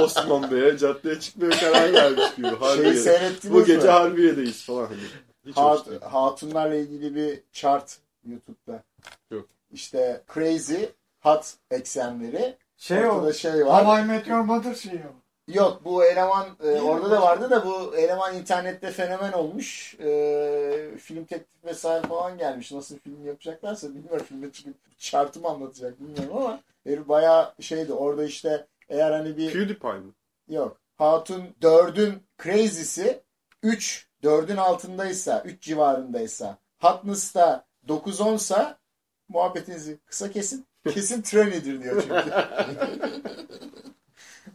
Osman Bey'e caddeye çıkmaya karar vermiş gibi. Şeyi Harbiye. seyrettiniz Bu gece mi? Harbiye'deyiz falan. Hani. Hiç Hat, hatunlarla ilgili bir chart YouTube'da. Yok. İşte crazy hot eksenleri. Şey o. Ortada şey var. Hawaii Meteor Mother şeyi o. Yok bu eleman e, orada da vardı da bu eleman internette fenomen olmuş. E, film teklif vesaire falan gelmiş. Nasıl film yapacaklarsa bilmiyorum. Filmde çıkıp şartı mı anlatacak bilmiyorum ama herif bayağı şeydi. Orada işte eğer hani bir PewDiePie mı? yok. Hatun 4'ün crazy'si 3 4'ün altındaysa 3 civarındaysa Hotness'ta 9-10 sa muhabbetinizi kısa kesin. Kesin trenidir diyor çünkü.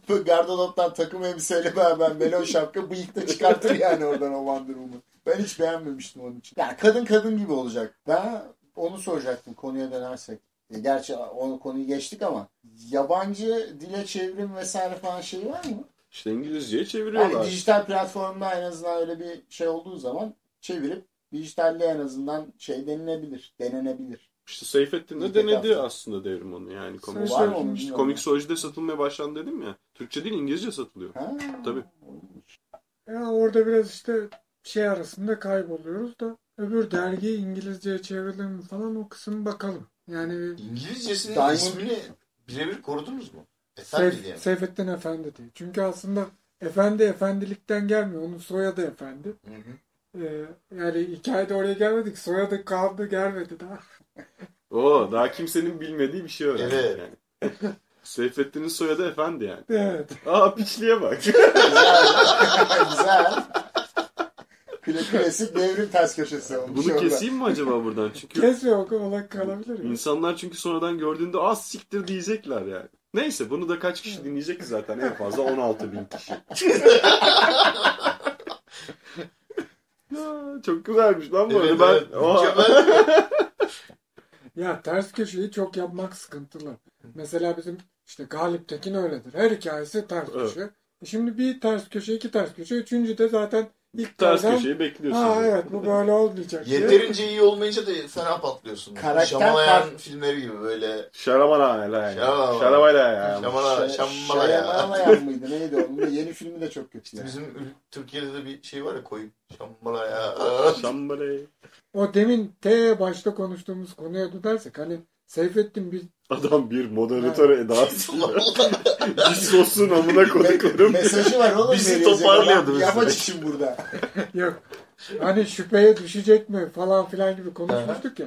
Bu Gardırop'tan takım elbiseyle beraber melon şapka bıyık da çıkartır yani oradan o Wonder Woman. Ben hiç beğenmemiştim onun için. Yani kadın kadın gibi olacak. Ben onu soracaktım konuya dönersek. E, Gerçi onu konuyu geçtik ama yabancı dile çevrim vesaire falan şey var mı? İşte İngilizceye Yani çeviriyorlar. dijital platformda en azından öyle bir şey olduğu zaman çevirip dijitalde en azından şey denilebilir, denenebilir. İşte Seyfettin de denedi etapta. aslında devrim onu yani. Komik, Var onun işte komik Sojide satılmaya başlandı dedim ya. Türkçe değil İngilizce satılıyor. Ha? Tabii. Ya orada biraz işte şey arasında kayboluyoruz da öbür dergi İngilizceye çevrilir mi falan o kısım bakalım. Yani İngilizcesinin Diamond- ismini birebir korudunuz mu? Efendi diye. Seyf, Seyfettin Efendi değil. Çünkü aslında efendi efendilikten gelmiyor. Onun soyadı efendi. Hı hı. Ee, yani hikayede oraya gelmedik. Soyadı kaldı gelmedi daha. Oo daha kimsenin bilmediği bir şey öğrendik Evet. yani. Seyfettin'in soyadı efendi yani. Evet. Aa piçliğe bak. Güzel. Güzel. Kla- Klasik devrim ters köşesi olmuş Bunu orada. keseyim mi acaba buradan? Çünkü Kesmiyor o olarak kalabilir. ya. insanlar çünkü sonradan gördüğünde az siktir diyecekler yani. Neyse bunu da kaç kişi dinleyecek ki zaten en fazla 16 bin kişi. Ya, çok güzelmiş lan bu Evet, evet. Ben. Mükemmel. Ya ters köşeyi çok yapmak sıkıntılı. Mesela bizim işte Galip Tekin öyledir. Her hikayesi ters Evet. köşe. E Şimdi bir ters köşe, iki ters köşe. Üçüncü de zaten ilk Ters terden, köşeyi bekliyorsun. Ha evet bu böyle olmayacak. Yeterince iyi olmayınca da fena patlıyorsun. Karakter Şamalayan fark- filmleri gibi böyle. Şaramana la ya. Şaramana. Şaramana ya. Şamala, şamala ya. Mıydı? Neydi onun da yeni filmi de çok kötü. İşte bizim Türkiye'de de bir şey var ya koyun. Şamala ya. Şambale. O demin T başta konuştuğumuz konuya dönersek hani Seyfettin bir Adam bir moderatör edasıyla. Biz olsun amına koduklarım. Mesajı var oğlum. Bizi toparlıyordu. Yamaç için burada. yok hani şüpheye düşecek mi falan filan gibi konuşmuştuk ya.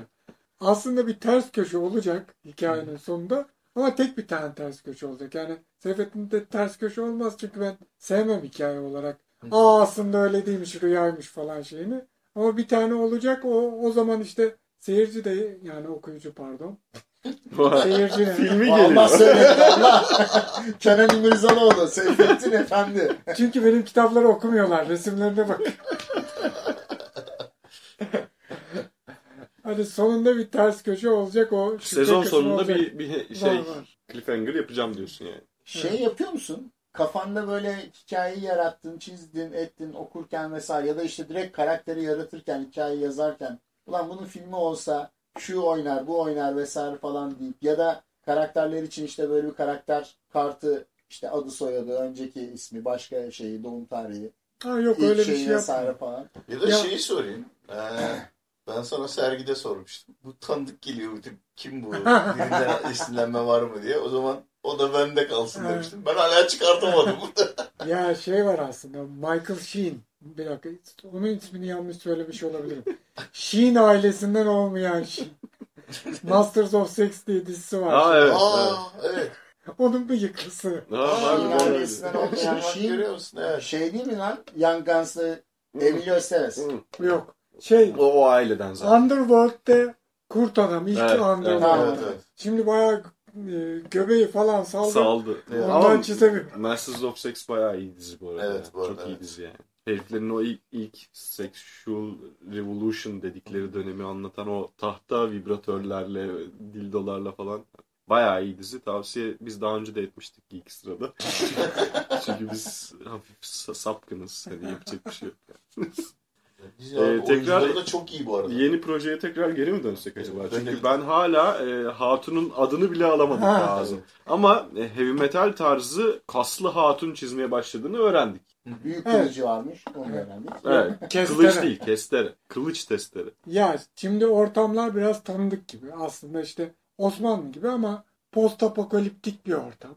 Aslında bir ters köşe olacak hikayenin sonunda ama tek bir tane ters köşe olacak. Yani Seyfettin'de ters köşe olmaz çünkü ben sevmem hikaye olarak. Aa aslında öyle değilmiş rüyaymış falan şeyini. Ama bir tane olacak o o zaman işte seyirci de yani okuyucu pardon. Seyirci ne? Filmi Allah geliyor. söyledi Allah. Kenan İmirzalıoğlu, Seyfettin Efendi. Çünkü benim kitapları okumuyorlar. Resimlerine bak. Hadi sonunda bir ters köşe olacak o. Sezon sonunda olacak. bir, bir Var, şey var. cliffhanger yapacağım diyorsun yani. Şey yapıyor musun? Kafanda böyle hikayeyi yarattın, çizdin, ettin, okurken vesaire ya da işte direkt karakteri yaratırken, hikayeyi yazarken ulan bunun filmi olsa şu oynar, bu oynar vesaire falan deyip ya da karakterler için işte böyle bir karakter kartı işte adı soyadı, önceki ismi, başka şeyi, doğum tarihi, Ha yok öyle bir şey vesaire yapma. falan. Ya da Ya- şeyi sorayım. Ee, ben sana sergide sormuştum. Bu tanıdık geliyor bu tip. Kim bu? Birinden esinlenme var mı diye. O zaman o da bende kalsın Evet. demiştim. Ben hala çıkartamadım. Ya şey var aslında Michael Sheen. Bir dakika onun ismini yanlış söylemiş olabilirim. Sheen ailesinden olmayan Sheen. Masters of Sex diye dizisi var. Aa evet. Aa evet. Onun bıyıklısı. Sheen ailesinden olmayan Sheen. görüyor musun? Evet. Şey değil mi lan? Young Guns'lı Emilio Estevez. Yok. Şey O, o aileden zaten. Underworld'de kurt adam. ilk Evet, evet. Underworld. Evet, evet. Şimdi bayağı göbeği falan saldı. Saldı. Evet. Ondan Ama çizemiyorum. Masters of Sex bayağı iyi dizi bu arada. Evet, bu arada, Çok iyi evet. dizi yani. Heriflerin o ilk, ilk sexual revolution dedikleri dönemi anlatan o tahta vibratörlerle, dildolarla falan bayağı iyi dizi. Tavsiye biz daha önce de etmiştik ilk sırada. Çünkü biz hafif sa- sapkınız. Hani yapacak bir şey yok. Ee, tekrar- da çok iyi bu arada. Yeni projeye tekrar geri mi dönsek acaba? Evet, Çünkü ben hala e, Hatun'un adını bile alamadım Ha. daha ağzım. Ama e, heavy metal tarzı kaslı Hatun çizmeye başladığını öğrendik. Büyük Evet. kılıcı varmış. Onu öğrendik. Evet. Kestere. Kılıç değil, kestere. Kılıç testere. Ya şimdi ortamlar biraz tanıdık gibi. Aslında işte Osmanlı gibi ama post apokaliptik bir ortam.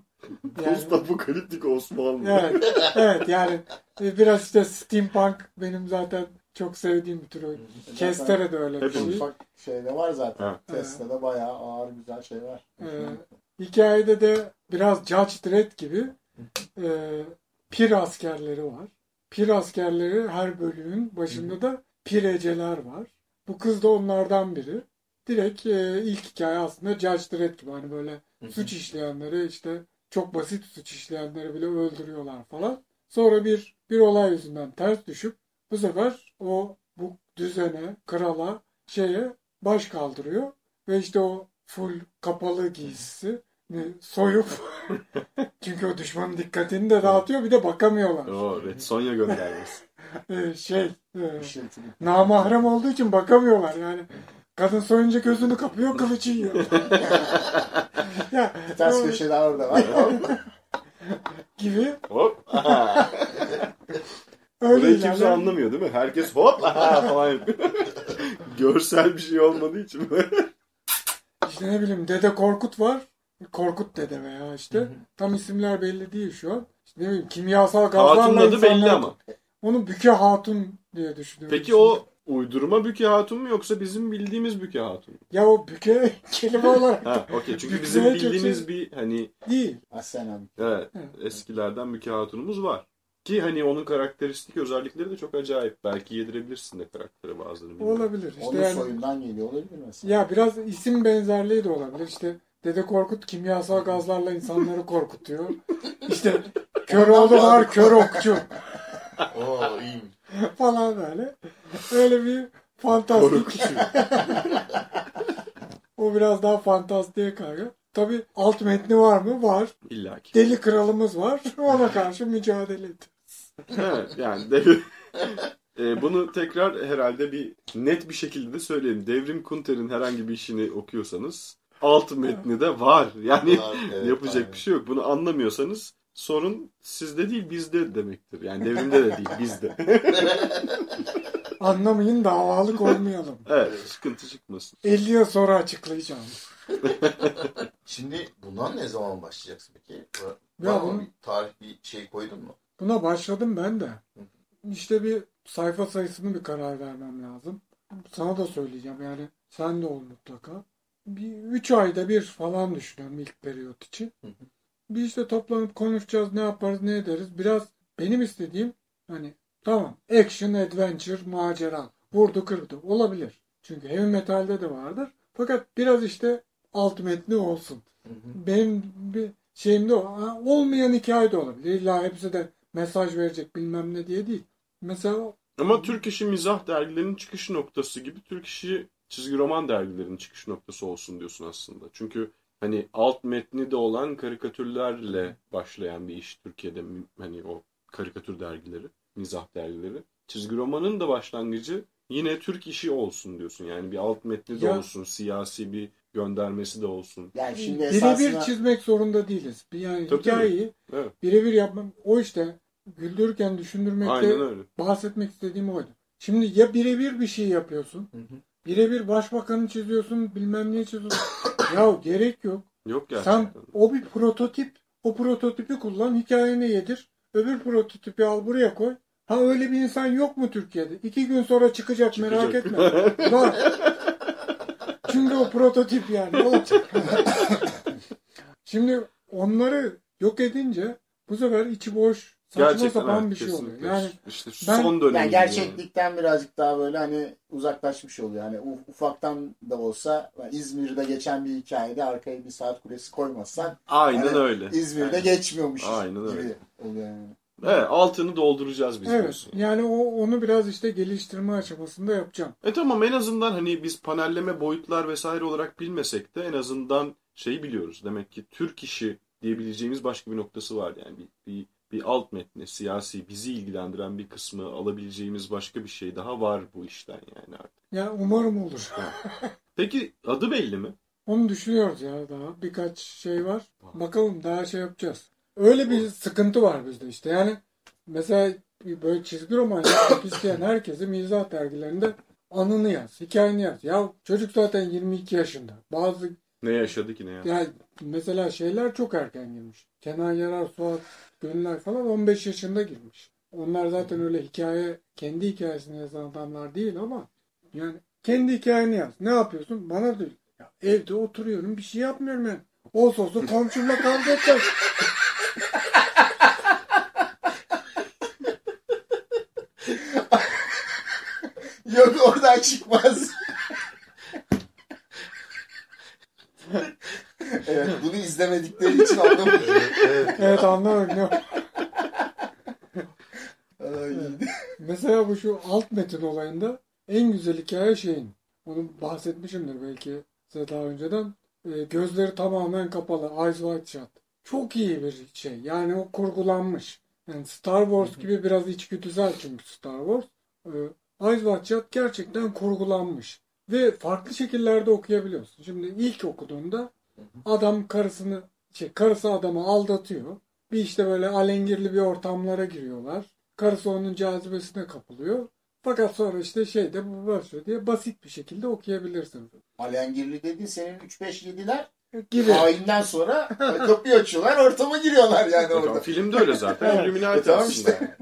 Yani- Post apokaliptik Osmanlı. Evet, evet yani e, biraz işte steampunk benim zaten çok sevdiğim bir tür oyun. Kestere de öyle bir şey. Ufak şeyde var zaten. Ha. Tesla'da bayağı ağır güzel şey var. Ee, hikayede de biraz Judge Dredd gibi e, pir askerleri var. Pir askerleri her bölümün başında da pireceler var. Bu kız da onlardan biri. Direkt e, ilk hikaye aslında Judge Dredd gibi hani böyle suç işleyenleri işte çok basit suç işleyenleri bile öldürüyorlar falan. Sonra bir bir olay yüzünden ters düşüp bu sefer o bu düzene, krala, şeye baş kaldırıyor ve işte o full kapalı giysisi soyup çünkü o düşmanın dikkatini de dağıtıyor bir de bakamıyorlar. O Red Sonja göndermesi. Şey e, namahrem olduğu için bakamıyorlar yani. Kadın soyunca gözünü kapıyor kılıcı yiyor. ya, Bir ters o köşeler orada var. gibi Hop. Öyle Burayı kimse ilerler. anlamıyor değil mi? Herkes hop aha falan yapıyor. Görsel bir şey olmadığı için. İşte ne bileyim Dede Korkut var. Korkut Dede veya işte. Tam isimler belli değil şu an. İşte ne bileyim kimyasal gazlarla Hatun'un adı belli insanları- ama. Onu Büke Hatun diye düşünüyorum. Peki o uydurma Büke Hatun mu yoksa bizim bildiğimiz Büke Hatun mu? Ya o Büke kelime olarak Ha, okey. Çünkü Büke bizim bildiğimiz bir hani değil. Aslen abi. evet Evet. eskilerden Büke Hatun'umuz var. Ki hani onun karakteristik özellikleri de çok acayip. Belki yedirebilirsin de karaktere bazılarını. bilmiyorum. Olabilir. İşte Onun yani, soyundan geliyor olabilir mesela. ya biraz isim benzerliği de olabilir. İşte Dede Korkut kimyasal gazlarla insanları korkutuyor. İşte Köroğlu var kör okçu. Oo iyiyim. falan böyle. Öyle bir fantastik. o biraz daha fantastiğe kayıyor. Tabi alt metni var mı? Var. İlla ki. Deli kralımız var. Ona karşı mücadele ediyor. Evet yani devrim... E, bunu tekrar herhalde bir net bir şekilde de söyleyelim. Devrim Kunter'in herhangi bir işini okuyorsanız alt metni de var. Yani Var, evet, yapacak aynen. bir şey yok. Bunu anlamıyorsanız sorun sizde değil bizde demektir. Yani devrimde de değil bizde. Anlamayın davalık olmayalım. evet sıkıntı çıkmasın. 50 yıl sonra açıklayacağım. Şimdi bundan ne zaman başlayacaksın peki? Ya Var bunu- Bir tarih bir şey koydun mu? Buna başladım ben de. İşte bir sayfa sayısını bir karar vermem lazım. Sana da söyleyeceğim yani sen de ol mutlaka. Bir üç ayda bir falan düşünüyorum ilk periyot için. Hı hı. Bir işte toplanıp konuşacağız ne yaparız ne ederiz. Biraz benim istediğim hani tamam action adventure macera vurdu kırdı olabilir. Çünkü heavy metalde de vardır. Fakat biraz işte alt metni olsun. Benim bir şeyim de o. Ha, Olmayan hikaye de olabilir. İlla hepsi de mesaj verecek bilmem ne diye değil. Mesela Ama Türk işi mizah dergilerinin çıkış noktası gibi Türk işi çizgi roman dergilerinin çıkış noktası olsun diyorsun aslında. Çünkü hani alt metni de olan karikatürlerle başlayan bir iş Türkiye'de hani o karikatür dergileri, mizah dergileri. Çizgi romanın da başlangıcı yine Türk işi olsun diyorsun. Yani bir alt metni de Ya- olsun, siyasi bir göndermesi de olsun. Yani şimdi birebir esasında çizmek zorunda değiliz. Bir Yani Tabii, hikayeyi Evet. birebir yapmak o işte güldürürken düşündürmekte bahsetmek istediğim oydu. Şimdi ya birebir bir şey yapıyorsun. Hı hı. Birebir başbakanı çiziyorsun bilmem ne çiziyorsun. ya gerek yok. Yok gerçekten. Sen o bir prototip. O prototipi kullan hikayene yedir. Öbür prototipi al buraya koy. Ha öyle bir insan yok mu Türkiye'de? İki gün sonra çıkacak, merak Çıkacak. etme. Var. Çünkü o prototip yani. Ne olacak? Şimdi onları yok edince bu sefer içi boş saçma Gerçekten sapan evet, bir şey oluyor. Yani işte ben- son dönem. yani gerçeklikten birazcık daha böyle hani uzaklaşmış oluyor. Hani u- ufaktan da olsa yani İzmir'de geçen bir hikayede arkaya bir saat kulesi koymazsan Aynen Yani öyle. İzmir'de Aynen. geçmiyormuş Aynen gibi öyle. oluyor yani. Evet, altını dolduracağız biz evet. diyorsun. Yani o onu biraz işte geliştirme aşamasında yapacağım. E tamam en azından hani biz panelleme boyutlar vesaire olarak bilmesek de en azından şeyi biliyoruz. Demek ki Türk işi diyebileceğimiz başka bir noktası var yani bir, bir, bir alt metni, siyasi, bizi ilgilendiren bir kısmı alabileceğimiz başka bir şey daha var bu işten yani artık. Ya umarım olur. Peki adı belli mi? Onu düşünüyoruz ya daha. Birkaç şey var. Bakalım daha şey yapacağız. Öyle bir sıkıntı var bizde işte. Yani mesela bir böyle çizgi roman yapmak isteyen herkesi mizah dergilerinde anını yaz, hikayeni yaz. Ya çocuk zaten 22 yaşında. Bazı Ne yaşadı ki ne ya mesela şeyler çok erken girmiş. Kenan Yarar, Suat Gönüller falan 15 yaşında girmiş. Onlar zaten öyle hikaye, kendi hikayesini yazan adamlar değil ama yani kendi hikayeni yaz. Ne yapıyorsun? Bana diyor. Ya evde oturuyorum bir şey yapmıyorum yani. Olsa olsa komşumla kavga edeceğim. Oradan çıkmaz. evet bunu izlemedikleri için anlamıyorum. evet. Evet anlamadım. Mesela bu şu alt metin olayında en güzel hikaye şeyin. Onu bahsetmişimdir belki size daha önceden. Ee, gözleri tamamen kapalı. Eyes Wide Shut. Çok iyi bir şey. Yani o kurgulanmış. Yani Star Wars gibi biraz içgüdüsel çünkü Star Wars. Ee, Eyes Wide Shut gerçekten kurgulanmış. Ve farklı şekillerde okuyabiliyorsun. Şimdi ilk okuduğunda adam karısını şey, karısı adamı aldatıyor. Bir işte böyle alengirli bir ortamlara giriyorlar. Karısı onun cazibesine kapılıyor. Fakat sonra işte şeyde bu başlıyor diye basit bir şekilde okuyabilirsin. Alengirli dedi senin 3-5-7'ler Gibi. ayinden sonra kapıyı açıyorlar ortama giriyorlar yani Hocam, orada. filmde öyle zaten. Evet. Illuminati E tamam işte.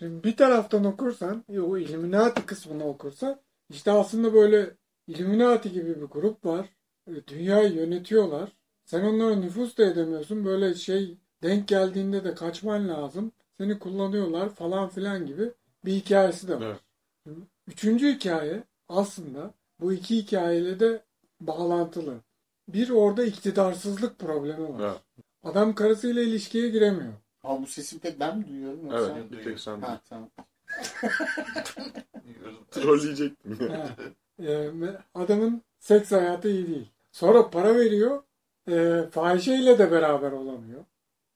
Şimdi bir taraftan okursan, o Illuminati kısmını okursan, işte aslında böyle Illuminati gibi bir grup var. E, Dünyayı yönetiyorlar. Sen onlara nüfus da edemiyorsun. Böyle şey denk geldiğinde de kaçman lazım. Seni kullanıyorlar falan filan gibi bir hikayesi de var. Evet. Üçüncü hikaye aslında bu iki hikayeyle de bağlantılı. Bir orada iktidarsızlık problemi var. Evet. Adam karısıyla ilişkiye giremiyor. Ama bu sesimi tek ben mi duyuyorum yoksa? Evet bir tek sen. Ha tamam. Trolleyecektim ya. Ha. Ee, adamın seks hayatı iyi değil. Sonra para veriyor. E, fahişeyle de beraber olamıyor.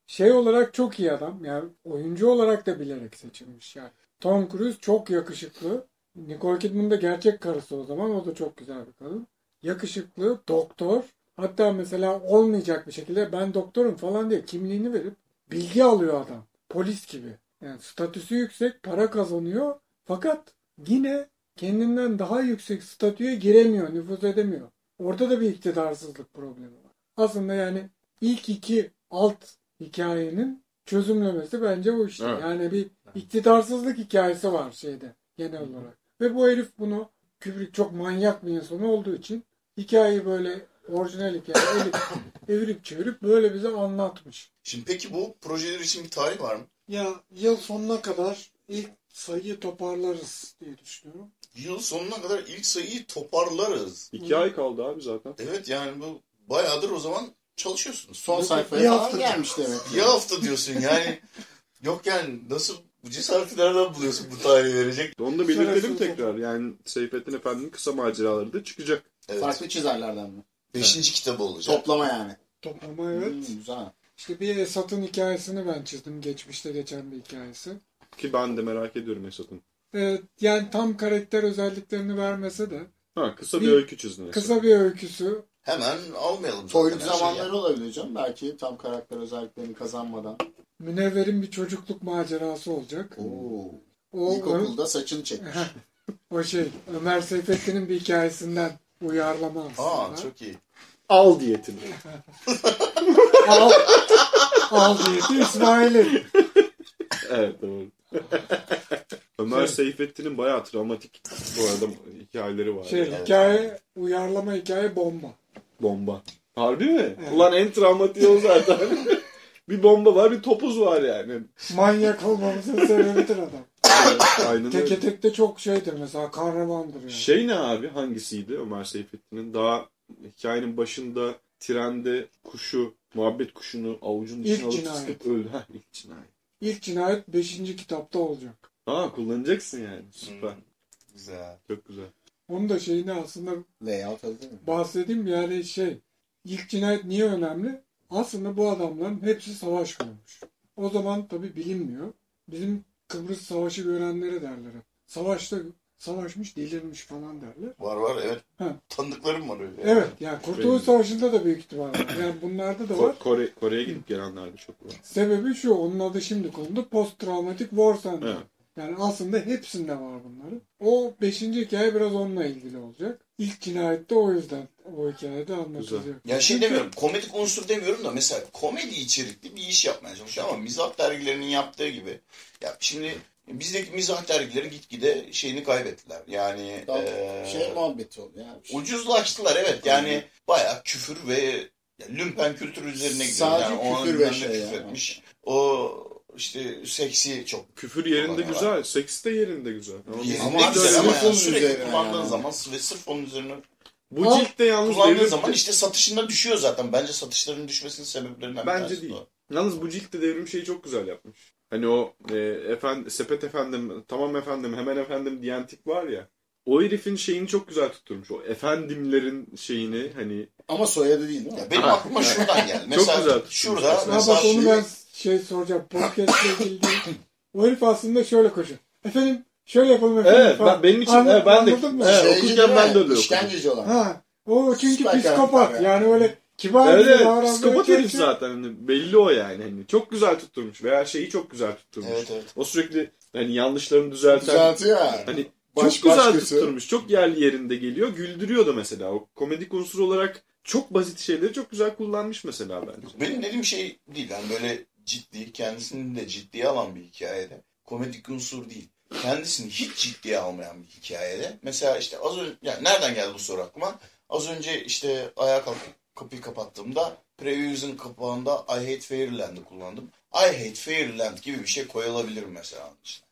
Şey olarak çok iyi adam. Yani oyuncu olarak da bilerek seçilmiş. Yani Tom Cruise çok yakışıklı. Nicole Kidman da gerçek karısı o zaman. O da çok güzel bir kadın. Yakışıklı, doktor. Hatta mesela olmayacak bir şekilde ben doktorum falan diye kimliğini verip bilgi alıyor adam. Polis gibi. Yani statüsü yüksek, para kazanıyor. Fakat yine kendinden daha yüksek statüye giremiyor, nüfuz edemiyor. Orada da bir iktidarsızlık problemi var. Aslında yani ilk iki alt hikayenin çözümlemesi bence bu işte. Evet. Yani bir iktidarsızlık hikayesi var şeyde genel olarak. Ve bu herif bunu Kubrick çok manyak bir insan olduğu için hikayeyi böyle orijinal hikaye elip, evirip çevirip böyle bize anlatmış. Şimdi peki bu projeler için bir tarih var mı? Ya yıl sonuna kadar ilk sayıyı toparlarız diye düşünüyorum. Yıl sonuna kadar ilk sayıyı toparlarız. İki ay kaldı abi zaten. Evet yani bu bayağıdır o zaman çalışıyorsunuz. Son Bir sayfaya falan hafta- gelmiş demek. Bir hafta diyorsun yani. Yok yani nasıl bu cesareti nereden buluyorsun bu tarihi verecek? Onu da belirtelim tekrar. Yani Seyfettin Efendi'nin kısa maceraları da çıkacak. Evet. Farklı çizerlerden mi? Beşinci kitabı olacak. Toplama yani. Toplama evet. Hmm, güzel. İşte bir Esat'ın hikayesini ben çizdim. Geçmişte geçen bir hikayesi. Ki ben de merak ediyorum Esat'ın. Ee, yani tam karakter özelliklerini vermese de Ha kısa bir, Bir- öykü çizdin. Kısa bir öyküsü. Hemen almayalım. şeyi. zamanları olabilir canım. Belki tam karakter özelliklerini kazanmadan. Münevver'in bir çocukluk macerası olacak. Oo. O, İlkokulda saçını çekmiş. o şey Ömer Seyfettin'in bir hikayesinden uyarlama aslında. Aa çok iyi. Al diyetini. Al, al diyeti İsmail'in. evet doğru. Ömer Seyfettin'in bayağı travmatik bu arada hikayeleri var. Şey yani. hikaye uyarlama hikaye bomba. Bomba. Harbi mi? Evet. Ulan en travmatiği o zaten. bir bomba var bir topuz var yani. Manyak olmamızın sebebidir adam. Aynen öyle. Teke tekte çok şeydir mesela kahramandır yani. Şey ne abi hangisiydi Ömer Seyfettin'in? Daha hikayenin başında trende kuşu, muhabbet kuşunu avucunun içine alıp cinayet. sıkıp öldü. Ha, ilk cinayet. İlk cinayet 5. kitapta olacak. Ha kullanacaksın yani. Süper. Hmm. Güzel. Çok güzel. Onun da şeyini aslında Layout mi? bahsedeyim yani şey ilk cinayet niye önemli? Aslında bu adamların hepsi savaş görmüş. O zaman tabi bilinmiyor. Bizim Kıbrıs Savaşı görenlere derler hep. Savaşta savaşmış delirmiş falan derler. Var var evet. Ha. Tanıdıklarım var öyle. Evet yani Kurtuluş Savaşı'nda da büyük ihtimal var. Yani bunlarda da var. Ko- Kore, Kore'ye gidip gelenler de çok var. Sebebi şu onun adı şimdi kondu. Post Traumatic War Syndrome. Evet. Yani aslında hepsinde var bunların. O beşinci hikaye biraz onunla ilgili olacak. İlk cinayette o yüzden o hikayede anlatılacak. Ya şey demiyorum, komedik unsur demiyorum da mesela komedi içerikli bir iş yapmaya çalışıyor ama mizah dergilerinin yaptığı gibi. Ya şimdi bizdeki mizah dergileri gitgide şeyini kaybettiler. Yani Daha eee, şey muhabbeti oldu yani. ucuzlaştılar evet. Yani bayağı küfür ve ya, lümpen kültürü üzerine gidiyor. Sadece yani o küfür ve şey küfür yani. etmiş. O işte seksi çok. Küfür yerinde Kullanıyorlar. güzel, seks de yerinde güzel. Ama Yerinde Ama güzel ama yani sürekli üzerine kullandığın yani. zaman ve sırf onun üzerine Bu Ama ciltte yalnız devrim- zaman işte satışında düşüyor zaten. Bence satışların düşmesinin sebeplerinden bir Bence tanesi değil. de o. Yalnız bu ciltte devrim şeyi çok güzel yapmış. Hani o e, efendi, sepet efendim, tamam efendim, hemen efendim diyen tip var ya. O herifin şeyini çok güzel tutturmuş. O efendimlerin şeyini hani Ama soyadı değil değil mi? Ya benim Ha. aklıma şuradan geldi. Mesela güzel tutmuş şurada mesela. Ha mesela bak onu şey- ben şey soracağım. Podcast'le ilgili değil. O herif aslında şöyle koşuyor. Efendim şöyle yapalım efendim. Evet, falan. ben- benim için- Anla- evet, ben de- Anladın mı? Evet, okurken ben de öyle. İşkenceci olan. Ha. O çünkü Süper psikopat. karakter Yani öyle kibar Evet, bir evet davranmaya psikopat herif çalışıyor. zaten. Hani belli o yani. Hani çok güzel tutturmuş veya şeyi çok güzel tutturmuş. Evet evet. O sürekli hani yanlışlarını düzelten Düzeltiyor yani. hani Baş- çok güzel başkası. tutturmuş. Çok yerli yerinde geliyor. Güldürüyor da mesela. O komedik unsur olarak çok basit şeyleri çok güzel kullanmış mesela bence. Benim dediğim şey değil. Yani böyle ciddi, kendisini de ciddiye alan bir hikayede. Komedik unsur değil. Kendisini hiç ciddiye almayan bir hikayede. Mesela işte az önce, yani nereden geldi bu soru aklıma? Az önce işte ayağa kalkıp kapıyı kapattığımda Previews'un kapağında I Hate Fairyland'ı kullandım. I Hate Fairyland gibi bir şey koyulabilir mesela. içine.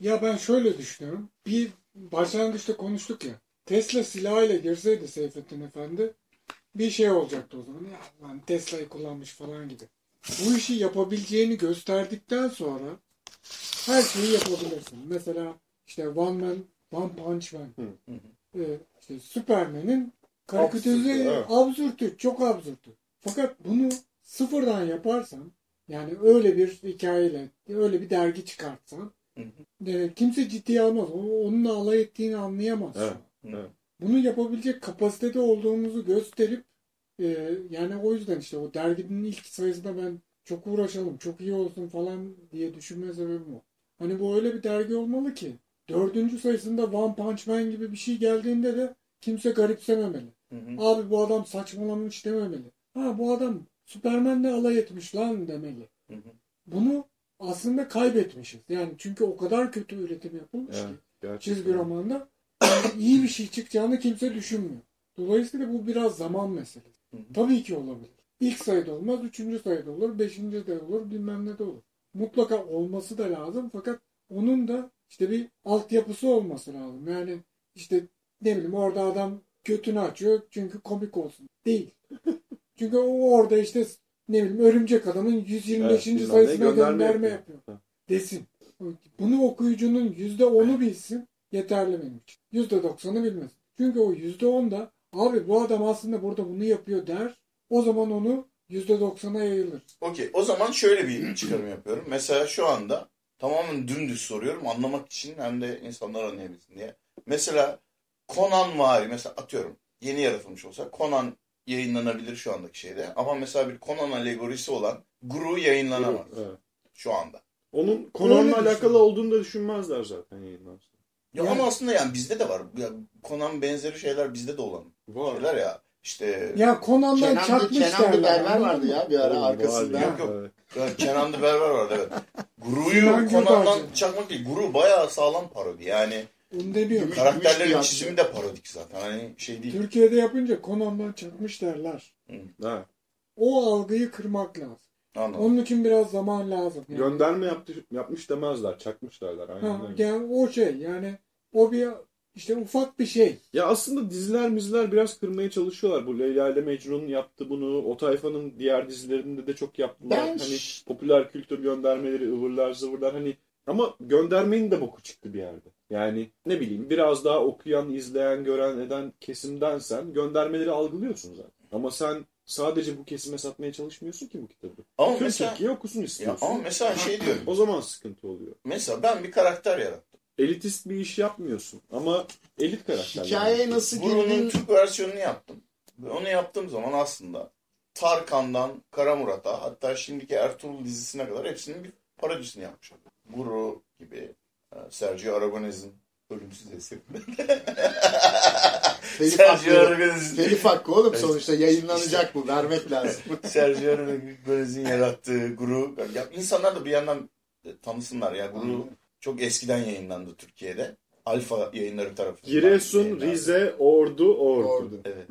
Ya ben şöyle düşünüyorum. Bir başlangıçta konuştuk ya. Tesla silahıyla girseydi Seyfettin Efendi bir şey olacaktı o zaman. Ya lan Tesla'yı kullanmış falan gibi. Bu işi yapabileceğini gösterdikten sonra her şeyi yapabilirsin. Mesela işte One Man, One Punch Man. Ee, işte Superman'in Absürt, evet. absürtü, çok absürtü. Fakat bunu sıfırdan yaparsan yani öyle bir hikayeyle, öyle bir dergi çıkartsan e, kimse ciddiye almaz. Onunla alay ettiğini anlayamaz. Evet. Evet. Bunu yapabilecek kapasitede olduğumuzu gösterip e, yani o yüzden işte o derginin ilk sayısında ben çok uğraşalım, çok iyi olsun falan diye düşünme sebebim o. Hani bu öyle bir dergi olmalı ki dördüncü sayısında One Punch Man gibi bir şey geldiğinde de kimse garipsememeli. Hı hı. Abi bu adam saçmalamış dememeli. Ha bu adam Superman'le alay etmiş lan demeli. Hı hı. Bunu aslında kaybetmişiz. Yani çünkü o kadar kötü üretim yapılmış Evet, ki gerçekten. çizgi romanda yani iyi bir şey çıkacağını kimse düşünmüyor. Dolayısıyla bu biraz zaman meselesi. Tabii ki olabilir. İlk sayıda olmaz, üçüncü sayıda olur, beşinci de olur, bilmem ne de olur. Mutlaka olması da lazım fakat onun da işte bir altyapısı olması lazım. Yani işte ne bileyim orada adam götünü açıyor çünkü komik olsun. Değil. çünkü o orada işte ne bileyim örümcek adamın 125. Evet, sayısına gönderme gönderme yapıyor. yapıyor. Desin. Bunu okuyucunun yüzde onu bilsin yeterli benim için. Yüzde doksanı bilmez. Çünkü o yüzde onda abi bu adam aslında burada bunu yapıyor der. O zaman onu yüzde doksana yayılır. Okey. O zaman şöyle bir çıkarım yapıyorum. Mesela şu anda tamamen dümdüz soruyorum anlamak için hem de insanlar anlayabilsin diye. Mesela Conan vari mesela atıyorum yeni yaratılmış olsa Conan yayınlanabilir şu andaki şeyde. Ama mesela bir Conan alegorisi olan Guru yayınlanamaz Evet. şu anda. Onun Conan'la alakalı olduğunu da düşünmezler zaten yayınlarsa. Ya Yani- ama aslında yani bizde de var. Ya Conan benzeri şeyler bizde de olan Var. şeyler ya. İşte Ya Conan'dan Kenan'da, çakmış Kenan'da derler. berber vardı ya bir ara Oğlum, arkasında. Yok, yok. evet. Ya Berber vardı evet. Guru'yu Gülbahçe. çakmak değil. Guru bayağı sağlam parodi. Yani Onu demiyorum. Karakterlerin çizimi de parodik zaten. Hani şey değil. Türkiye'de yapınca Conan'dan çakmış derler. Ha. O algıyı kırmak lazım. Anladım. Onun için biraz zaman lazım. Yani. Gönderme yaptı, yapmış demezler. Çakmış derler. Aynen Ha, yani o şey yani o bir işte ufak bir şey. Ya aslında diziler miziler biraz kırmaya çalışıyorlar. Bu Leyla ile Mecnun yaptı bunu. O tayfanın diğer dizilerinde de çok yaptılar. Ben- Hani popüler kültür göndermeleri, ıvırlar zıvırlar hani ama göndermenin de boku çıktı bir yerde. Yani ne bileyim biraz daha okuyan, izleyen, gören, eden kesimdensen göndermeleri algılıyorsun zaten. Ama sen sadece bu kesime satmaya çalışmıyorsun ki bu kitabı. Ama Tüm mesela, Türkiye okusun ya istiyorsun. ama mesela şey diyorum. O zaman sıkıntı oluyor. Mesela ben bir karakter yarattım. Elitist bir iş yapmıyorsun ama elit karakterler. Hikayeye nasıl girdin? Türk versiyonunu yaptım. Ve onu yaptığım zaman aslında Tarkan'dan Karamurat'a hatta şimdiki Ertuğrul dizisine kadar hepsinin bir parodisini yapmış oldum. Guru gibi e, Sergio Aragonés'in ölümsüz eseri. Telif Sergio hakkı. Aragonés'in Telif hakkı oğlum sonuçta yayınlanacak bu. Vermek lazım. Sergio Aragonés'in yarattığı Guru. Ya insanlar da bir yandan e, tanısınlar ya. Guru çok eskiden yayınlandı Türkiye'de. Alfa yayınları tarafından. Giresun. Rize, Ordu, Ordu. Ordu. Evet.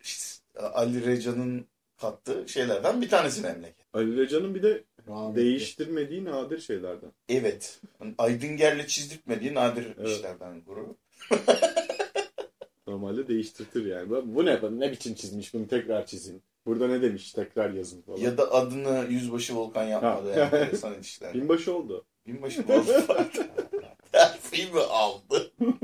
İşte Ali Reca'nın kattığı şeylerden bir tanesi memleket. Ali Reca'nın bir de Rahmetli. değiştirmediği nadir şeylerden. Evet. Aydınger'le çizdirtmediği nadir Evet. işlerden Guru. Normalde değiştirtir yani. Bu- ne? Ne biçim çizmiş bunu tekrar çizin. Burada ne demiş tekrar yazın falan. Ya da adını Yüzbaşı Volkan yapmadı. Ha. Yani. Binbaşı oldu. Binbaşı? Her filmi aldı.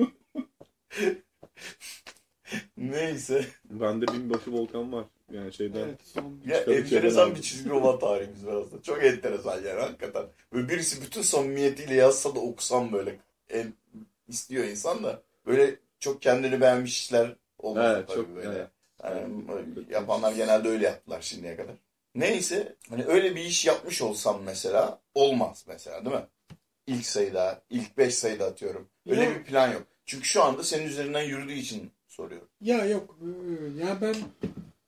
Neyse. Bende binbaşı Volkan var. Yani şeyden. Evet, son Ya enteresan bir çizgi roman tarihimiz var aslında. Çok enteresan yani hakikaten. Böyle birisi bütün samimiyetiyle yazsa da okusam böyle en, istiyor insan da. Böyle çok kendini beğenmiş işler olmuyor Evet tabii çok. böyle. Evet. Yani yapanlar genelde öyle yaptılar şimdiye kadar. Neyse hani öyle bir iş yapmış olsam mesela olmaz mesela değil mi? İlk sayıda, ilk beş sayıda atıyorum. Öyle Yok. bir plan yok. Çünkü şu anda senin üzerinden yürüdüğü için soruyorum. Ya yok. e, Ya ben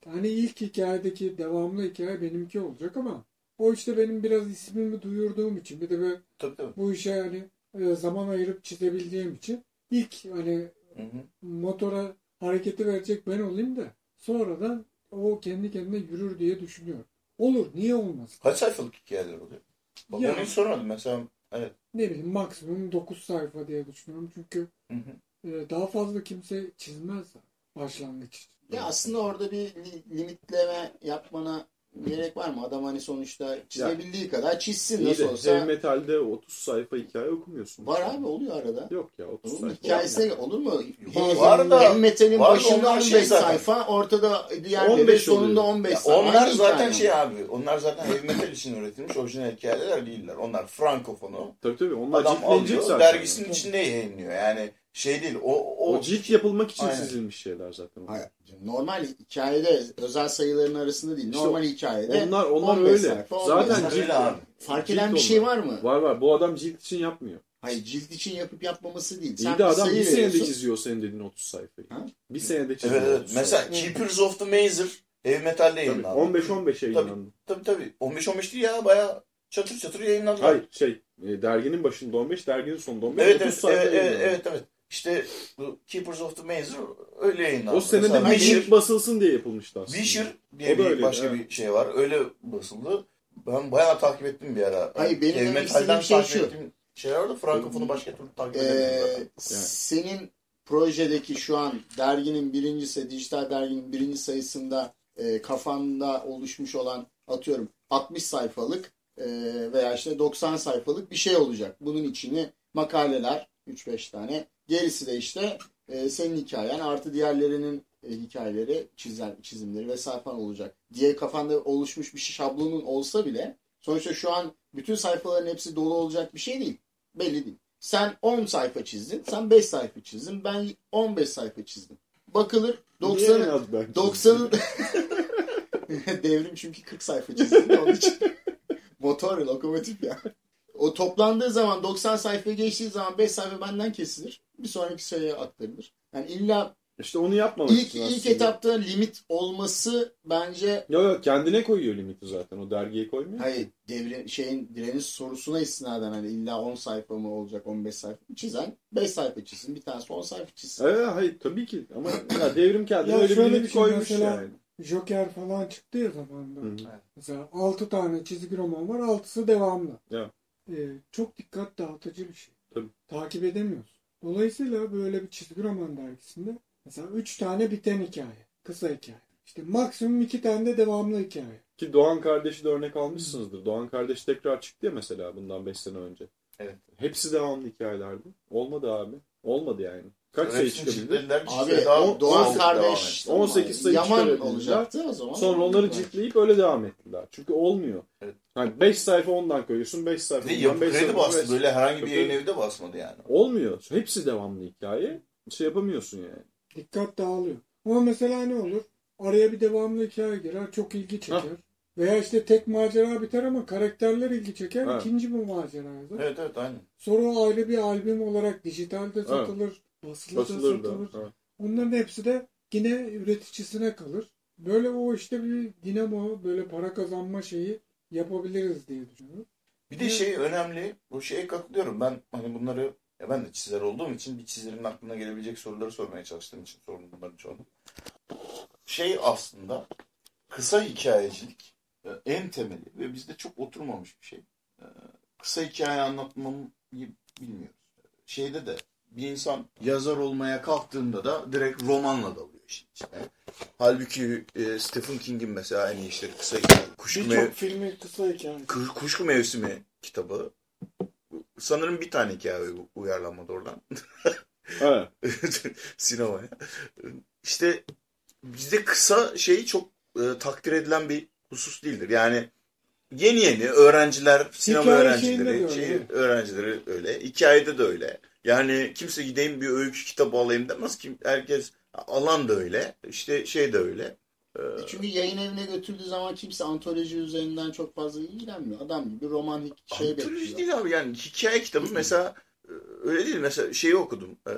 hani ilk hikayedeki devamlı hikaye benimki olacak ama o işte benim biraz ismimi duyurduğum için bir de böyle Tabii tabii. bu işe hani e, zaman ayırıp çizebildiğim için ilk hani Hı hı. motora hareketi verecek ben olayım da sonradan o kendi kendine yürür diye düşünüyorum. Olur. Niye olmasın? Kaç sayfalık hikayeler oluyor? Bak Ya. onu sormadım. Mesela evet. Ne bileyim maksimum 9 sayfa diye düşünüyorum. Çünkü Hı hı. e, daha fazla kimse çizmez başlangıç için. Ya aslında orada bir li- limitleme yapmana gerek var mı? Adam hani sonuçta çizebildiği kadar çizsin İyi nasıl de olsa. heavy metalde 30 sayfa hikaye okumuyorsun. Var abi oluyor arada. Yok ya 30 Olur sayfa. Hikayesi de- olur mu? Var da- Heavy metalin var da başında onlar 15 şey zaten. sayfa, ortada diğerleri 15 sonunda oluyor. 15 Ya sayfa. onlar zaten şey abi. Onlar zaten heavy metal için üretilmiş orijinal hikayeler değiller. Onlar frankofonu. Tabii tabii onlar Adam ciltlenecek alıyor zaten. dergisinin içinde yayınlıyor. Yani şey değil. O, o, O cilt yapılmak için Aynen. çizilmiş şeyler zaten. Hayır. Normal hikayede özel sayıların arasında değil. İşte Normal hikayede Onlar onlar 15 öyle. sayfa, 15 zaten sayfa. cilt abi. fark cilt eden bir şey var mı? Var var. Bu adam cilt için yapmıyor. Hayır cilt için yapıp yapmaması değil. İyi Sen de adam bir senede veriyorsun. çiziyor senin dediğin 30 sayfayı. Ha? Bir senede çiziyor. Evet, evet. 30 Mesela. Keepers of the Mazer heavy metal'de yayınlandı. 15-15 yayınlandı. Tabii tabii. 15-15 değil ya bayağı çatır çatır yayınladılar. Hayır şey e, derginin başında 15, derginin sonunda 15, Evet 30 evet, sayfa evet, evet, yayınlandı. evet, evet. İşte bu Keepers of the Mazer öyle yayınlandı. O senede Mesela bir Witcher, basılsın diye yapılmıştı aslında. Witcher diye bir öyleydi, başka evet. bir şey var. Öyle basıldı. Ben bayağı takip ettim bir ara. Hayır, benim Heavy metal'den istediğim şey takip şu. ettiğim şeyler vardı. Frankofonu başka türlü takip Ee, edemedim zaten. senin projedeki şu an derginin birincisi, dijital derginin birinci sayısında e, kafanda oluşmuş olan atıyorum 60 sayfalık e, veya işte 90 sayfalık bir şey olacak. Bunun içini makaleler 3-5 tane. Gerisi de işte e, senin hikayen artı diğerlerinin e, hikayeleri, çizen, çizimleri vesaire falan olacak diye kafanda oluşmuş bir şablonun olsa bile sonuçta şu an bütün sayfaların hepsi dolu olacak bir şey değil. Belli değil. Sen 10 sayfa çizdin, sen 5 sayfa çizdin, ben 15 sayfa çizdim. Bakılır Niye 90'ın en az ben 90'ın devrim çünkü 40 sayfa çizdim onun için. Motor lokomotif ya. O toplandığı zaman 90 sayfa geçtiği zaman 5 sayfa benden kesilir. Bir sonraki sayıya aktarılır. Yani illa İşte onu yapmamak ilk için ilk aslında. etapta limit olması bence Yok yok kendine koyuyor limiti zaten. O dergiye koymuyor. hayır devrin şeyin direniş sorusuna istinaden hani illa 10 sayfa mı olacak 15 sayfa mı? çizen 5 sayfa çizsin bir tanesi 10 sayfa çizsin. Evet hayır tabii ki ama ya devrim kendine Ya öyle bir limit düşün, koymuş mesela- yani. Joker falan çıktı ya zamanında. Hı hı. Mesela 6 tane çizgi roman var. 6'sı devamlı. Ya. Ee, çok dikkat dağıtıcı bir şey. Tabii. Takip edemiyorsun. Dolayısıyla böyle bir çizgi roman dergisinde mesela 3 tane biten hikaye. Kısa hikaye. İşte maksimum 2 tane de devamlı hikaye. Ki Doğan kardeşi de örnek almışsınızdır. Doğan kardeş tekrar çıktı ya mesela bundan 5 sene önce. Evet. Hepsi devamlı hikayelerdi. Olmadı abi. Olmadı yani. Kaç sayı çıkabildi? Abi daha- on- Doğan on- kardeş devam et. 18 sayı Yaman çıkarabildiler. olacaktı o zaman. Sonra onları ciltleyip öyle devam ettiler. Çünkü olmuyor. Evet. Yani 5 sayfa ondan koyuyorsun, 5 sayfa Bir de ondan, yapı kredi sayfa bastı. Böyle herhangi bir yayın evi de basmadı yani. Olmuyor. Hepsi devamlı hikaye. Şey yapamıyorsun yani. Dikkat dağılıyor. Ama mesela ne olur? Araya bir devamlı hikaye girer. Çok ilgi çeker. Veya işte tek macera biter ama karakterler ilgi çeker. Evet. ikinci bir macera yazar. Evet evet aynen. Sonra o ayrı bir albüm olarak dijitalde satılır. Basılı da Basılır da. satılır. Evet. Onların hepsi de yine üreticisine kalır. Böyle o işte bir dinamo, böyle para kazanma şeyi yapabiliriz diye düşünüyorum. Bir de şey önemli. Bu şeye katılıyorum. Ben hani bunları ya ben de çizer olduğum için bir çizerin aklına gelebilecek soruları sormaya çalıştığım için sordum bunların çoğunu. Şey aslında kısa hikayecilik en temeli ve bizde çok oturmamış bir şey. E, Kısa hikaye anlatmayı bilmiyoruz. Şeyde de bir insan yazar olmaya kalktığında da direkt romanla dalıyor işin içine. Halbuki e, Stephen King'in mesela en iyi işleri kısa hikaye. Kuşku, Birçok filmi kısa hikaye. Ku- Kuşku Mevsimi kitabı. Sanırım bir tane hikaye uyarlanmadı oradan. Evet. Sinemaya. İşte bizde kısa şey çok e, takdir edilen bir husus değildir. Yani yeni yeni öğrenciler, sinema Hikaye öğrencileri, öyle. şey, öğrencileri öyle. Hikayede de öyle. Yani kimse gideyim bir öykü kitabı alayım demez ki. Herkes alan da öyle. İşte şey de öyle. Ee, Çünkü yayın evine götürdüğü zaman kimse antoloji üzerinden çok fazla ilgilenmiyor. Adam gibi roman şey Antoloji bekliyor. değil abi yani hikaye kitabı mesela e, öyle değil mesela şeyi okudum. Ee,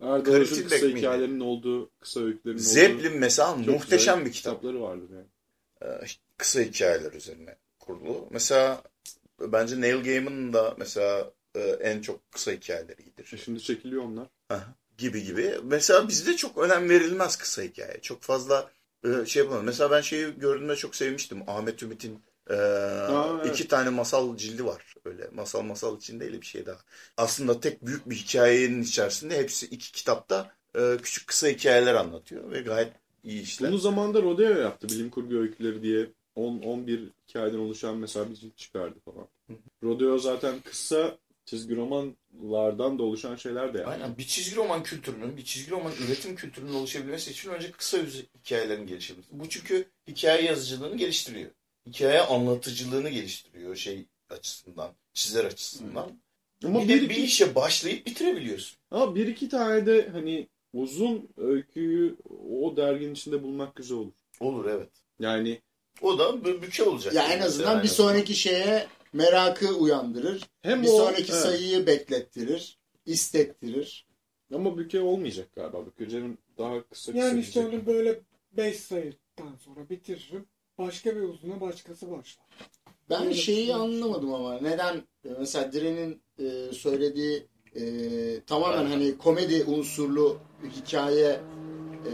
Hoş'un kısa hikayelerinin olduğu, kısa öykülerin olduğu Zeppelin mesela muhteşem bir kitap. kitapları vardır yani. Ee, kısa hikayeler üzerine kurulu. Mesela bence Neil Gaiman'ın da mesela e, en çok kısa hikayeleridir. E Şimdi çekiliyor onlar. Aha, gibi gibi. Mesela bizde çok önem verilmez kısa hikaye. Çok fazla e, şey yapamam. Mesela ben şeyi gördüğümde çok sevmiştim. Ahmet Ümit'in e, evet. iki tane masal cildi var. Öyle masal masal içinde değil bir şey daha. Aslında tek büyük bir hikayenin içerisinde hepsi iki kitapta e, küçük kısa hikayeler anlatıyor ve gayet iyi işler. Bunu zamanda Rodeo yaptı. Bilim kurgu öyküleri diye 10-11 hikayeden oluşan mesela bir cilt çıkardı falan. Rodeo zaten kısa çizgi romanlardan da oluşan şeyler de yani. Aynen bir çizgi roman kültürünün, bir çizgi roman üretim kültürünün oluşabilmesi için önce kısa hikayelerin geliştirilmesi. Bu çünkü hikaye yazıcılığını geliştiriyor. Hikaye anlatıcılığını geliştiriyor şey açısından, çizer açısından. Ama bir, bir de bir iki, işe başlayıp bitirebiliyorsun. ama bir iki tane de hani uzun öyküyü o derginin içinde bulmak güzel olur. Olur evet. Yani O da bir bütçe olacak. Ya en azından bir sonraki şeye merakı uyandırır. hem Bir o, sonraki evet. sayıyı beklettirir. istettirir. Ama büke olmayacak galiba. Bükeceğim daha kısa kısa Yani işte onu böyle 5 sayıdan sonra bitiririm. Başka bir uzuna başkası başlar. Ben Öyle şeyi düşünüyorum. anlamadım ama neden mesela Diren'in e, söylediği e, tamamen hani komedi unsurlu hikaye e,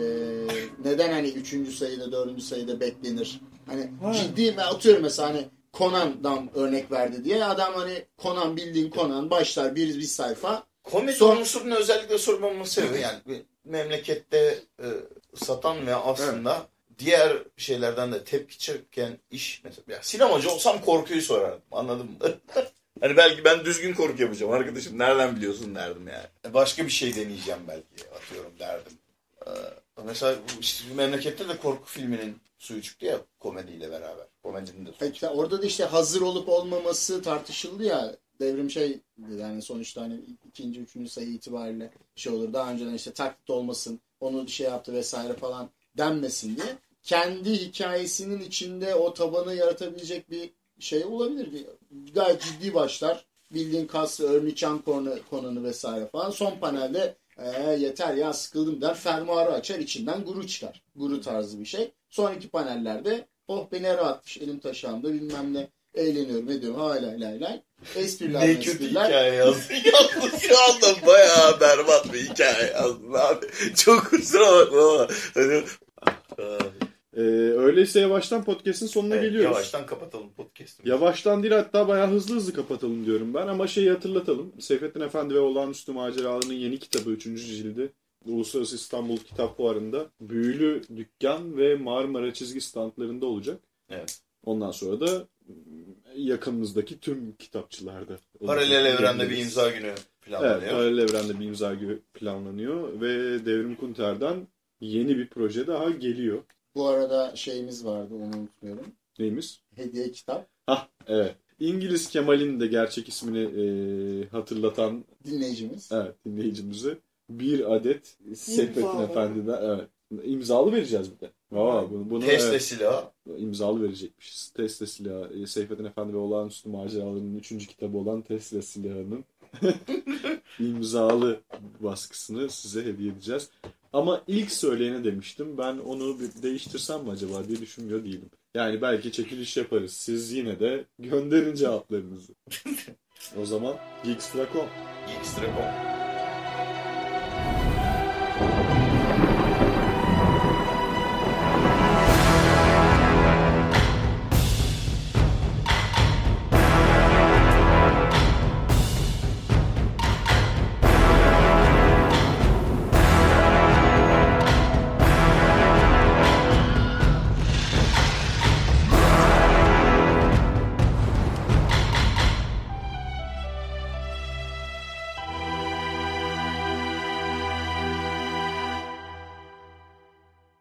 neden hani üçüncü sayıda dördüncü sayıda beklenir? Hani Ha. ciddi mi atıyorum mesela hani Conan'dan örnek verdi diye adam hani Conan bildiğin Conan başlar bir bir sayfa Komedi Son- unsurunu özellikle sormamın sebebi yani bir memlekette e, satan ve aslında diğer şeylerden de tepki çeken iş mesela ya sinemacı olsam korkuyu sorardım anladın mı? hani belki ben düzgün korku yapacağım arkadaşım nereden biliyorsun derdim yani. E, Başka bir şey deneyeceğim belki atıyorum derdim. Ee, mesela bu işte memlekette de korku filminin suyu çıktı ya komediyle beraber. Komedinin de suyu Hatta orada da işte hazır olup olmaması tartışıldı ya. Devrim şey yani sonuçta hani ikinci, üçüncü sayı itibariyle şey olur. Daha önceden işte taklit olmasın, onu şey yaptı vesaire falan denmesin diye. Kendi hikayesinin içinde o tabanı yaratabilecek bir şey olabilir. Gayet ciddi başlar. Bildiğin kaslı Örniçan konu, konunu vesaire falan. Son panelde "Ee, yeter ya sıkıldım der. Fermuarı açar içinden guru çıkar. Guru tarzı bir şey. Sonraki panellerde oh beni rahatmış elim taşağımda bilmem ne eğleniyorum ediyorum hala hala hala. Espriler Ne kötü espriler. hikaye yazdın. Yalnız şu anda bayağı berbat bir hikaye yazdın abi. Çok kusura bakma ama. Hani, Ee, öyleyse yavaştan podcast'in sonuna Evet, geliyoruz. Yavaştan kapatalım podcast'ı. Yavaştan değil hatta bayağı hızlı hızlı kapatalım diyorum ben ama şeyi hatırlatalım. Seyfettin Efendi ve Olağanüstü Maceralarının yeni kitabı 3. cildi Uluslararası İstanbul Kitap Fuarı'nda Büyülü Dükkan ve Marmara çizgi standlarında olacak. Evet. Ondan sonra da yakınımızdaki tüm kitapçılarda. Paralel evrende bir imza günü Evet, planlanıyor. paralel evrende bir imza günü planlanıyor ve Devrim Kunter'den yeni bir proje daha geliyor. Bu arada şeyimiz vardı onu unutmuyorum. Neymiş? Hediye kitap Hah evet. İngiliz Kemal'in de gerçek ismini e, hatırlatan dinleyicimiz. evet, dinleyicimize bir adet Seyfettin. Efendi'den evet. imzalı vereceğiz bir de. Aa, bunu, bunu Teste evet, silahı. imzalı verecekmişiz. Tesla silahı. e, Seyfettin Efendi ve Olağanüstü Maceralarının 3. kitabı olan Tesla silahının imzalı baskısını size hediye edeceğiz. Ama ilk söyleyene demiştim. Ben onu bir değiştirsem mi acaba diye düşünmüyor değilim. Yani belki çekiliş yaparız. Siz yine de gönderin cevaplarınızı. o zaman Geekstra.com Geekstra.com